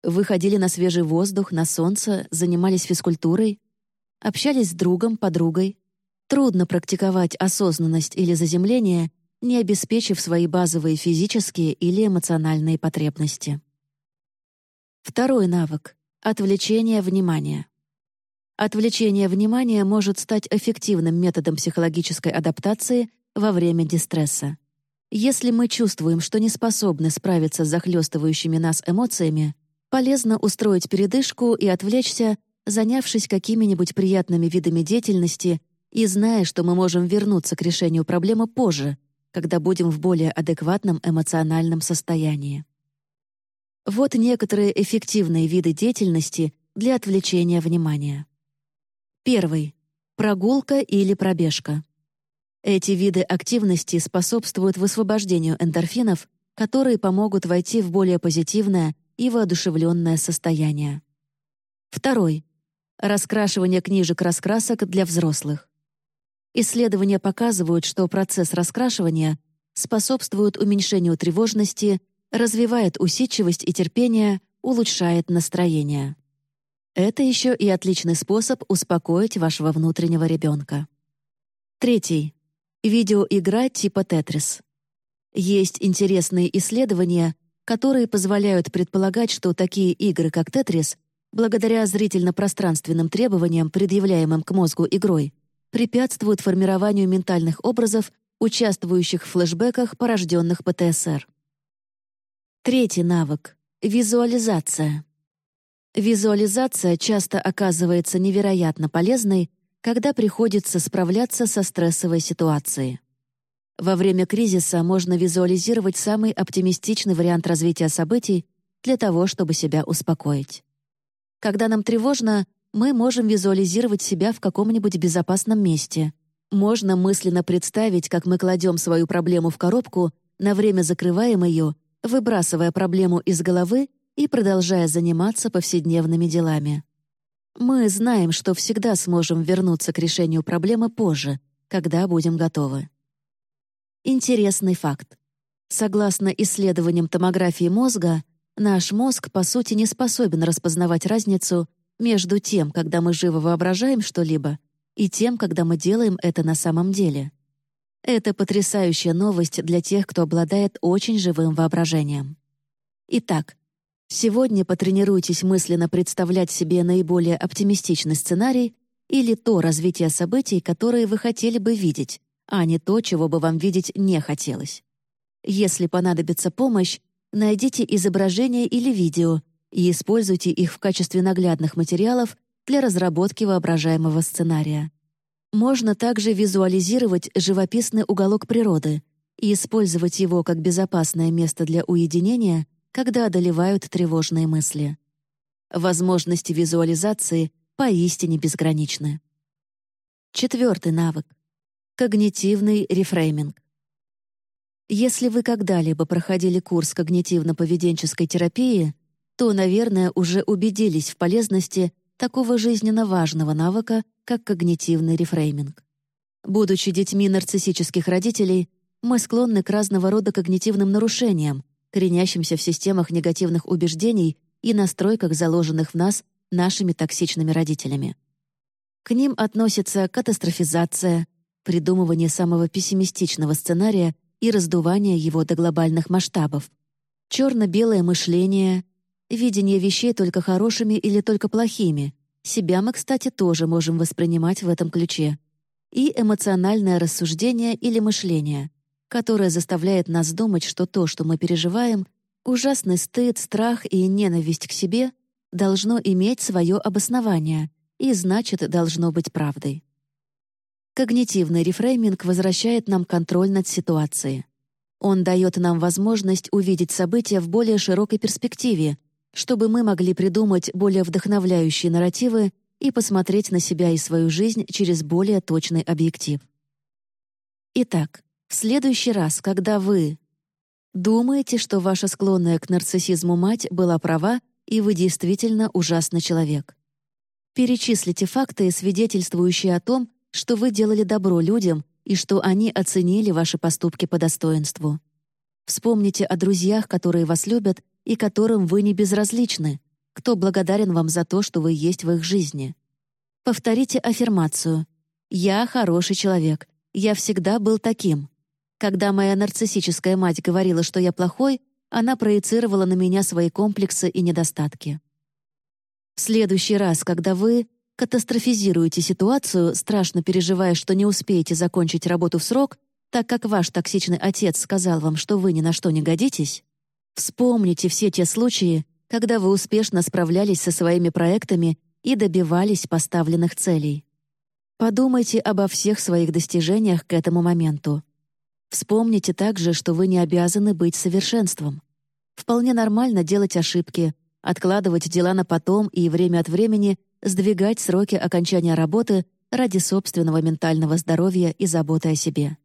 Выходили на свежий воздух, на солнце, занимались физкультурой? Общались с другом, подругой? Трудно практиковать осознанность или заземление, не обеспечив свои базовые физические или эмоциональные потребности. Второй навык — отвлечение внимания. Отвлечение внимания может стать эффективным методом психологической адаптации во время дистресса. Если мы чувствуем, что не способны справиться с захлестывающими нас эмоциями, полезно устроить передышку и отвлечься, занявшись какими-нибудь приятными видами деятельности и зная, что мы можем вернуться к решению проблемы позже, когда будем в более адекватном эмоциональном состоянии. Вот некоторые эффективные виды деятельности для отвлечения внимания. Первый. Прогулка или пробежка. Эти виды активности способствуют высвобождению эндорфинов, которые помогут войти в более позитивное и воодушевленное состояние. Второй. Раскрашивание книжек раскрасок для взрослых. Исследования показывают, что процесс раскрашивания способствует уменьшению тревожности, развивает усидчивость и терпение, улучшает настроение. Это еще и отличный способ успокоить вашего внутреннего ребенка. Третий. Видеоигра типа «Тетрис». Есть интересные исследования, которые позволяют предполагать, что такие игры, как «Тетрис», благодаря зрительно-пространственным требованиям, предъявляемым к мозгу игрой, препятствуют формированию ментальных образов, участвующих в флешбеках, порожденных ПТСР. Третий навык — визуализация. Визуализация часто оказывается невероятно полезной, когда приходится справляться со стрессовой ситуацией. Во время кризиса можно визуализировать самый оптимистичный вариант развития событий для того, чтобы себя успокоить. Когда нам тревожно, мы можем визуализировать себя в каком-нибудь безопасном месте. Можно мысленно представить, как мы кладем свою проблему в коробку, на время закрываем ее, выбрасывая проблему из головы и продолжая заниматься повседневными делами. Мы знаем, что всегда сможем вернуться к решению проблемы позже, когда будем готовы. Интересный факт. Согласно исследованиям томографии мозга, наш мозг, по сути, не способен распознавать разницу между тем, когда мы живо воображаем что-либо, и тем, когда мы делаем это на самом деле. Это потрясающая новость для тех, кто обладает очень живым воображением. Итак, Сегодня потренируйтесь мысленно представлять себе наиболее оптимистичный сценарий или то развитие событий, которые вы хотели бы видеть, а не то, чего бы вам видеть не хотелось. Если понадобится помощь, найдите изображения или видео и используйте их в качестве наглядных материалов для разработки воображаемого сценария. Можно также визуализировать живописный уголок природы и использовать его как безопасное место для уединения когда одолевают тревожные мысли. Возможности визуализации поистине безграничны. Четвертый навык — когнитивный рефрейминг. Если вы когда-либо проходили курс когнитивно-поведенческой терапии, то, наверное, уже убедились в полезности такого жизненно важного навыка, как когнитивный рефрейминг. Будучи детьми нарциссических родителей, мы склонны к разного рода когнитивным нарушениям, коренящимся в системах негативных убеждений и настройках, заложенных в нас нашими токсичными родителями. К ним относятся катастрофизация, придумывание самого пессимистичного сценария и раздувание его до глобальных масштабов, черно-белое мышление, видение вещей только хорошими или только плохими. Себя мы, кстати, тоже можем воспринимать в этом ключе. И эмоциональное рассуждение или мышление, которая заставляет нас думать, что то, что мы переживаем, ужасный стыд, страх и ненависть к себе, должно иметь свое обоснование и, значит, должно быть правдой. Когнитивный рефрейминг возвращает нам контроль над ситуацией. Он дает нам возможность увидеть события в более широкой перспективе, чтобы мы могли придумать более вдохновляющие нарративы и посмотреть на себя и свою жизнь через более точный объектив. Итак, в следующий раз, когда вы думаете, что ваша склонная к нарциссизму мать была права, и вы действительно ужасный человек. Перечислите факты, свидетельствующие о том, что вы делали добро людям и что они оценили ваши поступки по достоинству. Вспомните о друзьях, которые вас любят и которым вы не безразличны, кто благодарен вам за то, что вы есть в их жизни. Повторите аффирмацию «Я хороший человек, я всегда был таким». Когда моя нарциссическая мать говорила, что я плохой, она проецировала на меня свои комплексы и недостатки. В следующий раз, когда вы катастрофизируете ситуацию, страшно переживая, что не успеете закончить работу в срок, так как ваш токсичный отец сказал вам, что вы ни на что не годитесь, вспомните все те случаи, когда вы успешно справлялись со своими проектами и добивались поставленных целей. Подумайте обо всех своих достижениях к этому моменту. Вспомните также, что вы не обязаны быть совершенством. Вполне нормально делать ошибки, откладывать дела на потом и время от времени сдвигать сроки окончания работы, ради собственного ментального здоровья и заботы о себе.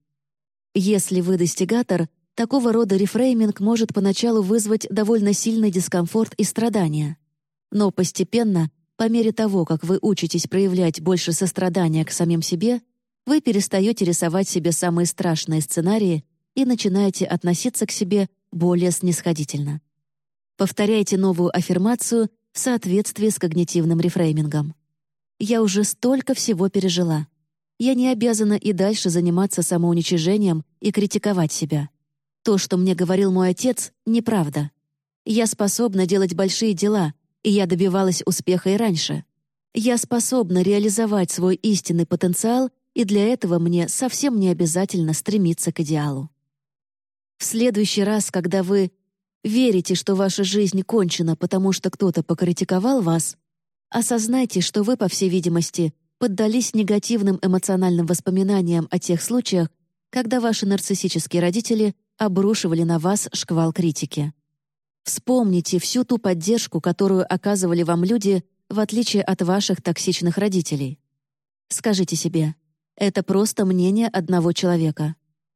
Если вы достигатор, такого рода рефрейминг может поначалу вызвать довольно сильный дискомфорт и страдания. Но постепенно, по мере того, как вы учитесь проявлять больше сострадания к самим себе, вы перестаете рисовать себе самые страшные сценарии и начинаете относиться к себе более снисходительно. Повторяйте новую аффирмацию в соответствии с когнитивным рефреймингом. «Я уже столько всего пережила. Я не обязана и дальше заниматься самоуничижением и критиковать себя. То, что мне говорил мой отец, неправда. Я способна делать большие дела, и я добивалась успеха и раньше. Я способна реализовать свой истинный потенциал, и для этого мне совсем не обязательно стремиться к идеалу. В следующий раз, когда вы верите, что ваша жизнь кончена, потому что кто-то покритиковал вас, осознайте, что вы, по всей видимости, поддались негативным эмоциональным воспоминаниям о тех случаях, когда ваши нарциссические родители обрушивали на вас шквал критики. Вспомните всю ту поддержку, которую оказывали вам люди, в отличие от ваших токсичных родителей. Скажите себе, это просто мнение одного человека.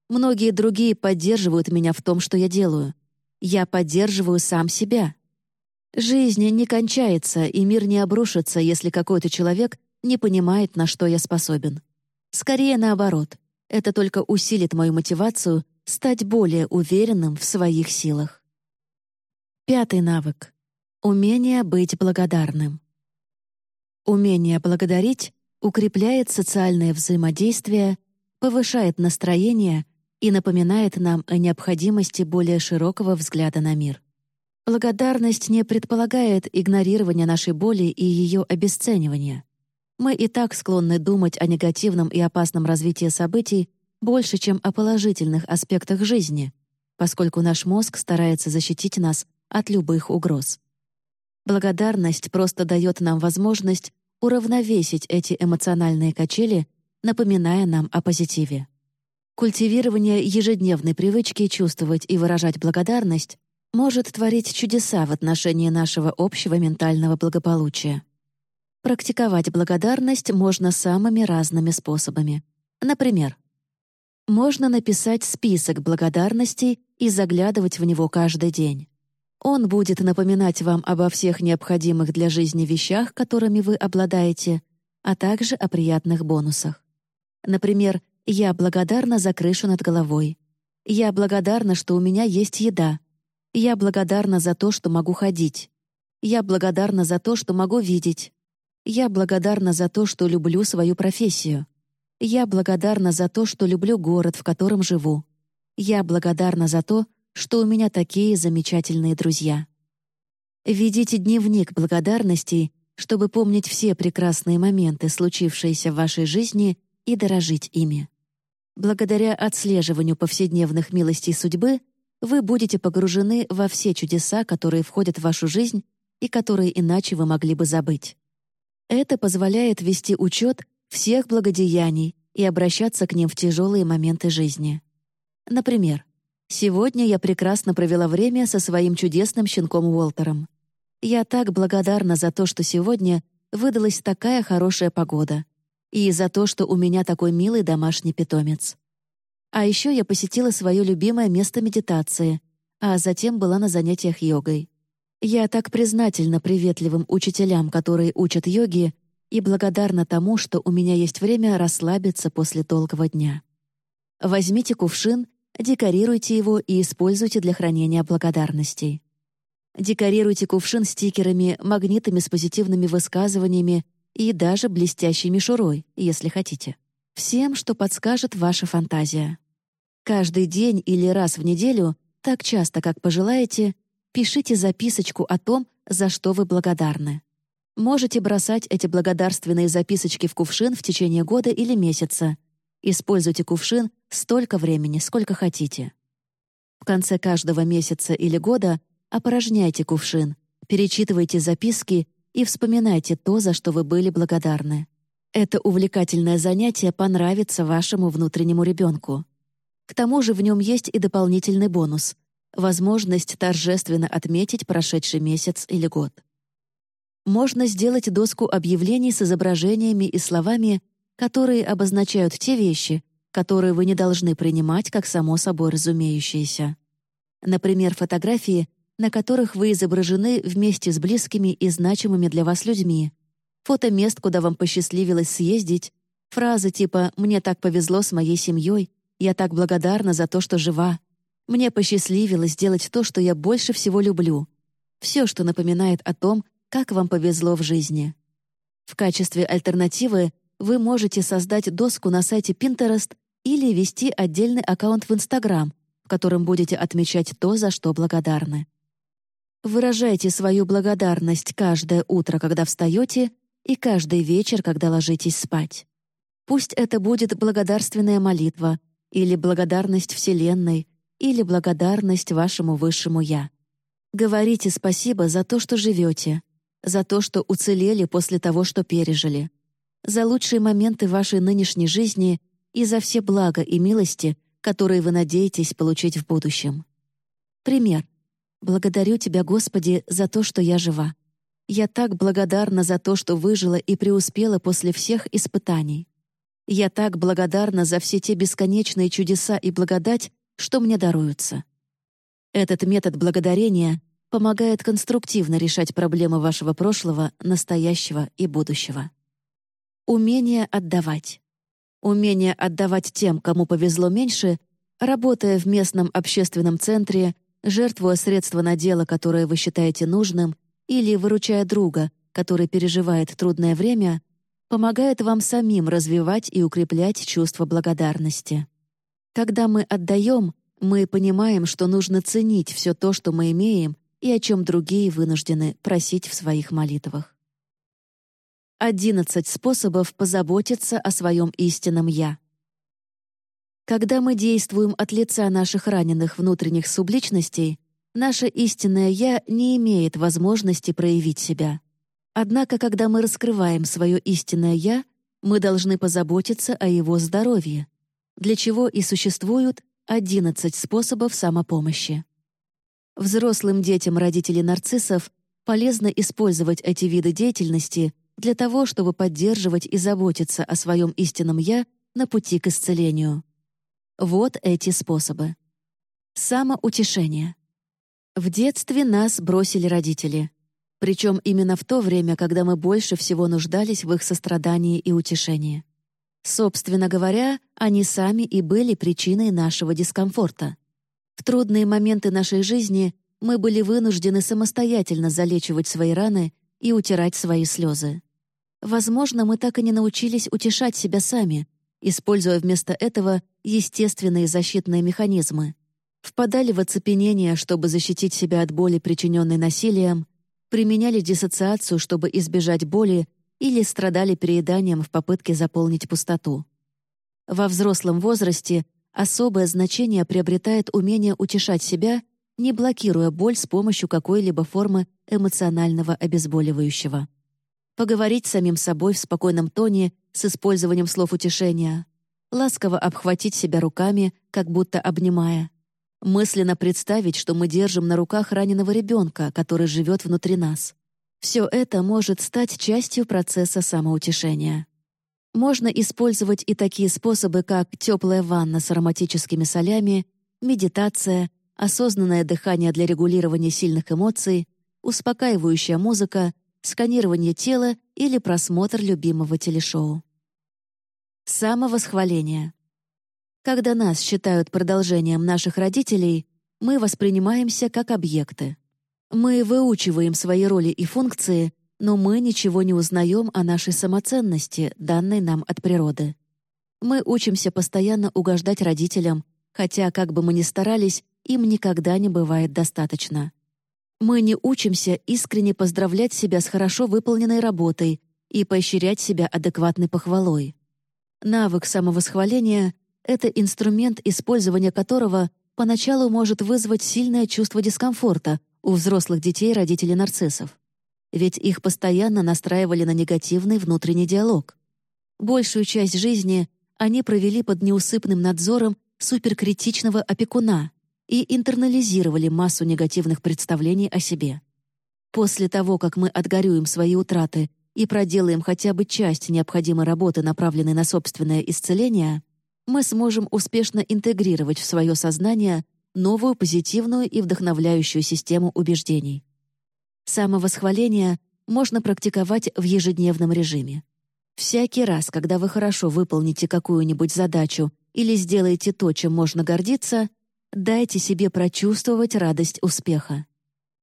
Многие другие поддерживают меня в том, что я делаю. Я поддерживаю сам себя. Жизнь не кончается, и мир не обрушится, если какой-то человек не понимает, на что я способен. Скорее наоборот. Это только усилит мою мотивацию стать более уверенным в своих силах. Пятый навык. Умение быть благодарным. Умение благодарить укрепляет социальное взаимодействие, повышает настроение и напоминает нам о необходимости более широкого взгляда на мир. Благодарность не предполагает игнорирование нашей боли и ее обесценивания. Мы и так склонны думать о негативном и опасном развитии событий больше, чем о положительных аспектах жизни, поскольку наш мозг старается защитить нас от любых угроз. Благодарность просто дает нам возможность уравновесить эти эмоциональные качели, напоминая нам о позитиве. Культивирование ежедневной привычки чувствовать и выражать благодарность может творить чудеса в отношении нашего общего ментального благополучия. Практиковать благодарность можно самыми разными способами. Например, можно написать список благодарностей и заглядывать в него каждый день. Он будет напоминать вам обо всех необходимых для жизни вещах, которыми вы обладаете, а также о приятных бонусах. Например, «Я благодарна за крышу над головой», «Я благодарна, что у меня есть еда», «Я благодарна за то, что могу ходить», «Я благодарна за то, что могу видеть», «Я благодарна за то, что люблю свою профессию», «Я благодарна за то, что люблю город, в котором живу», «Я благодарна за то, что у меня такие замечательные друзья. Ведите дневник благодарностей, чтобы помнить все прекрасные моменты, случившиеся в вашей жизни, и дорожить ими. Благодаря отслеживанию повседневных милостей судьбы вы будете погружены во все чудеса, которые входят в вашу жизнь и которые иначе вы могли бы забыть. Это позволяет вести учет всех благодеяний и обращаться к ним в тяжелые моменты жизни. Например, Сегодня я прекрасно провела время со своим чудесным щенком Уолтером. Я так благодарна за то, что сегодня выдалась такая хорошая погода, и за то, что у меня такой милый домашний питомец. А еще я посетила свое любимое место медитации, а затем была на занятиях йогой. Я так признательна приветливым учителям, которые учат йоге, и благодарна тому, что у меня есть время расслабиться после долгого дня. Возьмите кувшин Декорируйте его и используйте для хранения благодарностей. Декорируйте кувшин стикерами, магнитами с позитивными высказываниями и даже блестящей мишурой, если хотите. Всем, что подскажет ваша фантазия. Каждый день или раз в неделю, так часто, как пожелаете, пишите записочку о том, за что вы благодарны. Можете бросать эти благодарственные записочки в кувшин в течение года или месяца, Используйте кувшин столько времени, сколько хотите. В конце каждого месяца или года опорожняйте кувшин, перечитывайте записки и вспоминайте то, за что вы были благодарны. Это увлекательное занятие понравится вашему внутреннему ребенку. К тому же в нем есть и дополнительный бонус — возможность торжественно отметить прошедший месяц или год. Можно сделать доску объявлений с изображениями и словами которые обозначают те вещи, которые вы не должны принимать как само собой разумеющиеся. Например, фотографии, на которых вы изображены вместе с близкими и значимыми для вас людьми, фото мест, куда вам посчастливилось съездить, фразы типа «Мне так повезло с моей семьей», «Я так благодарна за то, что жива», «Мне посчастливилось сделать то, что я больше всего люблю», все, что напоминает о том, как вам повезло в жизни. В качестве альтернативы вы можете создать доску на сайте Pinterest или вести отдельный аккаунт в Instagram, в котором будете отмечать то, за что благодарны. Выражайте свою благодарность каждое утро, когда встаете, и каждый вечер, когда ложитесь спать. Пусть это будет благодарственная молитва, или благодарность Вселенной, или благодарность вашему высшему «Я». Говорите спасибо за то, что живете, за то, что уцелели после того, что пережили, за лучшие моменты вашей нынешней жизни и за все блага и милости, которые вы надеетесь получить в будущем. Пример. Благодарю Тебя, Господи, за то, что я жива. Я так благодарна за то, что выжила и преуспела после всех испытаний. Я так благодарна за все те бесконечные чудеса и благодать, что мне даруются. Этот метод благодарения помогает конструктивно решать проблемы вашего прошлого, настоящего и будущего. Умение отдавать. Умение отдавать тем, кому повезло меньше, работая в местном общественном центре, жертвуя средства на дело, которое вы считаете нужным, или выручая друга, который переживает трудное время, помогает вам самим развивать и укреплять чувство благодарности. Когда мы отдаем, мы понимаем, что нужно ценить все то, что мы имеем, и о чем другие вынуждены просить в своих молитвах. 11 способов позаботиться о своем истинном «я». Когда мы действуем от лица наших раненых внутренних субличностей, наше истинное «я» не имеет возможности проявить себя. Однако, когда мы раскрываем свое истинное «я», мы должны позаботиться о его здоровье, для чего и существуют 11 способов самопомощи. Взрослым детям родителей нарциссов полезно использовать эти виды деятельности для того, чтобы поддерживать и заботиться о своем истинном «я» на пути к исцелению. Вот эти способы. Самоутешение. В детстве нас бросили родители. Причем именно в то время, когда мы больше всего нуждались в их сострадании и утешении. Собственно говоря, они сами и были причиной нашего дискомфорта. В трудные моменты нашей жизни мы были вынуждены самостоятельно залечивать свои раны и утирать свои слезы. Возможно, мы так и не научились утешать себя сами, используя вместо этого естественные защитные механизмы. Впадали в оцепенение, чтобы защитить себя от боли, причиненной насилием, применяли диссоциацию, чтобы избежать боли, или страдали перееданием в попытке заполнить пустоту. Во взрослом возрасте особое значение приобретает умение утешать себя, не блокируя боль с помощью какой-либо формы эмоционального обезболивающего поговорить с самим собой в спокойном тоне с использованием слов утешения, ласково обхватить себя руками, как будто обнимая, мысленно представить, что мы держим на руках раненого ребенка, который живет внутри нас. Все это может стать частью процесса самоутешения. Можно использовать и такие способы, как теплая ванна с ароматическими солями, медитация, осознанное дыхание для регулирования сильных эмоций, успокаивающая музыка — сканирование тела или просмотр любимого телешоу. Самовосхваление. Когда нас считают продолжением наших родителей, мы воспринимаемся как объекты. Мы выучиваем свои роли и функции, но мы ничего не узнаем о нашей самоценности, данной нам от природы. Мы учимся постоянно угождать родителям, хотя, как бы мы ни старались, им никогда не бывает достаточно. Мы не учимся искренне поздравлять себя с хорошо выполненной работой и поощрять себя адекватной похвалой. Навык самовосхваления — это инструмент, использования которого поначалу может вызвать сильное чувство дискомфорта у взрослых детей родителей нарциссов. Ведь их постоянно настраивали на негативный внутренний диалог. Большую часть жизни они провели под неусыпным надзором суперкритичного опекуна, и интернализировали массу негативных представлений о себе. После того, как мы отгорюем свои утраты и проделаем хотя бы часть необходимой работы, направленной на собственное исцеление, мы сможем успешно интегрировать в свое сознание новую позитивную и вдохновляющую систему убеждений. Самовосхваление можно практиковать в ежедневном режиме. Всякий раз, когда вы хорошо выполните какую-нибудь задачу или сделаете то, чем можно гордиться, дайте себе прочувствовать радость успеха.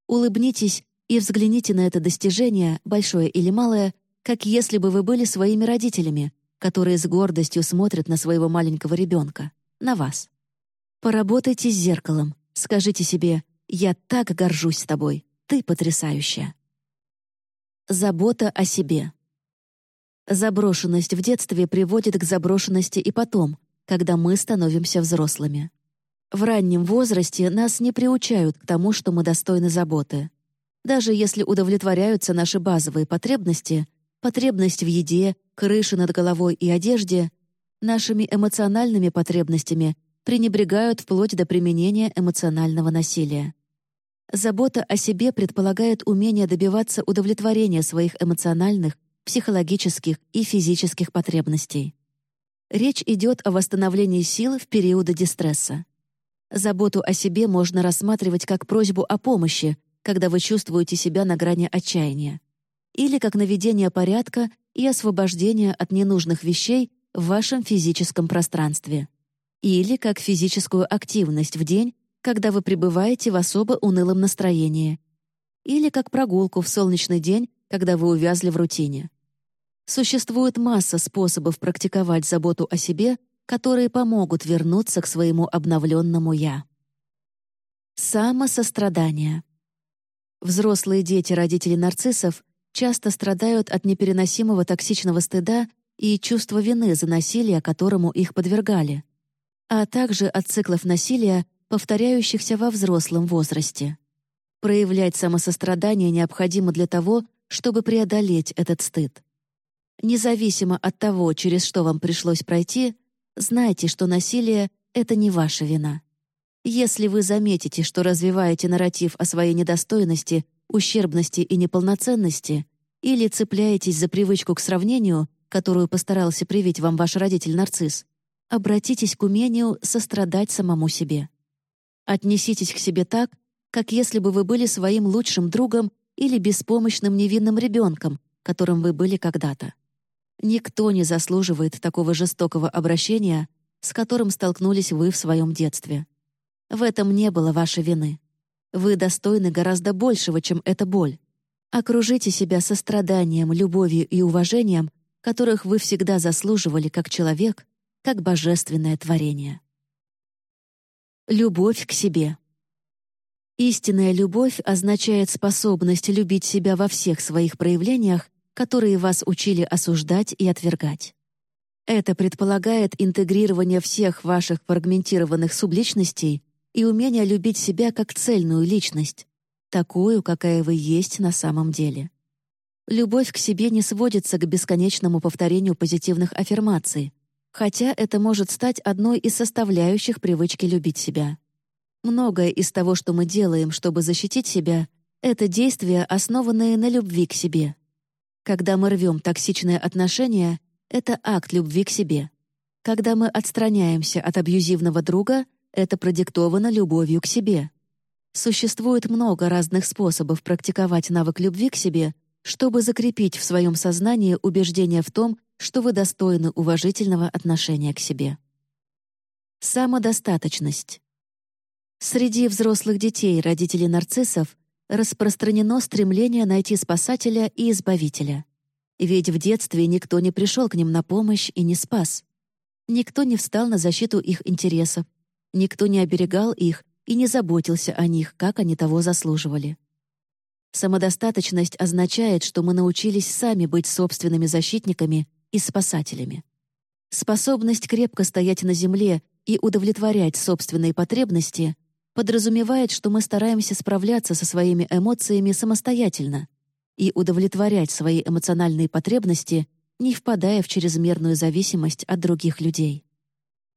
Улыбнитесь и взгляните на это достижение, большое или малое, как если бы вы были своими родителями, которые с гордостью смотрят на своего маленького ребенка, на вас. Поработайте с зеркалом, скажите себе «Я так горжусь тобой, ты потрясающая». Забота о себе. Заброшенность в детстве приводит к заброшенности и потом, когда мы становимся взрослыми. В раннем возрасте нас не приучают к тому, что мы достойны заботы. Даже если удовлетворяются наши базовые потребности, потребность в еде, крыше над головой и одежде, нашими эмоциональными потребностями пренебрегают вплоть до применения эмоционального насилия. Забота о себе предполагает умение добиваться удовлетворения своих эмоциональных, психологических и физических потребностей. Речь идет о восстановлении сил в периоды дистресса. Заботу о себе можно рассматривать как просьбу о помощи, когда вы чувствуете себя на грани отчаяния, или как наведение порядка и освобождение от ненужных вещей в вашем физическом пространстве, или как физическую активность в день, когда вы пребываете в особо унылом настроении, или как прогулку в солнечный день, когда вы увязли в рутине. Существует масса способов практиковать заботу о себе, которые помогут вернуться к своему обновленному «я». Самосострадание. Взрослые дети родителей нарциссов часто страдают от непереносимого токсичного стыда и чувства вины за насилие, которому их подвергали, а также от циклов насилия, повторяющихся во взрослом возрасте. Проявлять самосострадание необходимо для того, чтобы преодолеть этот стыд. Независимо от того, через что вам пришлось пройти, знайте, что насилие — это не ваша вина. Если вы заметите, что развиваете нарратив о своей недостойности, ущербности и неполноценности, или цепляетесь за привычку к сравнению, которую постарался привить вам ваш родитель-нарцисс, обратитесь к умению сострадать самому себе. Отнеситесь к себе так, как если бы вы были своим лучшим другом или беспомощным невинным ребенком, которым вы были когда-то. Никто не заслуживает такого жестокого обращения, с которым столкнулись вы в своем детстве. В этом не было вашей вины. Вы достойны гораздо большего, чем эта боль. Окружите себя состраданием, любовью и уважением, которых вы всегда заслуживали как человек, как божественное творение. Любовь к себе. Истинная любовь означает способность любить себя во всех своих проявлениях, которые вас учили осуждать и отвергать. Это предполагает интегрирование всех ваших фрагментированных субличностей и умение любить себя как цельную личность, такую, какая вы есть на самом деле. Любовь к себе не сводится к бесконечному повторению позитивных аффирмаций, хотя это может стать одной из составляющих привычки любить себя. Многое из того, что мы делаем, чтобы защитить себя, это действия, основанные на любви к себе. Когда мы рвем токсичные отношения, это акт любви к себе. Когда мы отстраняемся от абьюзивного друга, это продиктовано любовью к себе. Существует много разных способов практиковать навык любви к себе, чтобы закрепить в своем сознании убеждение в том, что вы достойны уважительного отношения к себе. Самодостаточность. Среди взрослых детей родителей нарциссов распространено стремление найти спасателя и избавителя. Ведь в детстве никто не пришел к ним на помощь и не спас. Никто не встал на защиту их интересов, Никто не оберегал их и не заботился о них, как они того заслуживали. Самодостаточность означает, что мы научились сами быть собственными защитниками и спасателями. Способность крепко стоять на земле и удовлетворять собственные потребности подразумевает, что мы стараемся справляться со своими эмоциями самостоятельно и удовлетворять свои эмоциональные потребности, не впадая в чрезмерную зависимость от других людей.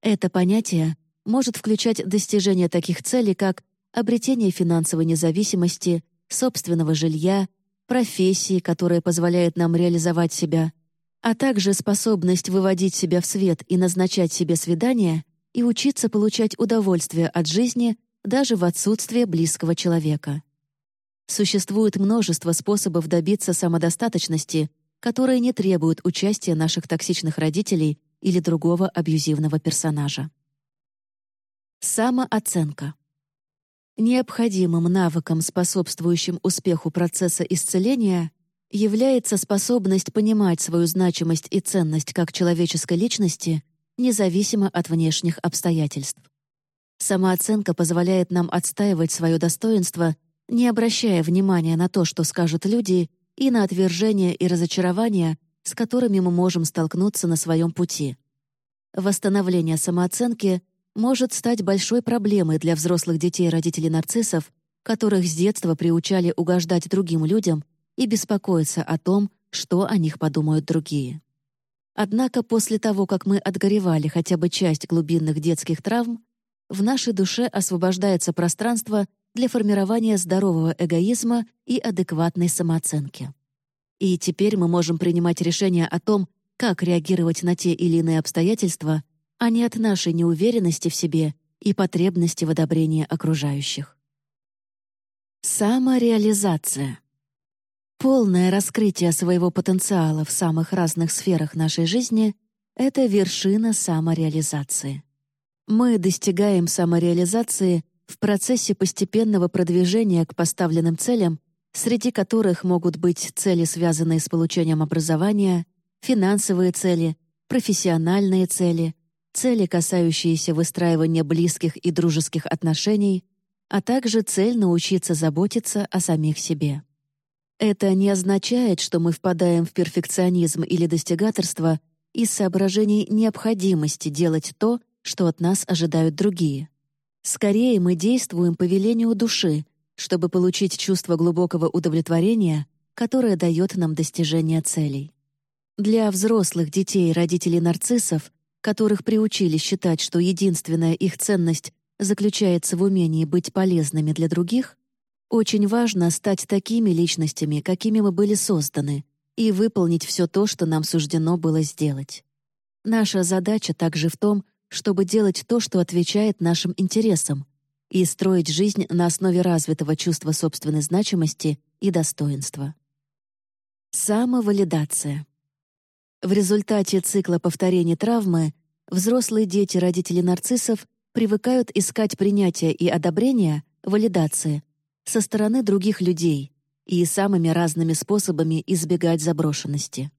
Это понятие может включать достижение таких целей, как обретение финансовой независимости, собственного жилья, профессии, которая позволяет нам реализовать себя, а также способность выводить себя в свет и назначать себе свидания и учиться получать удовольствие от жизни даже в отсутствие близкого человека. Существует множество способов добиться самодостаточности, которые не требуют участия наших токсичных родителей или другого абьюзивного персонажа. Самооценка. Необходимым навыком, способствующим успеху процесса исцеления, является способность понимать свою значимость и ценность как человеческой личности, независимо от внешних обстоятельств. Самооценка позволяет нам отстаивать свое достоинство, не обращая внимания на то, что скажут люди, и на отвержение и разочарование, с которыми мы можем столкнуться на своем пути. Восстановление самооценки — может стать большой проблемой для взрослых детей родителей нарциссов, которых с детства приучали угождать другим людям и беспокоиться о том, что о них подумают другие. Однако после того, как мы отгоревали хотя бы часть глубинных детских травм, в нашей душе освобождается пространство для формирования здорового эгоизма и адекватной самооценки. И теперь мы можем принимать решения о том, как реагировать на те или иные обстоятельства — а не от нашей неуверенности в себе и потребности в одобрении окружающих. Самореализация. Полное раскрытие своего потенциала в самых разных сферах нашей жизни — это вершина самореализации. Мы достигаем самореализации в процессе постепенного продвижения к поставленным целям, среди которых могут быть цели, связанные с получением образования, финансовые цели, профессиональные цели, цели, касающиеся выстраивания близких и дружеских отношений, а также цель научиться заботиться о самих себе. Это не означает, что мы впадаем в перфекционизм или достигаторство из соображений необходимости делать то, что от нас ожидают другие. Скорее мы действуем по велению души, чтобы получить чувство глубокого удовлетворения, которое дает нам достижение целей. Для взрослых детей родителей нарциссов которых приучили считать, что единственная их ценность заключается в умении быть полезными для других, очень важно стать такими личностями, какими мы были созданы, и выполнить все то, что нам суждено было сделать. Наша задача также в том, чтобы делать то, что отвечает нашим интересам, и строить жизнь на основе развитого чувства собственной значимости и достоинства. Самовалидация. В результате цикла повторений травмы взрослые дети родителей нарциссов привыкают искать принятие и одобрение, валидации, со стороны других людей и самыми разными способами избегать заброшенности.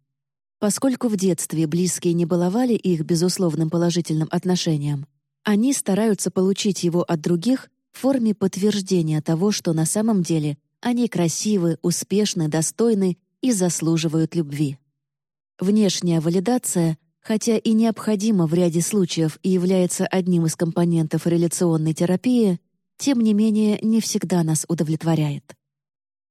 Поскольку в детстве близкие не баловали их безусловным положительным отношением, они стараются получить его от других в форме подтверждения того, что на самом деле они красивы, успешны, достойны и заслуживают любви. Внешняя валидация, хотя и необходима в ряде случаев и является одним из компонентов реляционной терапии, тем не менее не всегда нас удовлетворяет.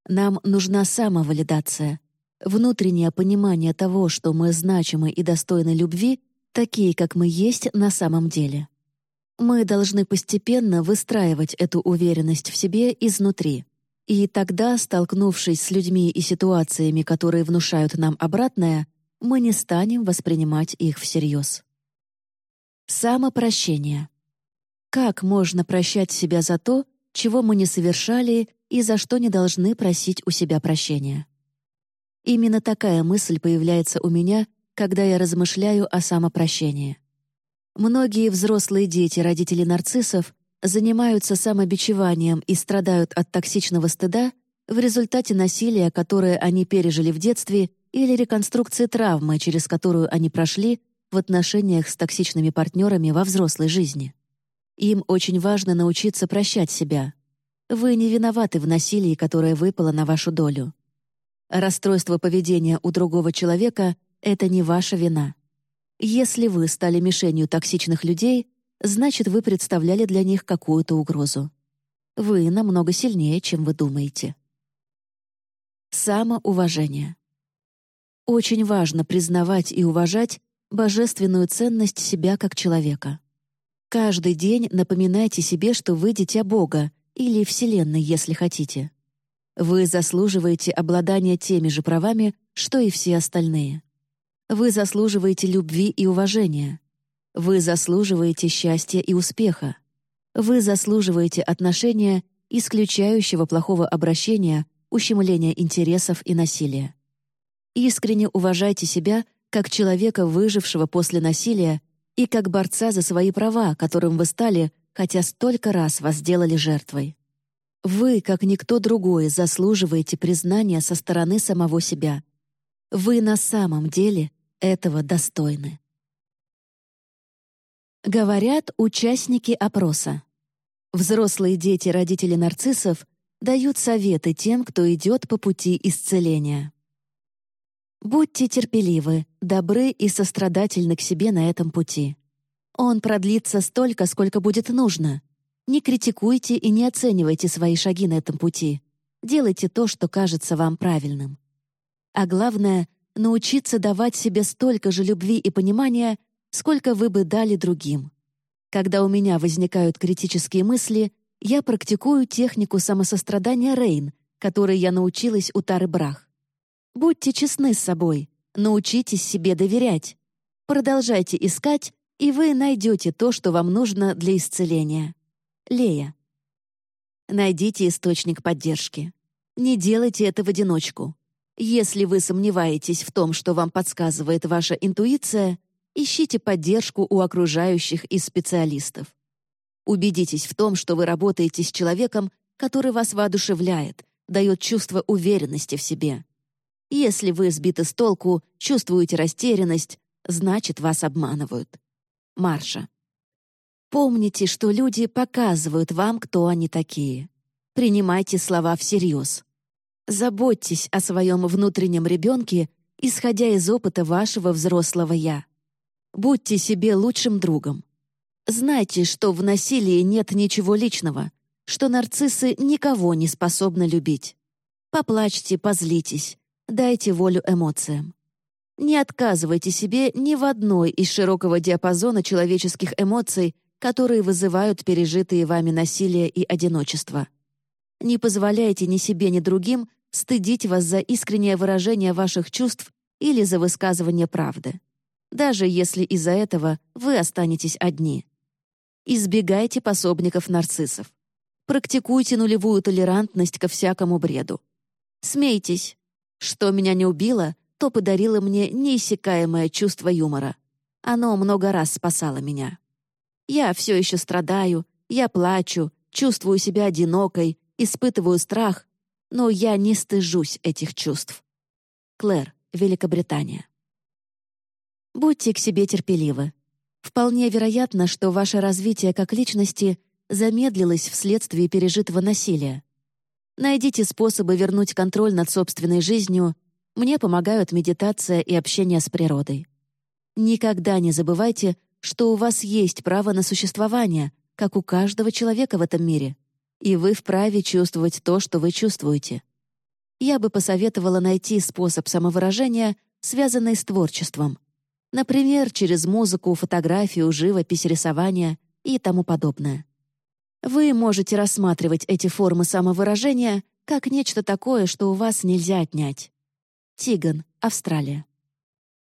Нам нужна самовалидация, внутреннее понимание того, что мы значимы и достойны любви, такие, как мы есть на самом деле. Мы должны постепенно выстраивать эту уверенность в себе изнутри. И тогда, столкнувшись с людьми и ситуациями, которые внушают нам обратное, мы не станем воспринимать их всерьез. Самопрощение. Как можно прощать себя за то, чего мы не совершали и за что не должны просить у себя прощения? Именно такая мысль появляется у меня, когда я размышляю о самопрощении. Многие взрослые дети родителей нарциссов занимаются самобичеванием и страдают от токсичного стыда в результате насилия, которое они пережили в детстве или реконструкции травмы, через которую они прошли в отношениях с токсичными партнерами во взрослой жизни. Им очень важно научиться прощать себя. Вы не виноваты в насилии, которое выпало на вашу долю. Расстройство поведения у другого человека — это не ваша вина. Если вы стали мишенью токсичных людей, значит, вы представляли для них какую-то угрозу. Вы намного сильнее, чем вы думаете. Самоуважение. Очень важно признавать и уважать божественную ценность себя как человека. Каждый день напоминайте себе, что вы дитя Бога или Вселенной, если хотите. Вы заслуживаете обладания теми же правами, что и все остальные. Вы заслуживаете любви и уважения. Вы заслуживаете счастья и успеха. Вы заслуживаете отношения, исключающего плохого обращения, ущемления интересов и насилия. Искренне уважайте себя как человека, выжившего после насилия, и как борца за свои права, которым вы стали, хотя столько раз вас сделали жертвой. Вы, как никто другой, заслуживаете признания со стороны самого себя. Вы на самом деле этого достойны. Говорят участники опроса. Взрослые дети родителей нарциссов дают советы тем, кто идет по пути исцеления. Будьте терпеливы, добры и сострадательны к себе на этом пути. Он продлится столько, сколько будет нужно. Не критикуйте и не оценивайте свои шаги на этом пути. Делайте то, что кажется вам правильным. А главное — научиться давать себе столько же любви и понимания, сколько вы бы дали другим. Когда у меня возникают критические мысли, я практикую технику самосострадания Рейн, которой я научилась у Тары Брах. Будьте честны с собой, научитесь себе доверять. Продолжайте искать, и вы найдете то, что вам нужно для исцеления. Лея. Найдите источник поддержки. Не делайте это в одиночку. Если вы сомневаетесь в том, что вам подсказывает ваша интуиция, ищите поддержку у окружающих и специалистов. Убедитесь в том, что вы работаете с человеком, который вас воодушевляет, дает чувство уверенности в себе. Если вы сбиты с толку, чувствуете растерянность, значит, вас обманывают. Марша. Помните, что люди показывают вам, кто они такие. Принимайте слова всерьез. Заботьтесь о своем внутреннем ребенке, исходя из опыта вашего взрослого «я». Будьте себе лучшим другом. Знайте, что в насилии нет ничего личного, что нарциссы никого не способны любить. Поплачьте, позлитесь, Дайте волю эмоциям. Не отказывайте себе ни в одной из широкого диапазона человеческих эмоций, которые вызывают пережитые вами насилие и одиночество. Не позволяйте ни себе, ни другим стыдить вас за искреннее выражение ваших чувств или за высказывание правды. Даже если из-за этого вы останетесь одни. Избегайте пособников нарциссов. Практикуйте нулевую толерантность ко всякому бреду. Смейтесь, что меня не убило, то подарило мне неиссякаемое чувство юмора. Оно много раз спасало меня. Я все еще страдаю, я плачу, чувствую себя одинокой, испытываю страх, но я не стыжусь этих чувств. Клэр, Великобритания. Будьте к себе терпеливы. Вполне вероятно, что ваше развитие как личности замедлилось вследствие пережитого насилия. Найдите способы вернуть контроль над собственной жизнью. Мне помогают медитация и общение с природой. Никогда не забывайте, что у вас есть право на существование, как у каждого человека в этом мире, и вы вправе чувствовать то, что вы чувствуете. Я бы посоветовала найти способ самовыражения, связанный с творчеством. Например, через музыку, фотографию, живопись, рисование и тому подобное. Вы можете рассматривать эти формы самовыражения как нечто такое, что у вас нельзя отнять. Тиган, Австралия.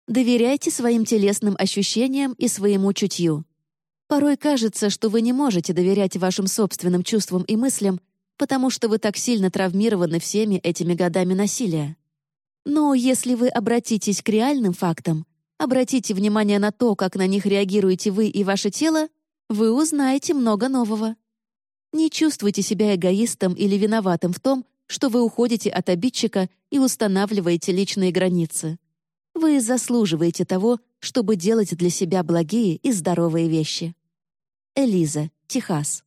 Доверяйте своим телесным ощущениям и своему чутью. Порой кажется, что вы не можете доверять вашим собственным чувствам и мыслям, потому что вы так сильно травмированы всеми этими годами насилия. Но если вы обратитесь к реальным фактам, обратите внимание на то, как на них реагируете вы и ваше тело, вы узнаете много нового. Не чувствуйте себя эгоистом или виноватым в том, что вы уходите от обидчика и устанавливаете личные границы. Вы заслуживаете того, чтобы делать для себя благие и здоровые вещи. Элиза, Техас.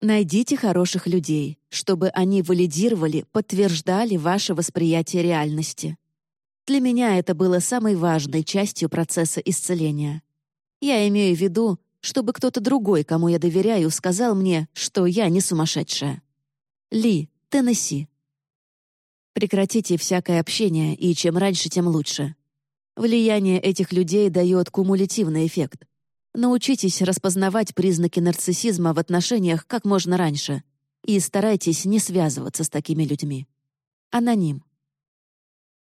Найдите хороших людей, чтобы они валидировали, подтверждали ваше восприятие реальности. Для меня это было самой важной частью процесса исцеления. Я имею в виду, чтобы кто-то другой, кому я доверяю, сказал мне, что я не сумасшедшая. Ли, Теннесси. Прекратите всякое общение, и чем раньше, тем лучше. Влияние этих людей дает кумулятивный эффект. Научитесь распознавать признаки нарциссизма в отношениях как можно раньше. и старайтесь не связываться с такими людьми. Аноним.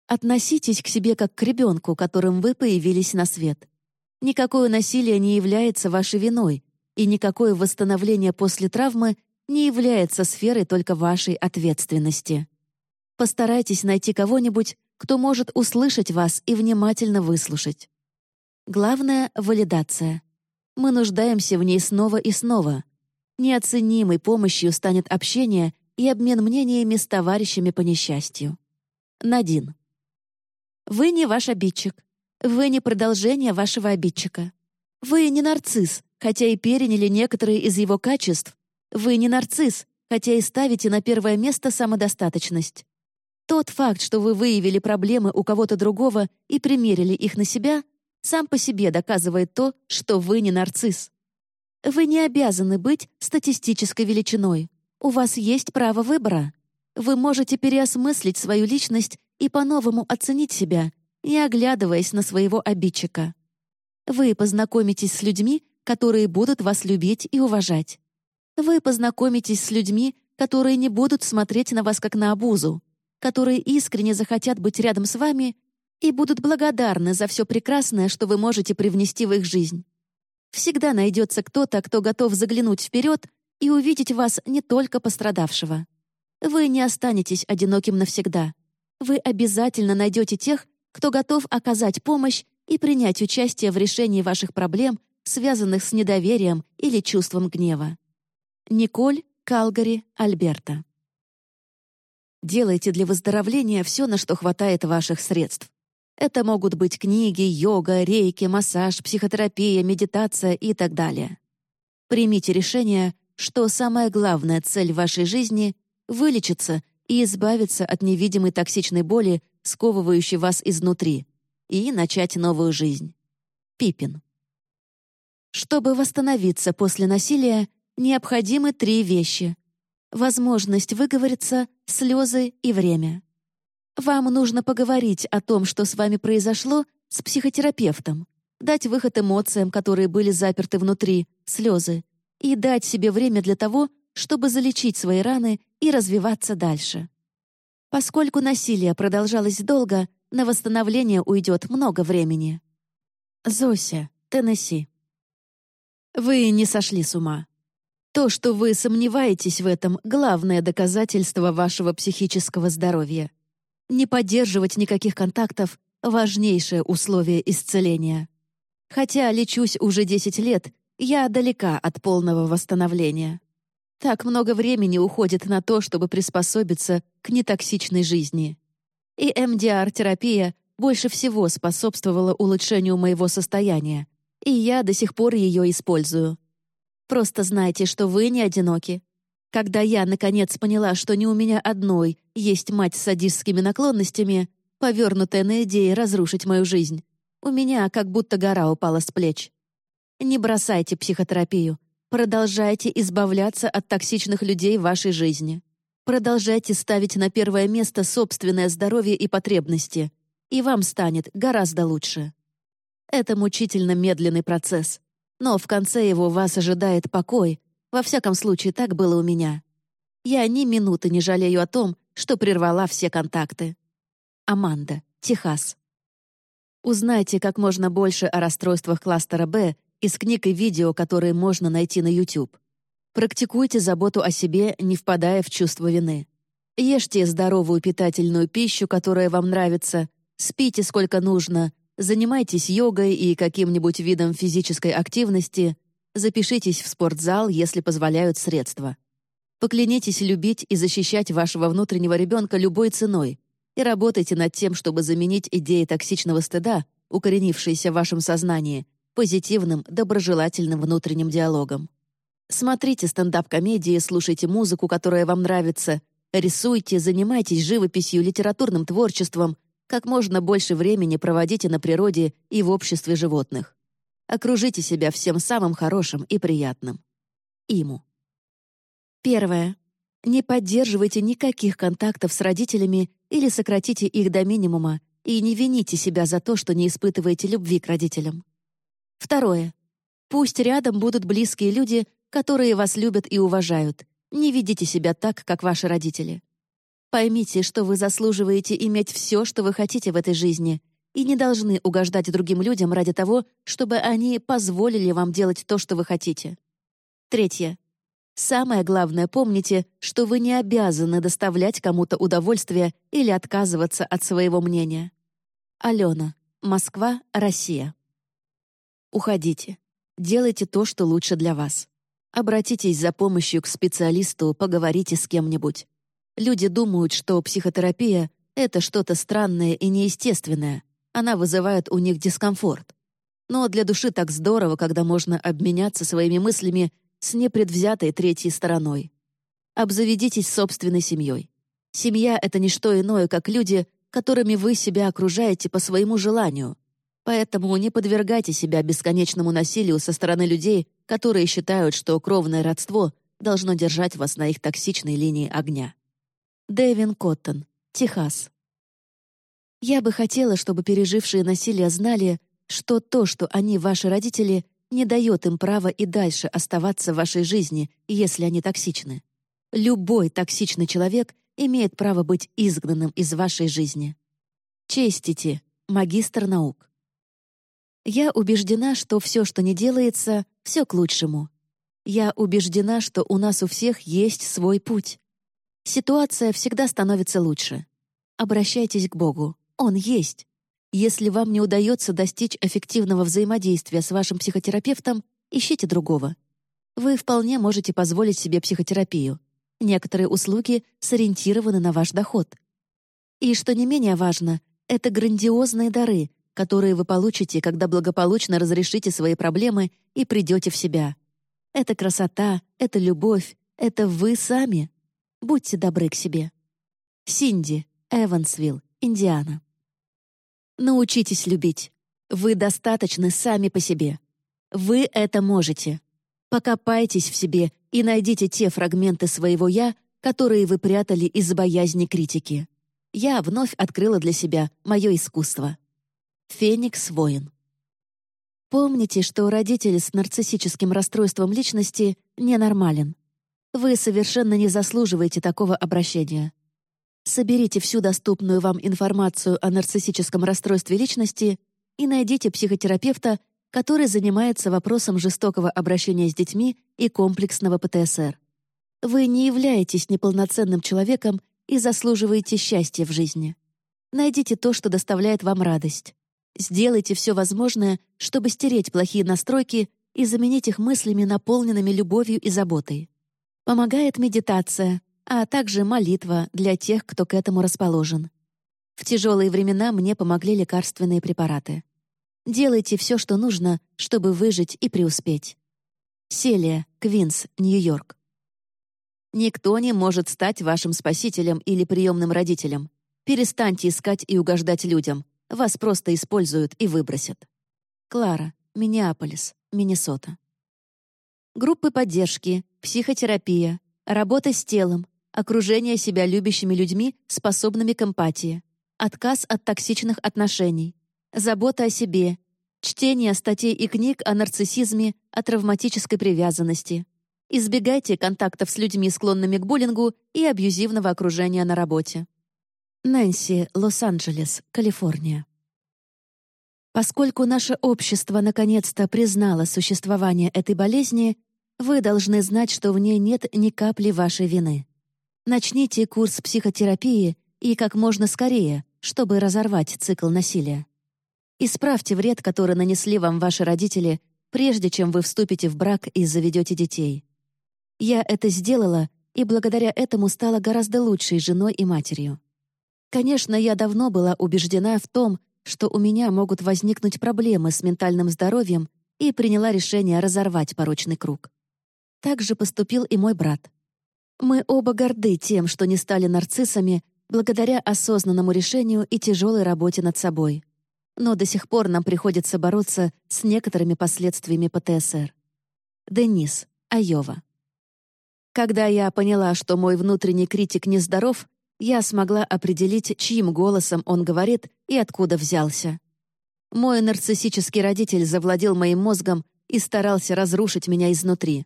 Относитесь к себе как к ребенку, которым вы появились на свет. Никакое насилие не является вашей виной, и никакое восстановление после травмы не является сферой только вашей ответственности. Постарайтесь найти кого-нибудь, кто может услышать вас и внимательно выслушать. Главное — валидация. Мы нуждаемся в ней снова и снова. Неоценимой помощью станет общение и обмен мнениями с товарищами по несчастью. Надин. Вы не ваш обидчик. Вы не продолжение вашего обидчика. Вы не нарцисс, хотя и переняли некоторые из его качеств. Вы не нарцисс, хотя и ставите на первое место самодостаточность. Тот факт, что вы выявили проблемы у кого-то другого и примерили их на себя, сам по себе доказывает то, что вы не нарцисс. Вы не обязаны быть статистической величиной. У вас есть право выбора. Вы можете переосмыслить свою личность и по-новому оценить себя, не оглядываясь на своего обидчика. Вы познакомитесь с людьми, которые будут вас любить и уважать. Вы познакомитесь с людьми, которые не будут смотреть на вас как на обузу, которые искренне захотят быть рядом с вами и будут благодарны за все прекрасное, что вы можете привнести в их жизнь. Всегда найдется кто-то, кто готов заглянуть вперед и увидеть вас не только пострадавшего. Вы не останетесь одиноким навсегда. Вы обязательно найдете тех, кто готов оказать помощь и принять участие в решении ваших проблем, связанных с недоверием или чувством гнева. Николь, Калгари, Альберта. Делайте для выздоровления все, на что хватает ваших средств. Это могут быть книги, йога, рейки, массаж, психотерапия, медитация и так далее. Примите решение, что самая главная цель вашей жизни — вылечиться и избавиться от невидимой токсичной боли, сковывающей вас изнутри, и начать новую жизнь. Пипин. Чтобы восстановиться после насилия, необходимы три вещи. Возможность выговориться, слезы и время. Вам нужно поговорить о том, что с вами произошло, с психотерапевтом, дать выход эмоциям, которые были заперты внутри, слезы, и дать себе время для того, чтобы залечить свои раны и развиваться дальше. Поскольку насилие продолжалось долго, на восстановление уйдет много времени. Зося, Теннесси. Вы не сошли с ума. То, что вы сомневаетесь в этом, главное доказательство вашего психического здоровья. Не поддерживать никаких контактов — важнейшее условие исцеления. Хотя лечусь уже 10 лет, я далека от полного восстановления. Так много времени уходит на то, чтобы приспособиться к нетоксичной жизни. И МДР-терапия больше всего способствовала улучшению моего состояния, и я до сих пор ее использую. Просто знайте, что вы не одиноки. Когда я, наконец, поняла, что не у меня одной есть мать с садистскими наклонностями, повернутая на идее разрушить мою жизнь, у меня как будто гора упала с плеч. Не бросайте психотерапию. Продолжайте избавляться от токсичных людей в вашей жизни. Продолжайте ставить на первое место собственное здоровье и потребности, и вам станет гораздо лучше. Это мучительно медленный процесс, но в конце его вас ожидает покой, во всяком случае так было у меня. Я ни минуты не жалею о том, что прервала все контакты. Аманда, Техас. Узнайте как можно больше о расстройствах кластера «Б» из книг и видео, которые можно найти на YouTube. Практикуйте заботу о себе, не впадая в чувство вины. Ешьте здоровую питательную пищу, которая вам нравится, спите сколько нужно, занимайтесь йогой и каким-нибудь видом физической активности, запишитесь в спортзал, если позволяют средства. Поклянитесь любить и защищать вашего внутреннего ребенка любой ценой и работайте над тем, чтобы заменить идеи токсичного стыда, укоренившиеся в вашем сознании, позитивным, доброжелательным внутренним диалогом. Смотрите стендап-комедии, слушайте музыку, которая вам нравится, рисуйте, занимайтесь живописью, литературным творчеством, как можно больше времени проводите на природе и в обществе животных. Окружите себя всем самым хорошим и приятным. Иму. Первое. Не поддерживайте никаких контактов с родителями или сократите их до минимума и не вините себя за то, что не испытываете любви к родителям. Второе. Пусть рядом будут близкие люди, которые вас любят и уважают, Не ведите себя так, как ваши родители. Поймите, что вы заслуживаете иметь все, что вы хотите в этой жизни, и не должны угождать другим людям ради того, чтобы они позволили вам делать то, что вы хотите. Третье. Самое главное, помните, что вы не обязаны доставлять кому-то удовольствие или отказываться от своего мнения. Алена. Москва, Россия. Уходите. Делайте то, что лучше для вас. Обратитесь за помощью к специалисту, поговорите с кем-нибудь. Люди думают, что психотерапия — это что-то странное и неестественное. Она вызывает у них дискомфорт. Но для души так здорово, когда можно обменяться своими мыслями с непредвзятой третьей стороной. Обзаведитесь собственной семьей. Семья — это не что иное, как люди, которыми вы себя окружаете по своему желанию. Поэтому не подвергайте себя бесконечному насилию со стороны людей, которые считают, что кровное родство должно держать вас на их токсичной линии огня. Дэвин Коттон, Техас. Я бы хотела, чтобы пережившие насилие знали, что то, что они ваши родители, не дает им права и дальше оставаться в вашей жизни, если они токсичны. Любой токсичный человек имеет право быть изгнанным из вашей жизни. Честите, магистр наук. Я убеждена, что все, что не делается, все к лучшему. Я убеждена, что у нас у всех есть свой путь. Ситуация всегда становится лучше. Обращайтесь к Богу. Он есть. Если вам не удается достичь эффективного взаимодействия с вашим психотерапевтом, ищите другого. Вы вполне можете позволить себе психотерапию. Некоторые услуги сориентированы на ваш доход. И что не менее важно, это грандиозные дары, которые вы получите, когда благополучно разрешите свои проблемы и придете в себя. Это красота, это любовь, это вы сами. Будьте добры к себе. Синди, Эвансвилл, Индиана. Научитесь любить. Вы достаточны сами по себе. Вы это можете. Покопайтесь в себе и найдите те фрагменты своего «я», которые вы прятали из-за боязни критики. Я вновь открыла для себя мое искусство. Феникс Воин. Помните, что родитель с нарциссическим расстройством личности ненормален. Вы совершенно не заслуживаете такого обращения. Соберите всю доступную вам информацию о нарциссическом расстройстве личности и найдите психотерапевта, который занимается вопросом жестокого обращения с детьми и комплексного ПТСР. Вы не являетесь неполноценным человеком и заслуживаете счастья в жизни. Найдите то, что доставляет вам радость. Сделайте все возможное, чтобы стереть плохие настройки и заменить их мыслями, наполненными любовью и заботой. Помогает медитация, а также молитва для тех, кто к этому расположен. В тяжелые времена мне помогли лекарственные препараты. Делайте все, что нужно, чтобы выжить и преуспеть. Селия, Квинс, Нью-Йорк. Никто не может стать вашим спасителем или приемным родителем. Перестаньте искать и угождать людям. Вас просто используют и выбросят. Клара, Миннеаполис, Миннесота. Группы поддержки, психотерапия, работа с телом, окружение себя любящими людьми, способными к эмпатии, отказ от токсичных отношений, забота о себе, чтение статей и книг о нарциссизме, о травматической привязанности. Избегайте контактов с людьми, склонными к буллингу и абьюзивного окружения на работе. Нэнси, Лос-Анджелес, Калифорния. Поскольку наше общество наконец-то признало существование этой болезни, вы должны знать, что в ней нет ни капли вашей вины. Начните курс психотерапии и как можно скорее, чтобы разорвать цикл насилия. Исправьте вред, который нанесли вам ваши родители, прежде чем вы вступите в брак и заведете детей. Я это сделала, и благодаря этому стала гораздо лучшей женой и матерью. Конечно, я давно была убеждена в том, что у меня могут возникнуть проблемы с ментальным здоровьем и приняла решение разорвать порочный круг. Так же поступил и мой брат. Мы оба горды тем, что не стали нарциссами благодаря осознанному решению и тяжелой работе над собой. Но до сих пор нам приходится бороться с некоторыми последствиями ПТСР. Денис, Айова. Когда я поняла, что мой внутренний критик нездоров, я смогла определить, чьим голосом он говорит и откуда взялся. Мой нарциссический родитель завладел моим мозгом и старался разрушить меня изнутри.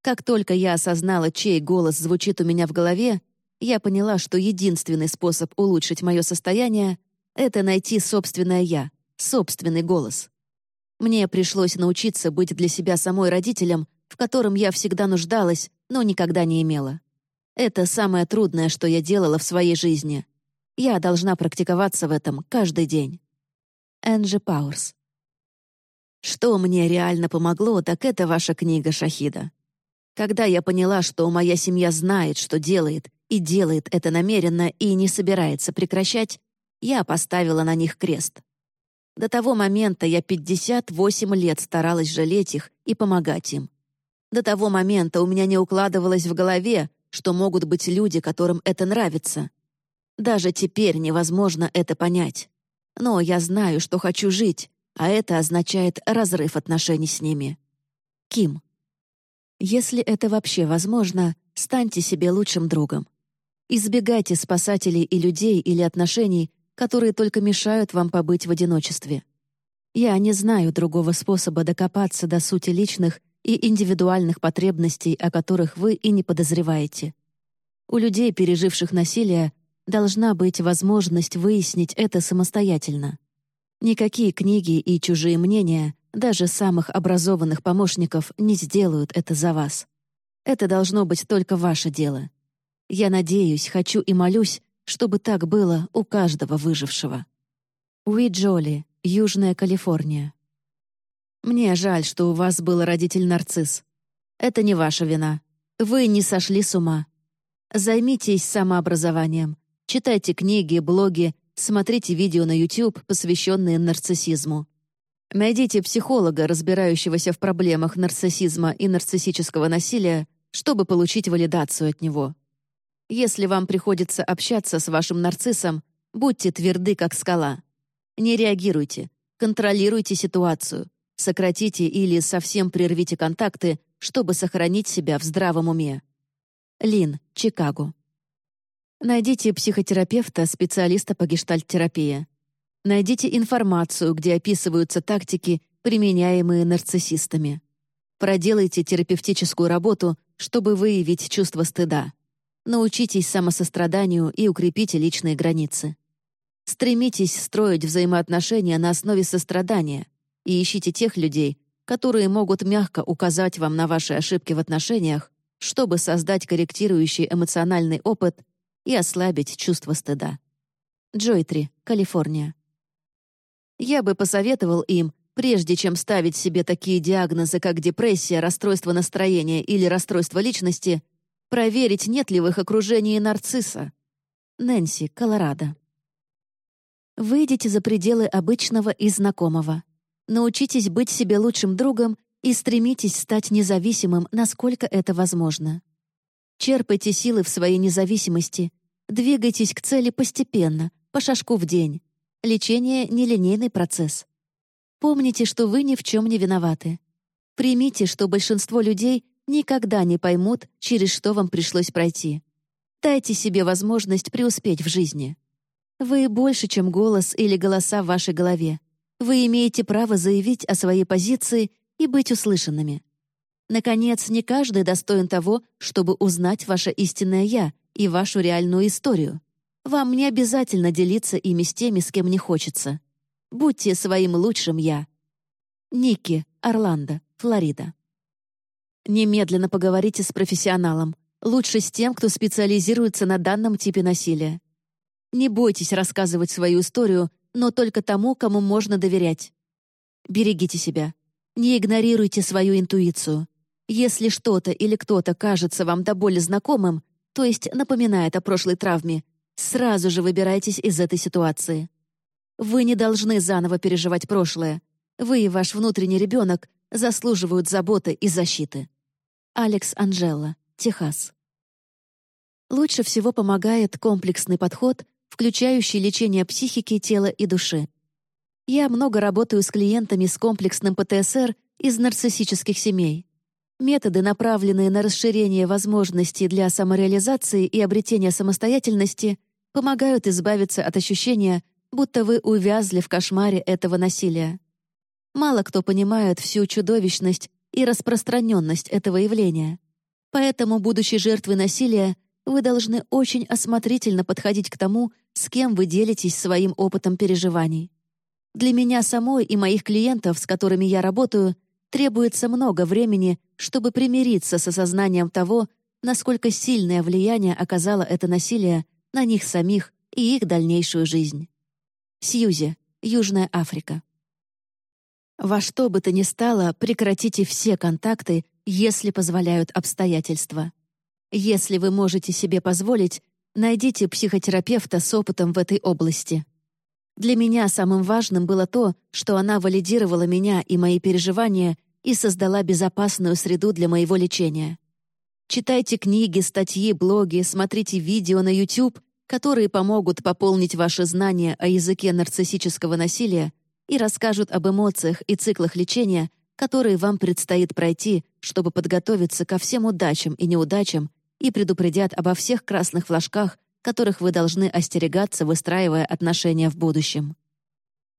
Как только я осознала, чей голос звучит у меня в голове, я поняла, что единственный способ улучшить мое состояние — это найти собственное «я», собственный голос. Мне пришлось научиться быть для себя самой родителем, в котором я всегда нуждалась, но никогда не имела. Это самое трудное, что я делала в своей жизни. Я должна практиковаться в этом каждый день. Энджи Пауэрс. Что мне реально помогло, так это ваша книга «Шахида». Когда я поняла, что моя семья знает, что делает, и делает это намеренно и не собирается прекращать, я поставила на них крест. До того момента я 58 лет старалась жалеть их и помогать им. До того момента у меня не укладывалось в голове, что могут быть люди, которым это нравится. Даже теперь невозможно это понять. Но я знаю, что хочу жить, а это означает разрыв отношений с ними. Ким. Если это вообще возможно, станьте себе лучшим другом. Избегайте спасателей и людей или отношений, которые только мешают вам побыть в одиночестве. Я не знаю другого способа докопаться до сути личных и индивидуальных потребностей, о которых вы и не подозреваете. У людей, переживших насилие, должна быть возможность выяснить это самостоятельно. Никакие книги и чужие мнения даже самых образованных помощников не сделают это за вас. Это должно быть только ваше дело. Я надеюсь, хочу и молюсь, чтобы так было у каждого выжившего. Уи Джоли, Южная Калифорния. Мне жаль, что у вас был родитель-нарцисс. Это не ваша вина. Вы не сошли с ума. Займитесь самообразованием. Читайте книги, блоги, смотрите видео на YouTube, посвященные нарциссизму. Найдите психолога, разбирающегося в проблемах нарциссизма и нарциссического насилия, чтобы получить валидацию от него. Если вам приходится общаться с вашим нарциссом, будьте тверды, как скала. Не реагируйте, контролируйте ситуацию, сократите или совсем прервите контакты, чтобы сохранить себя в здравом уме. Лин, Чикаго. Найдите психотерапевта, специалиста по гештальт-терапии. Найдите информацию, где описываются тактики, применяемые нарциссистами. Проделайте терапевтическую работу, чтобы выявить чувство стыда. Научитесь самосостраданию и укрепите личные границы. Стремитесь строить взаимоотношения на основе сострадания и ищите тех людей, которые могут мягко указать вам на ваши ошибки в отношениях, чтобы создать корректирующий эмоциональный опыт и ослабить чувство стыда. Джойтри, Калифорния. Я бы посоветовал им, прежде чем ставить себе такие диагнозы, как депрессия, расстройство настроения или расстройство личности, проверить, нет ли в их окружении нарцисса. Нэнси, Колорадо. Выйдите за пределы обычного и знакомого. Научитесь быть себе лучшим другом и стремитесь стать независимым, насколько это возможно. Черпайте силы в своей независимости, двигайтесь к цели постепенно, по шажку в день. Лечение — нелинейный процесс. Помните, что вы ни в чем не виноваты. Примите, что большинство людей никогда не поймут, через что вам пришлось пройти. Дайте себе возможность преуспеть в жизни. Вы больше, чем голос или голоса в вашей голове. Вы имеете право заявить о своей позиции и быть услышанными. Наконец, не каждый достоин того, чтобы узнать ваше истинное «я» и вашу реальную историю. Вам не обязательно делиться ими с теми, с кем не хочется. Будьте своим лучшим «я». Ники, Орландо, Флорида. Немедленно поговорите с профессионалом, лучше с тем, кто специализируется на данном типе насилия. Не бойтесь рассказывать свою историю, но только тому, кому можно доверять. Берегите себя. Не игнорируйте свою интуицию. Если что-то или кто-то кажется вам до боли знакомым, то есть напоминает о прошлой травме, Сразу же выбирайтесь из этой ситуации. Вы не должны заново переживать прошлое. Вы и ваш внутренний ребенок заслуживают заботы и защиты. Алекс Анжела, Техас. Лучше всего помогает комплексный подход, включающий лечение психики, тела и души. Я много работаю с клиентами с комплексным ПТСР из нарциссических семей. Методы, направленные на расширение возможностей для самореализации и обретения самостоятельности, помогают избавиться от ощущения, будто вы увязли в кошмаре этого насилия. Мало кто понимает всю чудовищность и распространенность этого явления, Поэтому, будучи жертвой насилия, вы должны очень осмотрительно подходить к тому, с кем вы делитесь своим опытом переживаний. Для меня самой и моих клиентов, с которыми я работаю, требуется много времени, чтобы примириться с осознанием того, насколько сильное влияние оказало это насилие на них самих и их дальнейшую жизнь. Сьюзи, Южная Африка. Во что бы то ни стало, прекратите все контакты, если позволяют обстоятельства. Если вы можете себе позволить, найдите психотерапевта с опытом в этой области. Для меня самым важным было то, что она валидировала меня и мои переживания и создала безопасную среду для моего лечения. Читайте книги, статьи, блоги, смотрите видео на YouTube, которые помогут пополнить ваши знания о языке нарциссического насилия и расскажут об эмоциях и циклах лечения, которые вам предстоит пройти, чтобы подготовиться ко всем удачам и неудачам и предупредят обо всех красных флажках, которых вы должны остерегаться, выстраивая отношения в будущем.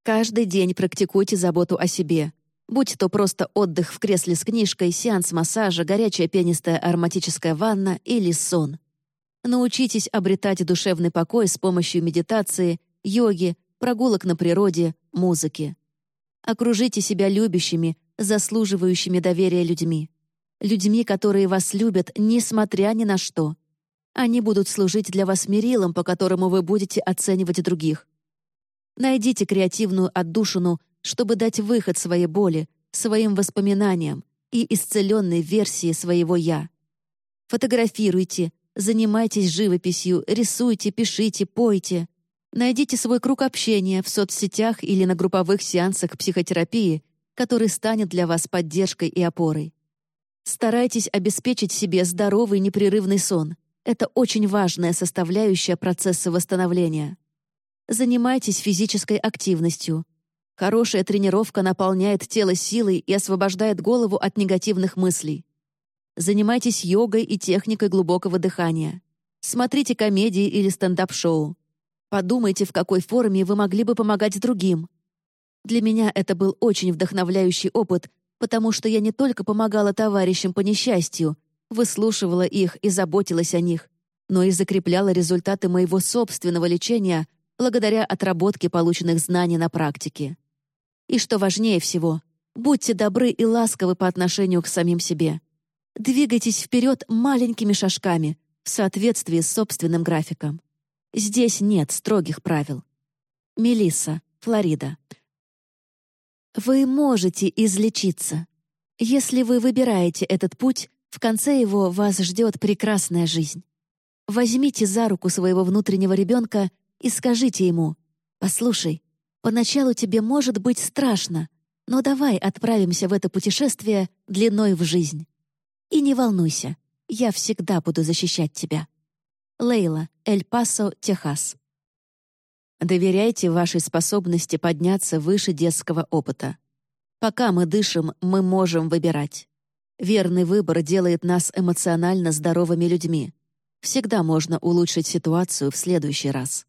Каждый день практикуйте заботу о себе, Будь то просто отдых в кресле с книжкой, сеанс массажа, горячая пенистая ароматическая ванна или сон. Научитесь обретать душевный покой с помощью медитации, йоги, прогулок на природе, музыки. Окружите себя любящими, заслуживающими доверия людьми. Людьми, которые вас любят, несмотря ни на что. Они будут служить для вас мерилом, по которому вы будете оценивать других. Найдите креативную отдушину чтобы дать выход своей боли, своим воспоминаниям и исцеленной версии своего «я». Фотографируйте, занимайтесь живописью, рисуйте, пишите, пойте. Найдите свой круг общения в соцсетях или на групповых сеансах психотерапии, который станет для вас поддержкой и опорой. Старайтесь обеспечить себе здоровый непрерывный сон. Это очень важная составляющая процесса восстановления. Занимайтесь физической активностью, Хорошая тренировка наполняет тело силой и освобождает голову от негативных мыслей. Занимайтесь йогой и техникой глубокого дыхания. Смотрите комедии или стендап-шоу. Подумайте, в какой форме вы могли бы помогать другим. Для меня это был очень вдохновляющий опыт, потому что я не только помогала товарищам по несчастью, выслушивала их и заботилась о них, но и закрепляла результаты моего собственного лечения благодаря отработке полученных знаний на практике. И что важнее всего, будьте добры и ласковы по отношению к самим себе. Двигайтесь вперед маленькими шажками в соответствии с собственным графиком. Здесь нет строгих правил. Мелисса, Флорида. Вы можете излечиться. Если вы выбираете этот путь, в конце его вас ждет прекрасная жизнь. Возьмите за руку своего внутреннего ребенка и скажите ему «Послушай, Поначалу тебе может быть страшно, но давай отправимся в это путешествие длиной в жизнь. И не волнуйся, я всегда буду защищать тебя. Лейла, Эль-Пасо, Техас. Доверяйте вашей способности подняться выше детского опыта. Пока мы дышим, мы можем выбирать. Верный выбор делает нас эмоционально здоровыми людьми. Всегда можно улучшить ситуацию в следующий раз.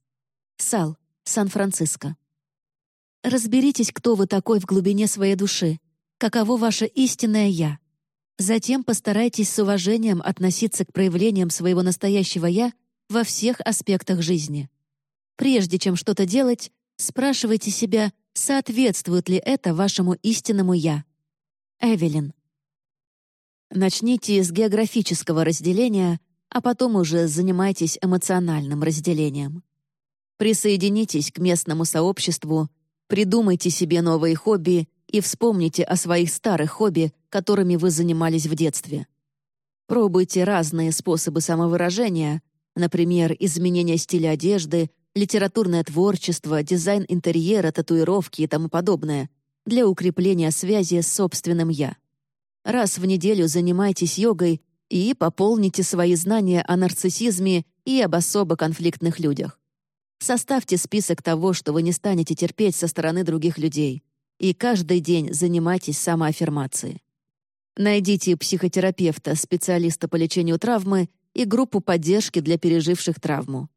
Сал, Сан-Франциско. Разберитесь, кто вы такой в глубине своей души, каково ваше истинное «я». Затем постарайтесь с уважением относиться к проявлениям своего настоящего «я» во всех аспектах жизни. Прежде чем что-то делать, спрашивайте себя, соответствует ли это вашему истинному «я». Эвелин. Начните с географического разделения, а потом уже занимайтесь эмоциональным разделением. Присоединитесь к местному сообществу Придумайте себе новые хобби и вспомните о своих старых хобби, которыми вы занимались в детстве. Пробуйте разные способы самовыражения, например, изменение стиля одежды, литературное творчество, дизайн интерьера, татуировки и тому подобное, для укрепления связи с собственным «я». Раз в неделю занимайтесь йогой и пополните свои знания о нарциссизме и об особо конфликтных людях. Составьте список того, что вы не станете терпеть со стороны других людей, и каждый день занимайтесь самоаффирмацией. Найдите психотерапевта, специалиста по лечению травмы и группу поддержки для переживших травму.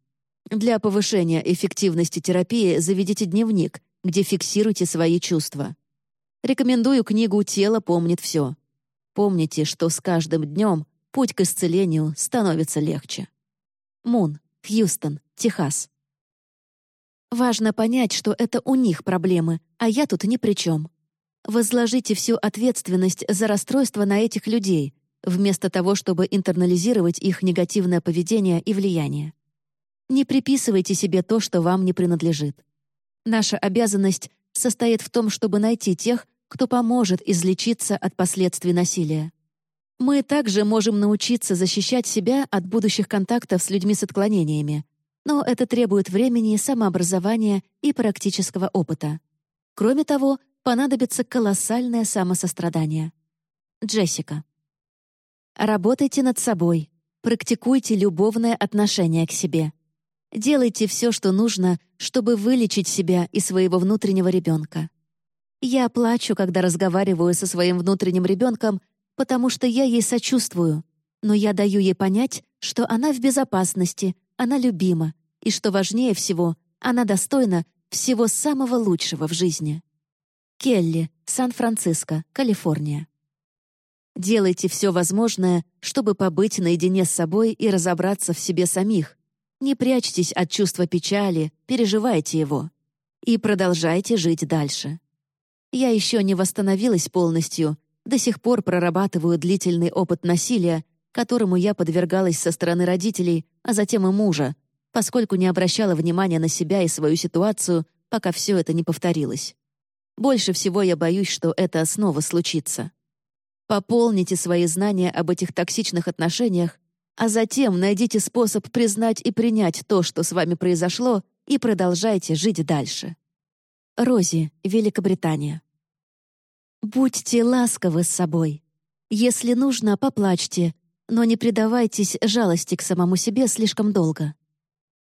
Для повышения эффективности терапии заведите дневник, где фиксируйте свои чувства. Рекомендую книгу «Тело помнит все». Помните, что с каждым днем путь к исцелению становится легче. Мун, Хьюстон, Техас. Важно понять, что это у них проблемы, а я тут ни при чем. Возложите всю ответственность за расстройство на этих людей, вместо того, чтобы интернализировать их негативное поведение и влияние. Не приписывайте себе то, что вам не принадлежит. Наша обязанность состоит в том, чтобы найти тех, кто поможет излечиться от последствий насилия. Мы также можем научиться защищать себя от будущих контактов с людьми с отклонениями, но это требует времени, самообразования и практического опыта. Кроме того, понадобится колоссальное самосострадание. Джессика. Работайте над собой, практикуйте любовное отношение к себе. Делайте все, что нужно, чтобы вылечить себя и своего внутреннего ребенка. Я плачу, когда разговариваю со своим внутренним ребенком, потому что я ей сочувствую, но я даю ей понять, что она в безопасности, она любима, и, что важнее всего, она достойна всего самого лучшего в жизни. Келли, Сан-Франциско, Калифорния. Делайте все возможное, чтобы побыть наедине с собой и разобраться в себе самих. Не прячьтесь от чувства печали, переживайте его. И продолжайте жить дальше. Я еще не восстановилась полностью, до сих пор прорабатываю длительный опыт насилия, которому я подвергалась со стороны родителей, а затем и мужа, поскольку не обращала внимания на себя и свою ситуацию, пока все это не повторилось. Больше всего я боюсь, что это снова случится. Пополните свои знания об этих токсичных отношениях, а затем найдите способ признать и принять то, что с вами произошло, и продолжайте жить дальше. Рози, Великобритания. Будьте ласковы с собой. Если нужно, поплачьте, но не предавайтесь жалости к самому себе слишком долго.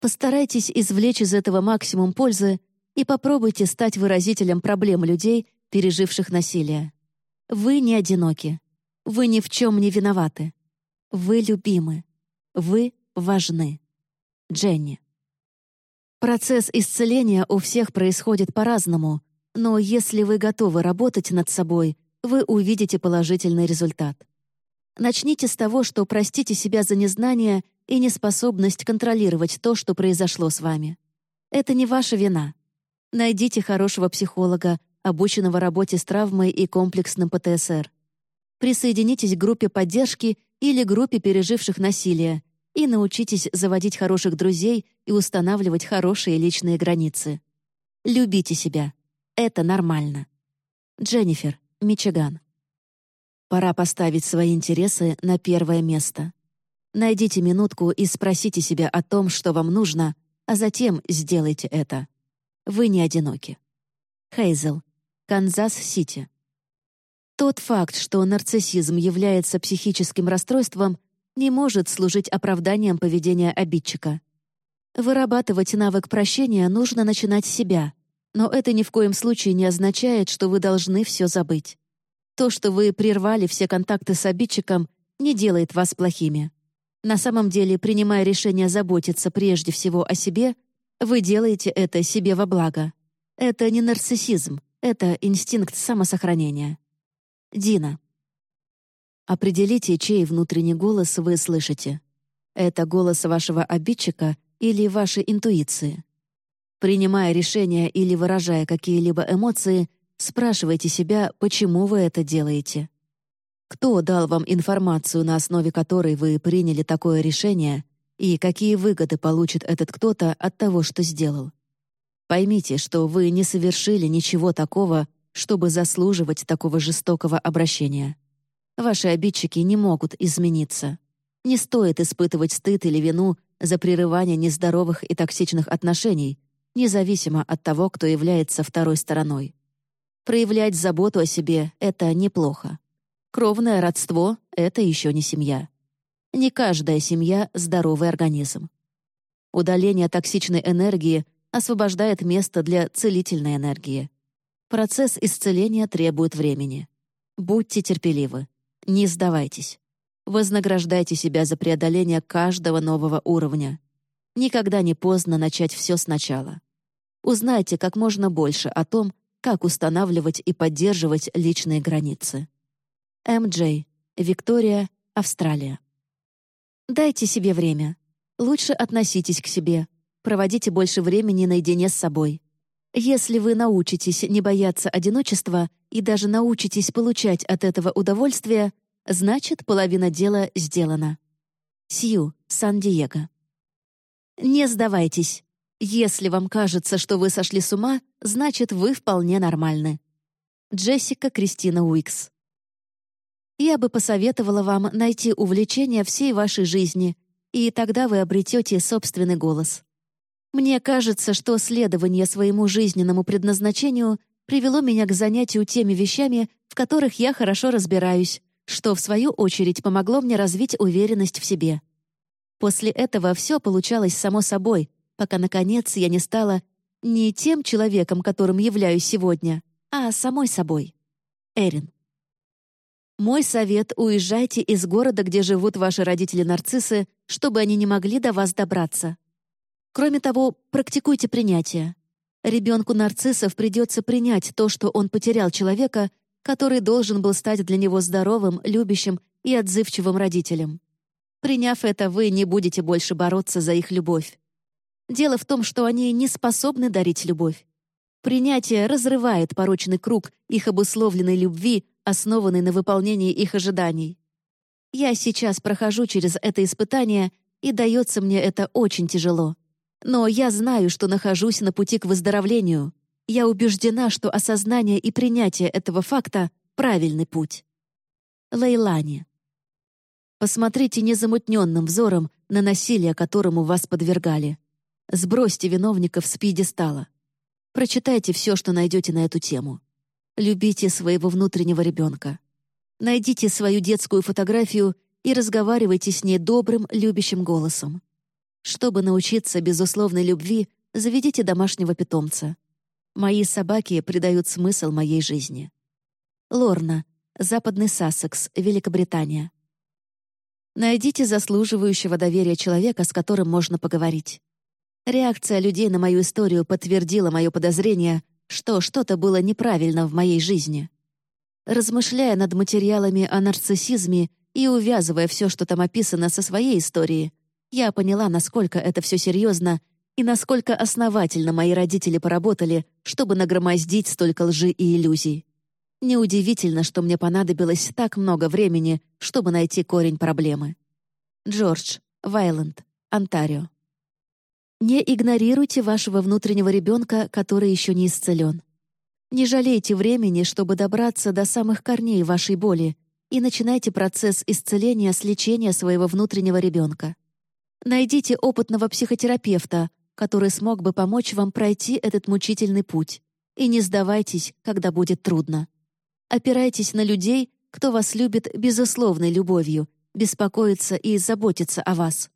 Постарайтесь извлечь из этого максимум пользы и попробуйте стать выразителем проблем людей, переживших насилие. Вы не одиноки. Вы ни в чем не виноваты. Вы любимы. Вы важны. Дженни. Процесс исцеления у всех происходит по-разному, но если вы готовы работать над собой, вы увидите положительный результат. Начните с того, что простите себя за незнание и неспособность контролировать то, что произошло с вами. Это не ваша вина. Найдите хорошего психолога, обученного работе с травмой и комплексным ПТСР. Присоединитесь к группе поддержки или группе переживших насилие и научитесь заводить хороших друзей и устанавливать хорошие личные границы. Любите себя. Это нормально. Дженнифер, Мичиган. Пора поставить свои интересы на первое место. Найдите минутку и спросите себя о том, что вам нужно, а затем сделайте это. Вы не одиноки. Хейзел, Канзас-Сити. Тот факт, что нарциссизм является психическим расстройством, не может служить оправданием поведения обидчика. Вырабатывать навык прощения нужно начинать с себя, но это ни в коем случае не означает, что вы должны все забыть. То, что вы прервали все контакты с обидчиком, не делает вас плохими. На самом деле, принимая решение заботиться прежде всего о себе, вы делаете это себе во благо. Это не нарциссизм, это инстинкт самосохранения. Дина. Определите, чей внутренний голос вы слышите. Это голос вашего обидчика или вашей интуиции. Принимая решения или выражая какие-либо эмоции, спрашивайте себя, почему вы это делаете. Кто дал вам информацию, на основе которой вы приняли такое решение, и какие выгоды получит этот кто-то от того, что сделал? Поймите, что вы не совершили ничего такого, чтобы заслуживать такого жестокого обращения. Ваши обидчики не могут измениться. Не стоит испытывать стыд или вину за прерывание нездоровых и токсичных отношений, независимо от того, кто является второй стороной. Проявлять заботу о себе — это неплохо. Кровное родство — это еще не семья. Не каждая семья — здоровый организм. Удаление токсичной энергии освобождает место для целительной энергии. Процесс исцеления требует времени. Будьте терпеливы. Не сдавайтесь. Вознаграждайте себя за преодоление каждого нового уровня. Никогда не поздно начать все сначала. Узнайте как можно больше о том, как устанавливать и поддерживать личные границы. М.Дж. Виктория, Австралия. Дайте себе время. Лучше относитесь к себе. Проводите больше времени наедине с собой. Если вы научитесь не бояться одиночества и даже научитесь получать от этого удовольствие, значит, половина дела сделана. Сью, Сан-Диего. Не сдавайтесь. Если вам кажется, что вы сошли с ума, значит, вы вполне нормальны. Джессика Кристина Уикс. Я бы посоветовала вам найти увлечение всей вашей жизни, и тогда вы обретете собственный голос. Мне кажется, что следование своему жизненному предназначению привело меня к занятию теми вещами, в которых я хорошо разбираюсь, что, в свою очередь, помогло мне развить уверенность в себе. После этого все получалось само собой, пока, наконец, я не стала не тем человеком, которым являюсь сегодня, а самой собой. Эрин. Мой совет — уезжайте из города, где живут ваши родители-нарциссы, чтобы они не могли до вас добраться. Кроме того, практикуйте принятие. Ребенку нарциссов придется принять то, что он потерял человека, который должен был стать для него здоровым, любящим и отзывчивым родителем. Приняв это, вы не будете больше бороться за их любовь. Дело в том, что они не способны дарить любовь. Принятие разрывает порочный круг их обусловленной любви, основанной на выполнении их ожиданий. Я сейчас прохожу через это испытание, и дается мне это очень тяжело. Но я знаю, что нахожусь на пути к выздоровлению. Я убеждена, что осознание и принятие этого факта — правильный путь. Лейлани. Посмотрите незамутненным взором на насилие, которому вас подвергали. Сбросьте виновников с пьедестала. Прочитайте все, что найдете на эту тему. Любите своего внутреннего ребенка. Найдите свою детскую фотографию и разговаривайте с ней добрым, любящим голосом. Чтобы научиться безусловной любви, заведите домашнего питомца. Мои собаки придают смысл моей жизни. Лорна, Западный Сассекс, Великобритания. Найдите заслуживающего доверия человека, с которым можно поговорить. Реакция людей на мою историю подтвердила мое подозрение, что что-то было неправильно в моей жизни. Размышляя над материалами о нарциссизме и увязывая все, что там описано со своей историей, я поняла, насколько это все серьезно и насколько основательно мои родители поработали, чтобы нагромоздить столько лжи и иллюзий. Неудивительно, что мне понадобилось так много времени, чтобы найти корень проблемы. Джордж, Вайленд, Онтарио. Не игнорируйте вашего внутреннего ребенка, который еще не исцелен. Не жалейте времени, чтобы добраться до самых корней вашей боли, и начинайте процесс исцеления с лечения своего внутреннего ребенка. Найдите опытного психотерапевта, который смог бы помочь вам пройти этот мучительный путь. И не сдавайтесь, когда будет трудно. Опирайтесь на людей, кто вас любит безусловной любовью, беспокоится и заботится о вас.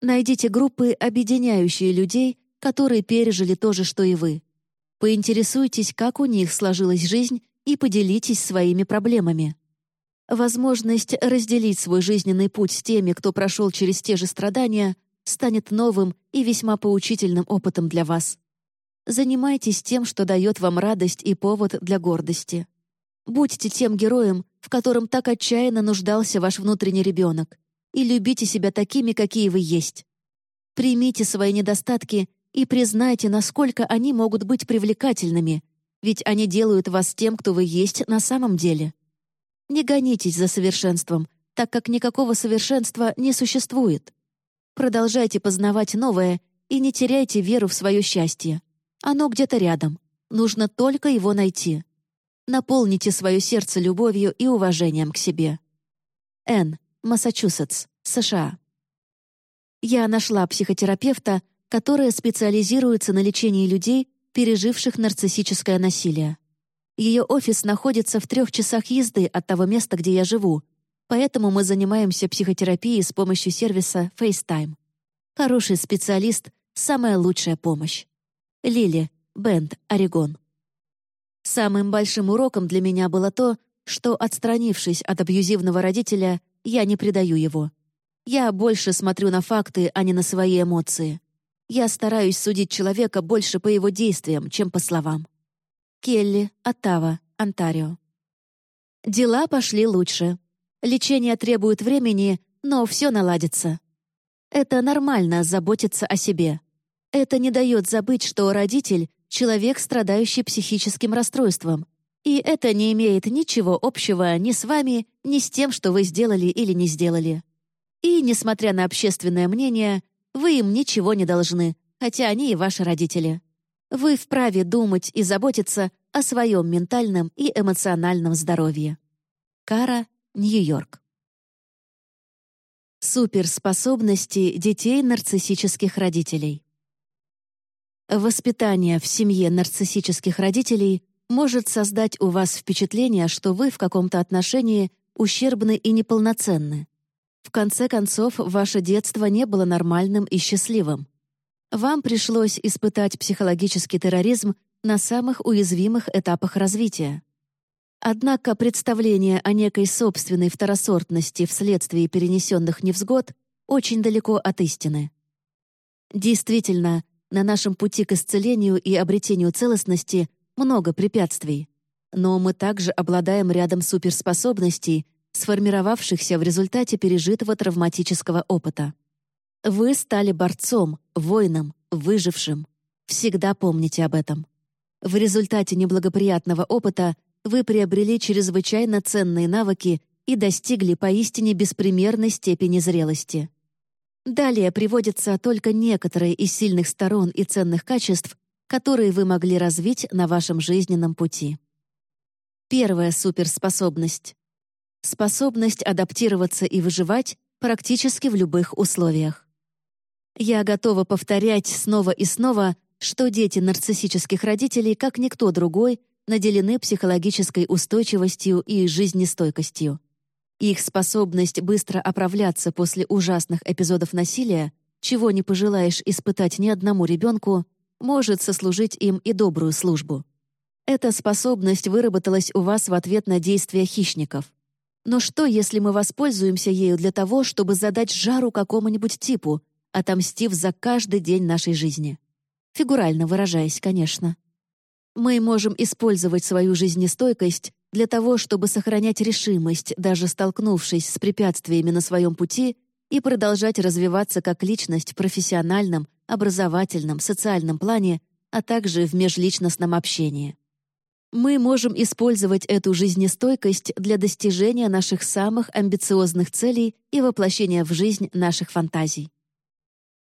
Найдите группы, объединяющие людей, которые пережили то же, что и вы. Поинтересуйтесь, как у них сложилась жизнь, и поделитесь своими проблемами. Возможность разделить свой жизненный путь с теми, кто прошел через те же страдания, станет новым и весьма поучительным опытом для вас. Занимайтесь тем, что дает вам радость и повод для гордости. Будьте тем героем, в котором так отчаянно нуждался ваш внутренний ребенок, и любите себя такими, какие вы есть. Примите свои недостатки и признайте, насколько они могут быть привлекательными, ведь они делают вас тем, кто вы есть на самом деле. Не гонитесь за совершенством, так как никакого совершенства не существует. Продолжайте познавать новое и не теряйте веру в свое счастье. Оно где-то рядом. Нужно только его найти. Наполните свое сердце любовью и уважением к себе. Н. Массачусетс, США. Я нашла психотерапевта, которая специализируется на лечении людей, переживших нарциссическое насилие. Ее офис находится в трех часах езды от того места, где я живу, поэтому мы занимаемся психотерапией с помощью сервиса FaceTime. Хороший специалист — самая лучшая помощь. Лили, Бенд, Орегон. Самым большим уроком для меня было то, что, отстранившись от абьюзивного родителя, я не предаю его. Я больше смотрю на факты, а не на свои эмоции. Я стараюсь судить человека больше по его действиям, чем по словам. Келли, Оттава, Онтарио. Дела пошли лучше. Лечение требует времени, но все наладится. Это нормально заботиться о себе. Это не дает забыть, что родитель — человек, страдающий психическим расстройством, и это не имеет ничего общего ни с вами, ни с тем, что вы сделали или не сделали. И, несмотря на общественное мнение, вы им ничего не должны, хотя они и ваши родители. Вы вправе думать и заботиться о своем ментальном и эмоциональном здоровье. Кара, Нью-Йорк. Суперспособности детей нарциссических родителей. Воспитание в семье нарциссических родителей может создать у вас впечатление, что вы в каком-то отношении ущербны и неполноценны. В конце концов, ваше детство не было нормальным и счастливым. Вам пришлось испытать психологический терроризм на самых уязвимых этапах развития. Однако представление о некой собственной второсортности вследствие перенесенных невзгод очень далеко от истины. Действительно, на нашем пути к исцелению и обретению целостности много препятствий. Но мы также обладаем рядом суперспособностей, сформировавшихся в результате пережитого травматического опыта. Вы стали борцом, воином, выжившим. Всегда помните об этом. В результате неблагоприятного опыта вы приобрели чрезвычайно ценные навыки и достигли поистине беспримерной степени зрелости. Далее приводятся только некоторые из сильных сторон и ценных качеств, которые вы могли развить на вашем жизненном пути. Первая суперспособность. Способность адаптироваться и выживать практически в любых условиях. Я готова повторять снова и снова, что дети нарциссических родителей, как никто другой, наделены психологической устойчивостью и жизнестойкостью. Их способность быстро оправляться после ужасных эпизодов насилия, чего не пожелаешь испытать ни одному ребенку, может сослужить им и добрую службу. Эта способность выработалась у вас в ответ на действия хищников. Но что, если мы воспользуемся ею для того, чтобы задать жару какому-нибудь типу, отомстив за каждый день нашей жизни? Фигурально выражаясь, конечно. Мы можем использовать свою жизнестойкость для того, чтобы сохранять решимость, даже столкнувшись с препятствиями на своем пути, и продолжать развиваться как личность в профессиональном, образовательном, социальном плане, а также в межличностном общении. Мы можем использовать эту жизнестойкость для достижения наших самых амбициозных целей и воплощения в жизнь наших фантазий.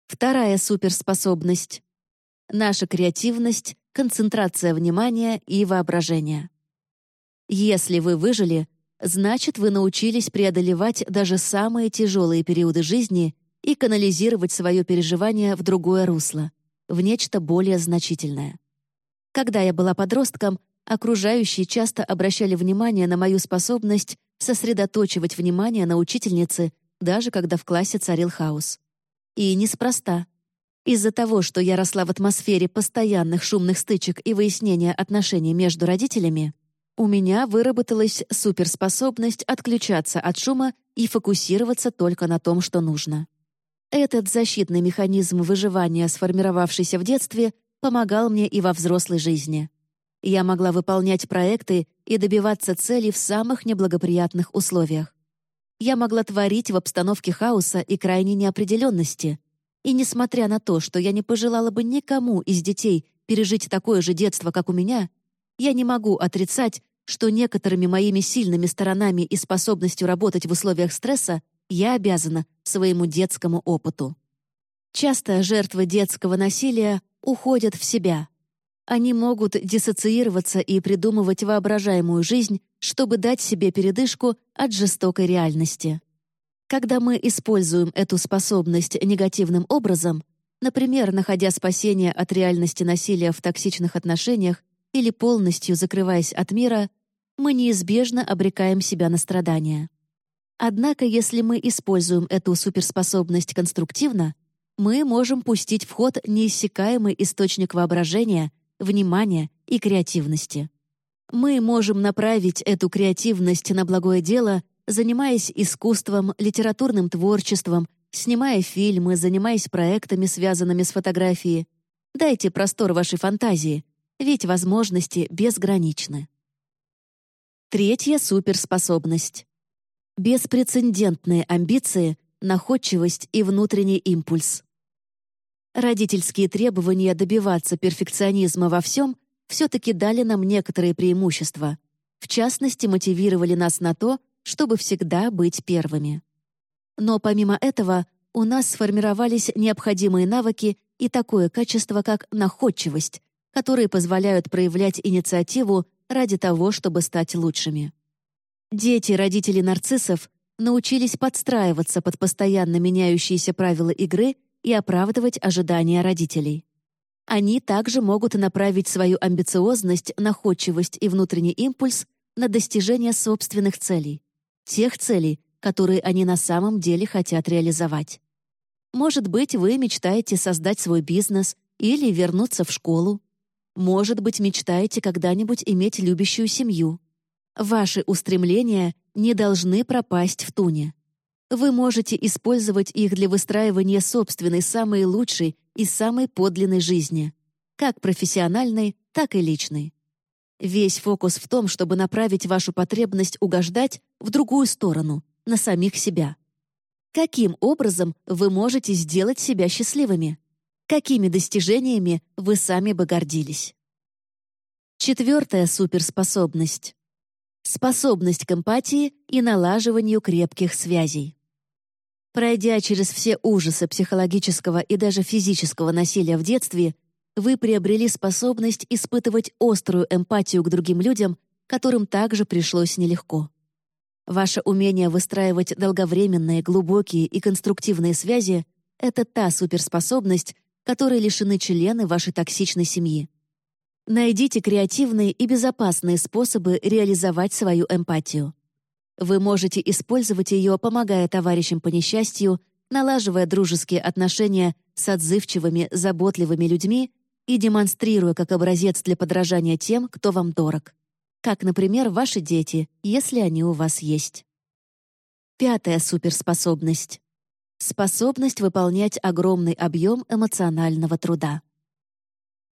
Вторая суперспособность — наша креативность, концентрация внимания и воображения. Если вы выжили, значит, вы научились преодолевать даже самые тяжелые периоды жизни и канализировать свое переживание в другое русло, в нечто более значительное. Когда я была подростком, окружающие часто обращали внимание на мою способность сосредоточивать внимание на учительнице, даже когда в классе царил хаос. И неспроста. Из-за того, что я росла в атмосфере постоянных шумных стычек и выяснения отношений между родителями, у меня выработалась суперспособность отключаться от шума и фокусироваться только на том, что нужно. Этот защитный механизм выживания, сформировавшийся в детстве, помогал мне и во взрослой жизни. Я могла выполнять проекты и добиваться целей в самых неблагоприятных условиях. Я могла творить в обстановке хаоса и крайней неопределенности. И несмотря на то, что я не пожелала бы никому из детей пережить такое же детство, как у меня, я не могу отрицать, что некоторыми моими сильными сторонами и способностью работать в условиях стресса я обязана своему детскому опыту. Часто жертвы детского насилия уходят в себя. Они могут диссоциироваться и придумывать воображаемую жизнь, чтобы дать себе передышку от жестокой реальности. Когда мы используем эту способность негативным образом, например, находя спасение от реальности насилия в токсичных отношениях или полностью закрываясь от мира, мы неизбежно обрекаем себя на страдания. Однако, если мы используем эту суперспособность конструктивно, мы можем пустить в ход неиссякаемый источник воображения, внимания и креативности. Мы можем направить эту креативность на благое дело, занимаясь искусством, литературным творчеством, снимая фильмы, занимаясь проектами, связанными с фотографией. Дайте простор вашей фантазии, ведь возможности безграничны. Третья суперспособность. Беспрецедентные амбиции, находчивость и внутренний импульс. Родительские требования добиваться перфекционизма во всем все-таки дали нам некоторые преимущества. В частности, мотивировали нас на то, чтобы всегда быть первыми. Но помимо этого, у нас сформировались необходимые навыки и такое качество, как находчивость, которые позволяют проявлять инициативу ради того, чтобы стать лучшими. Дети родителей нарциссов научились подстраиваться под постоянно меняющиеся правила игры и оправдывать ожидания родителей. Они также могут направить свою амбициозность, находчивость и внутренний импульс на достижение собственных целей, тех целей, которые они на самом деле хотят реализовать. Может быть, вы мечтаете создать свой бизнес или вернуться в школу. Может быть, мечтаете когда-нибудь иметь любящую семью. Ваши устремления не должны пропасть в туне. Вы можете использовать их для выстраивания собственной самой лучшей и самой подлинной жизни, как профессиональной, так и личной. Весь фокус в том, чтобы направить вашу потребность угождать в другую сторону, на самих себя. Каким образом вы можете сделать себя счастливыми? Какими достижениями вы сами бы гордились? Четвертая суперспособность. Способность к эмпатии и налаживанию крепких связей. Пройдя через все ужасы психологического и даже физического насилия в детстве, вы приобрели способность испытывать острую эмпатию к другим людям, которым также пришлось нелегко. Ваше умение выстраивать долговременные, глубокие и конструктивные связи — это та суперспособность, которой лишены члены вашей токсичной семьи. Найдите креативные и безопасные способы реализовать свою эмпатию. Вы можете использовать ее, помогая товарищам по несчастью, налаживая дружеские отношения с отзывчивыми, заботливыми людьми и демонстрируя как образец для подражания тем, кто вам дорог как, например, ваши дети, если они у вас есть. Пятая суперспособность. Способность выполнять огромный объем эмоционального труда.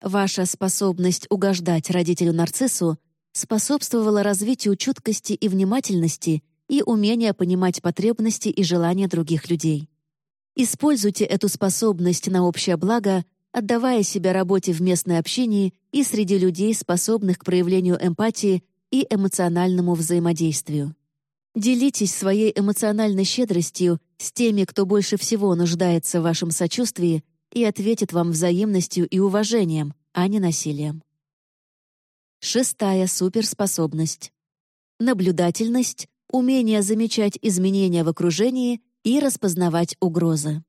Ваша способность угождать родителю-нарциссу способствовала развитию чуткости и внимательности и умения понимать потребности и желания других людей. Используйте эту способность на общее благо отдавая себя работе в местной общине и среди людей, способных к проявлению эмпатии и эмоциональному взаимодействию. Делитесь своей эмоциональной щедростью с теми, кто больше всего нуждается в вашем сочувствии и ответит вам взаимностью и уважением, а не насилием. Шестая суперспособность. Наблюдательность, умение замечать изменения в окружении и распознавать угрозы.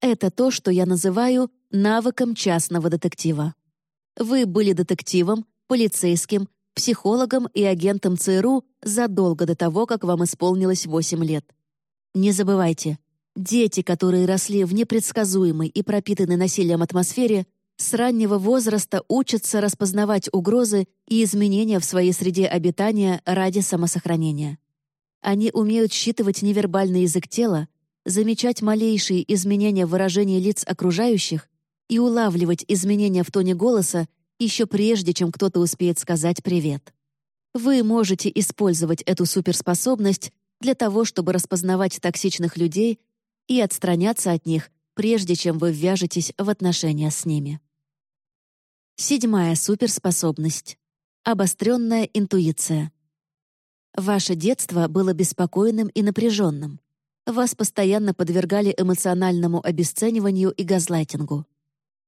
Это то, что я называю навыком частного детектива. Вы были детективом, полицейским, психологом и агентом ЦРУ задолго до того, как вам исполнилось 8 лет. Не забывайте, дети, которые росли в непредсказуемой и пропитанной насилием атмосфере, с раннего возраста учатся распознавать угрозы и изменения в своей среде обитания ради самосохранения. Они умеют считывать невербальный язык тела, замечать малейшие изменения в выражении лиц окружающих и улавливать изменения в тоне голоса еще прежде, чем кто-то успеет сказать «привет». Вы можете использовать эту суперспособность для того, чтобы распознавать токсичных людей и отстраняться от них, прежде чем вы ввяжетесь в отношения с ними. Седьмая суперспособность — обостренная интуиция. Ваше детство было беспокойным и напряженным. Вас постоянно подвергали эмоциональному обесцениванию и газлайтингу.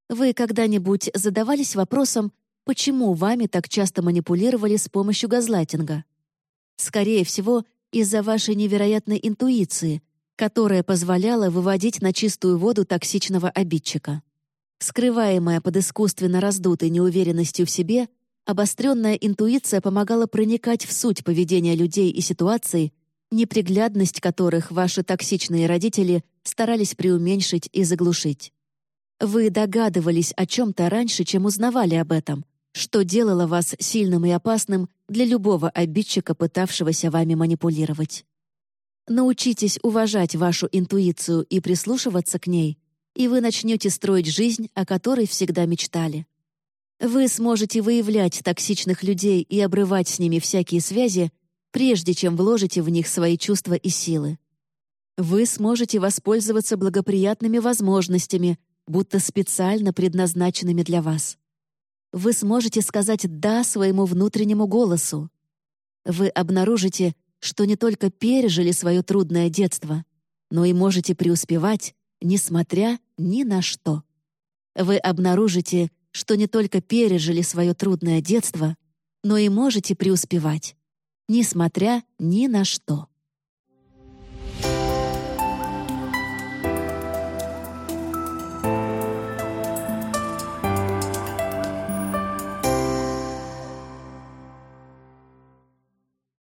Вы когда-нибудь задавались вопросом, почему вами так часто манипулировали с помощью газлайтинга? Скорее всего, из-за вашей невероятной интуиции, которая позволяла выводить на чистую воду токсичного обидчика. Скрываемая под искусственно раздутой неуверенностью в себе, обостренная интуиция помогала проникать в суть поведения людей и ситуаций, неприглядность которых ваши токсичные родители старались преуменьшить и заглушить. Вы догадывались о чем-то раньше, чем узнавали об этом, что делало вас сильным и опасным для любого обидчика, пытавшегося вами манипулировать. Научитесь уважать вашу интуицию и прислушиваться к ней, и вы начнете строить жизнь, о которой всегда мечтали. Вы сможете выявлять токсичных людей и обрывать с ними всякие связи, прежде чем вложите в них свои чувства и силы. Вы сможете воспользоваться благоприятными возможностями, будто специально предназначенными для вас. Вы сможете сказать «да» своему внутреннему голосу. Вы обнаружите, что не только пережили свое трудное детство, но и можете преуспевать, несмотря ни на что. Вы обнаружите, что не только пережили свое трудное детство, но и можете преуспевать, несмотря ни на что.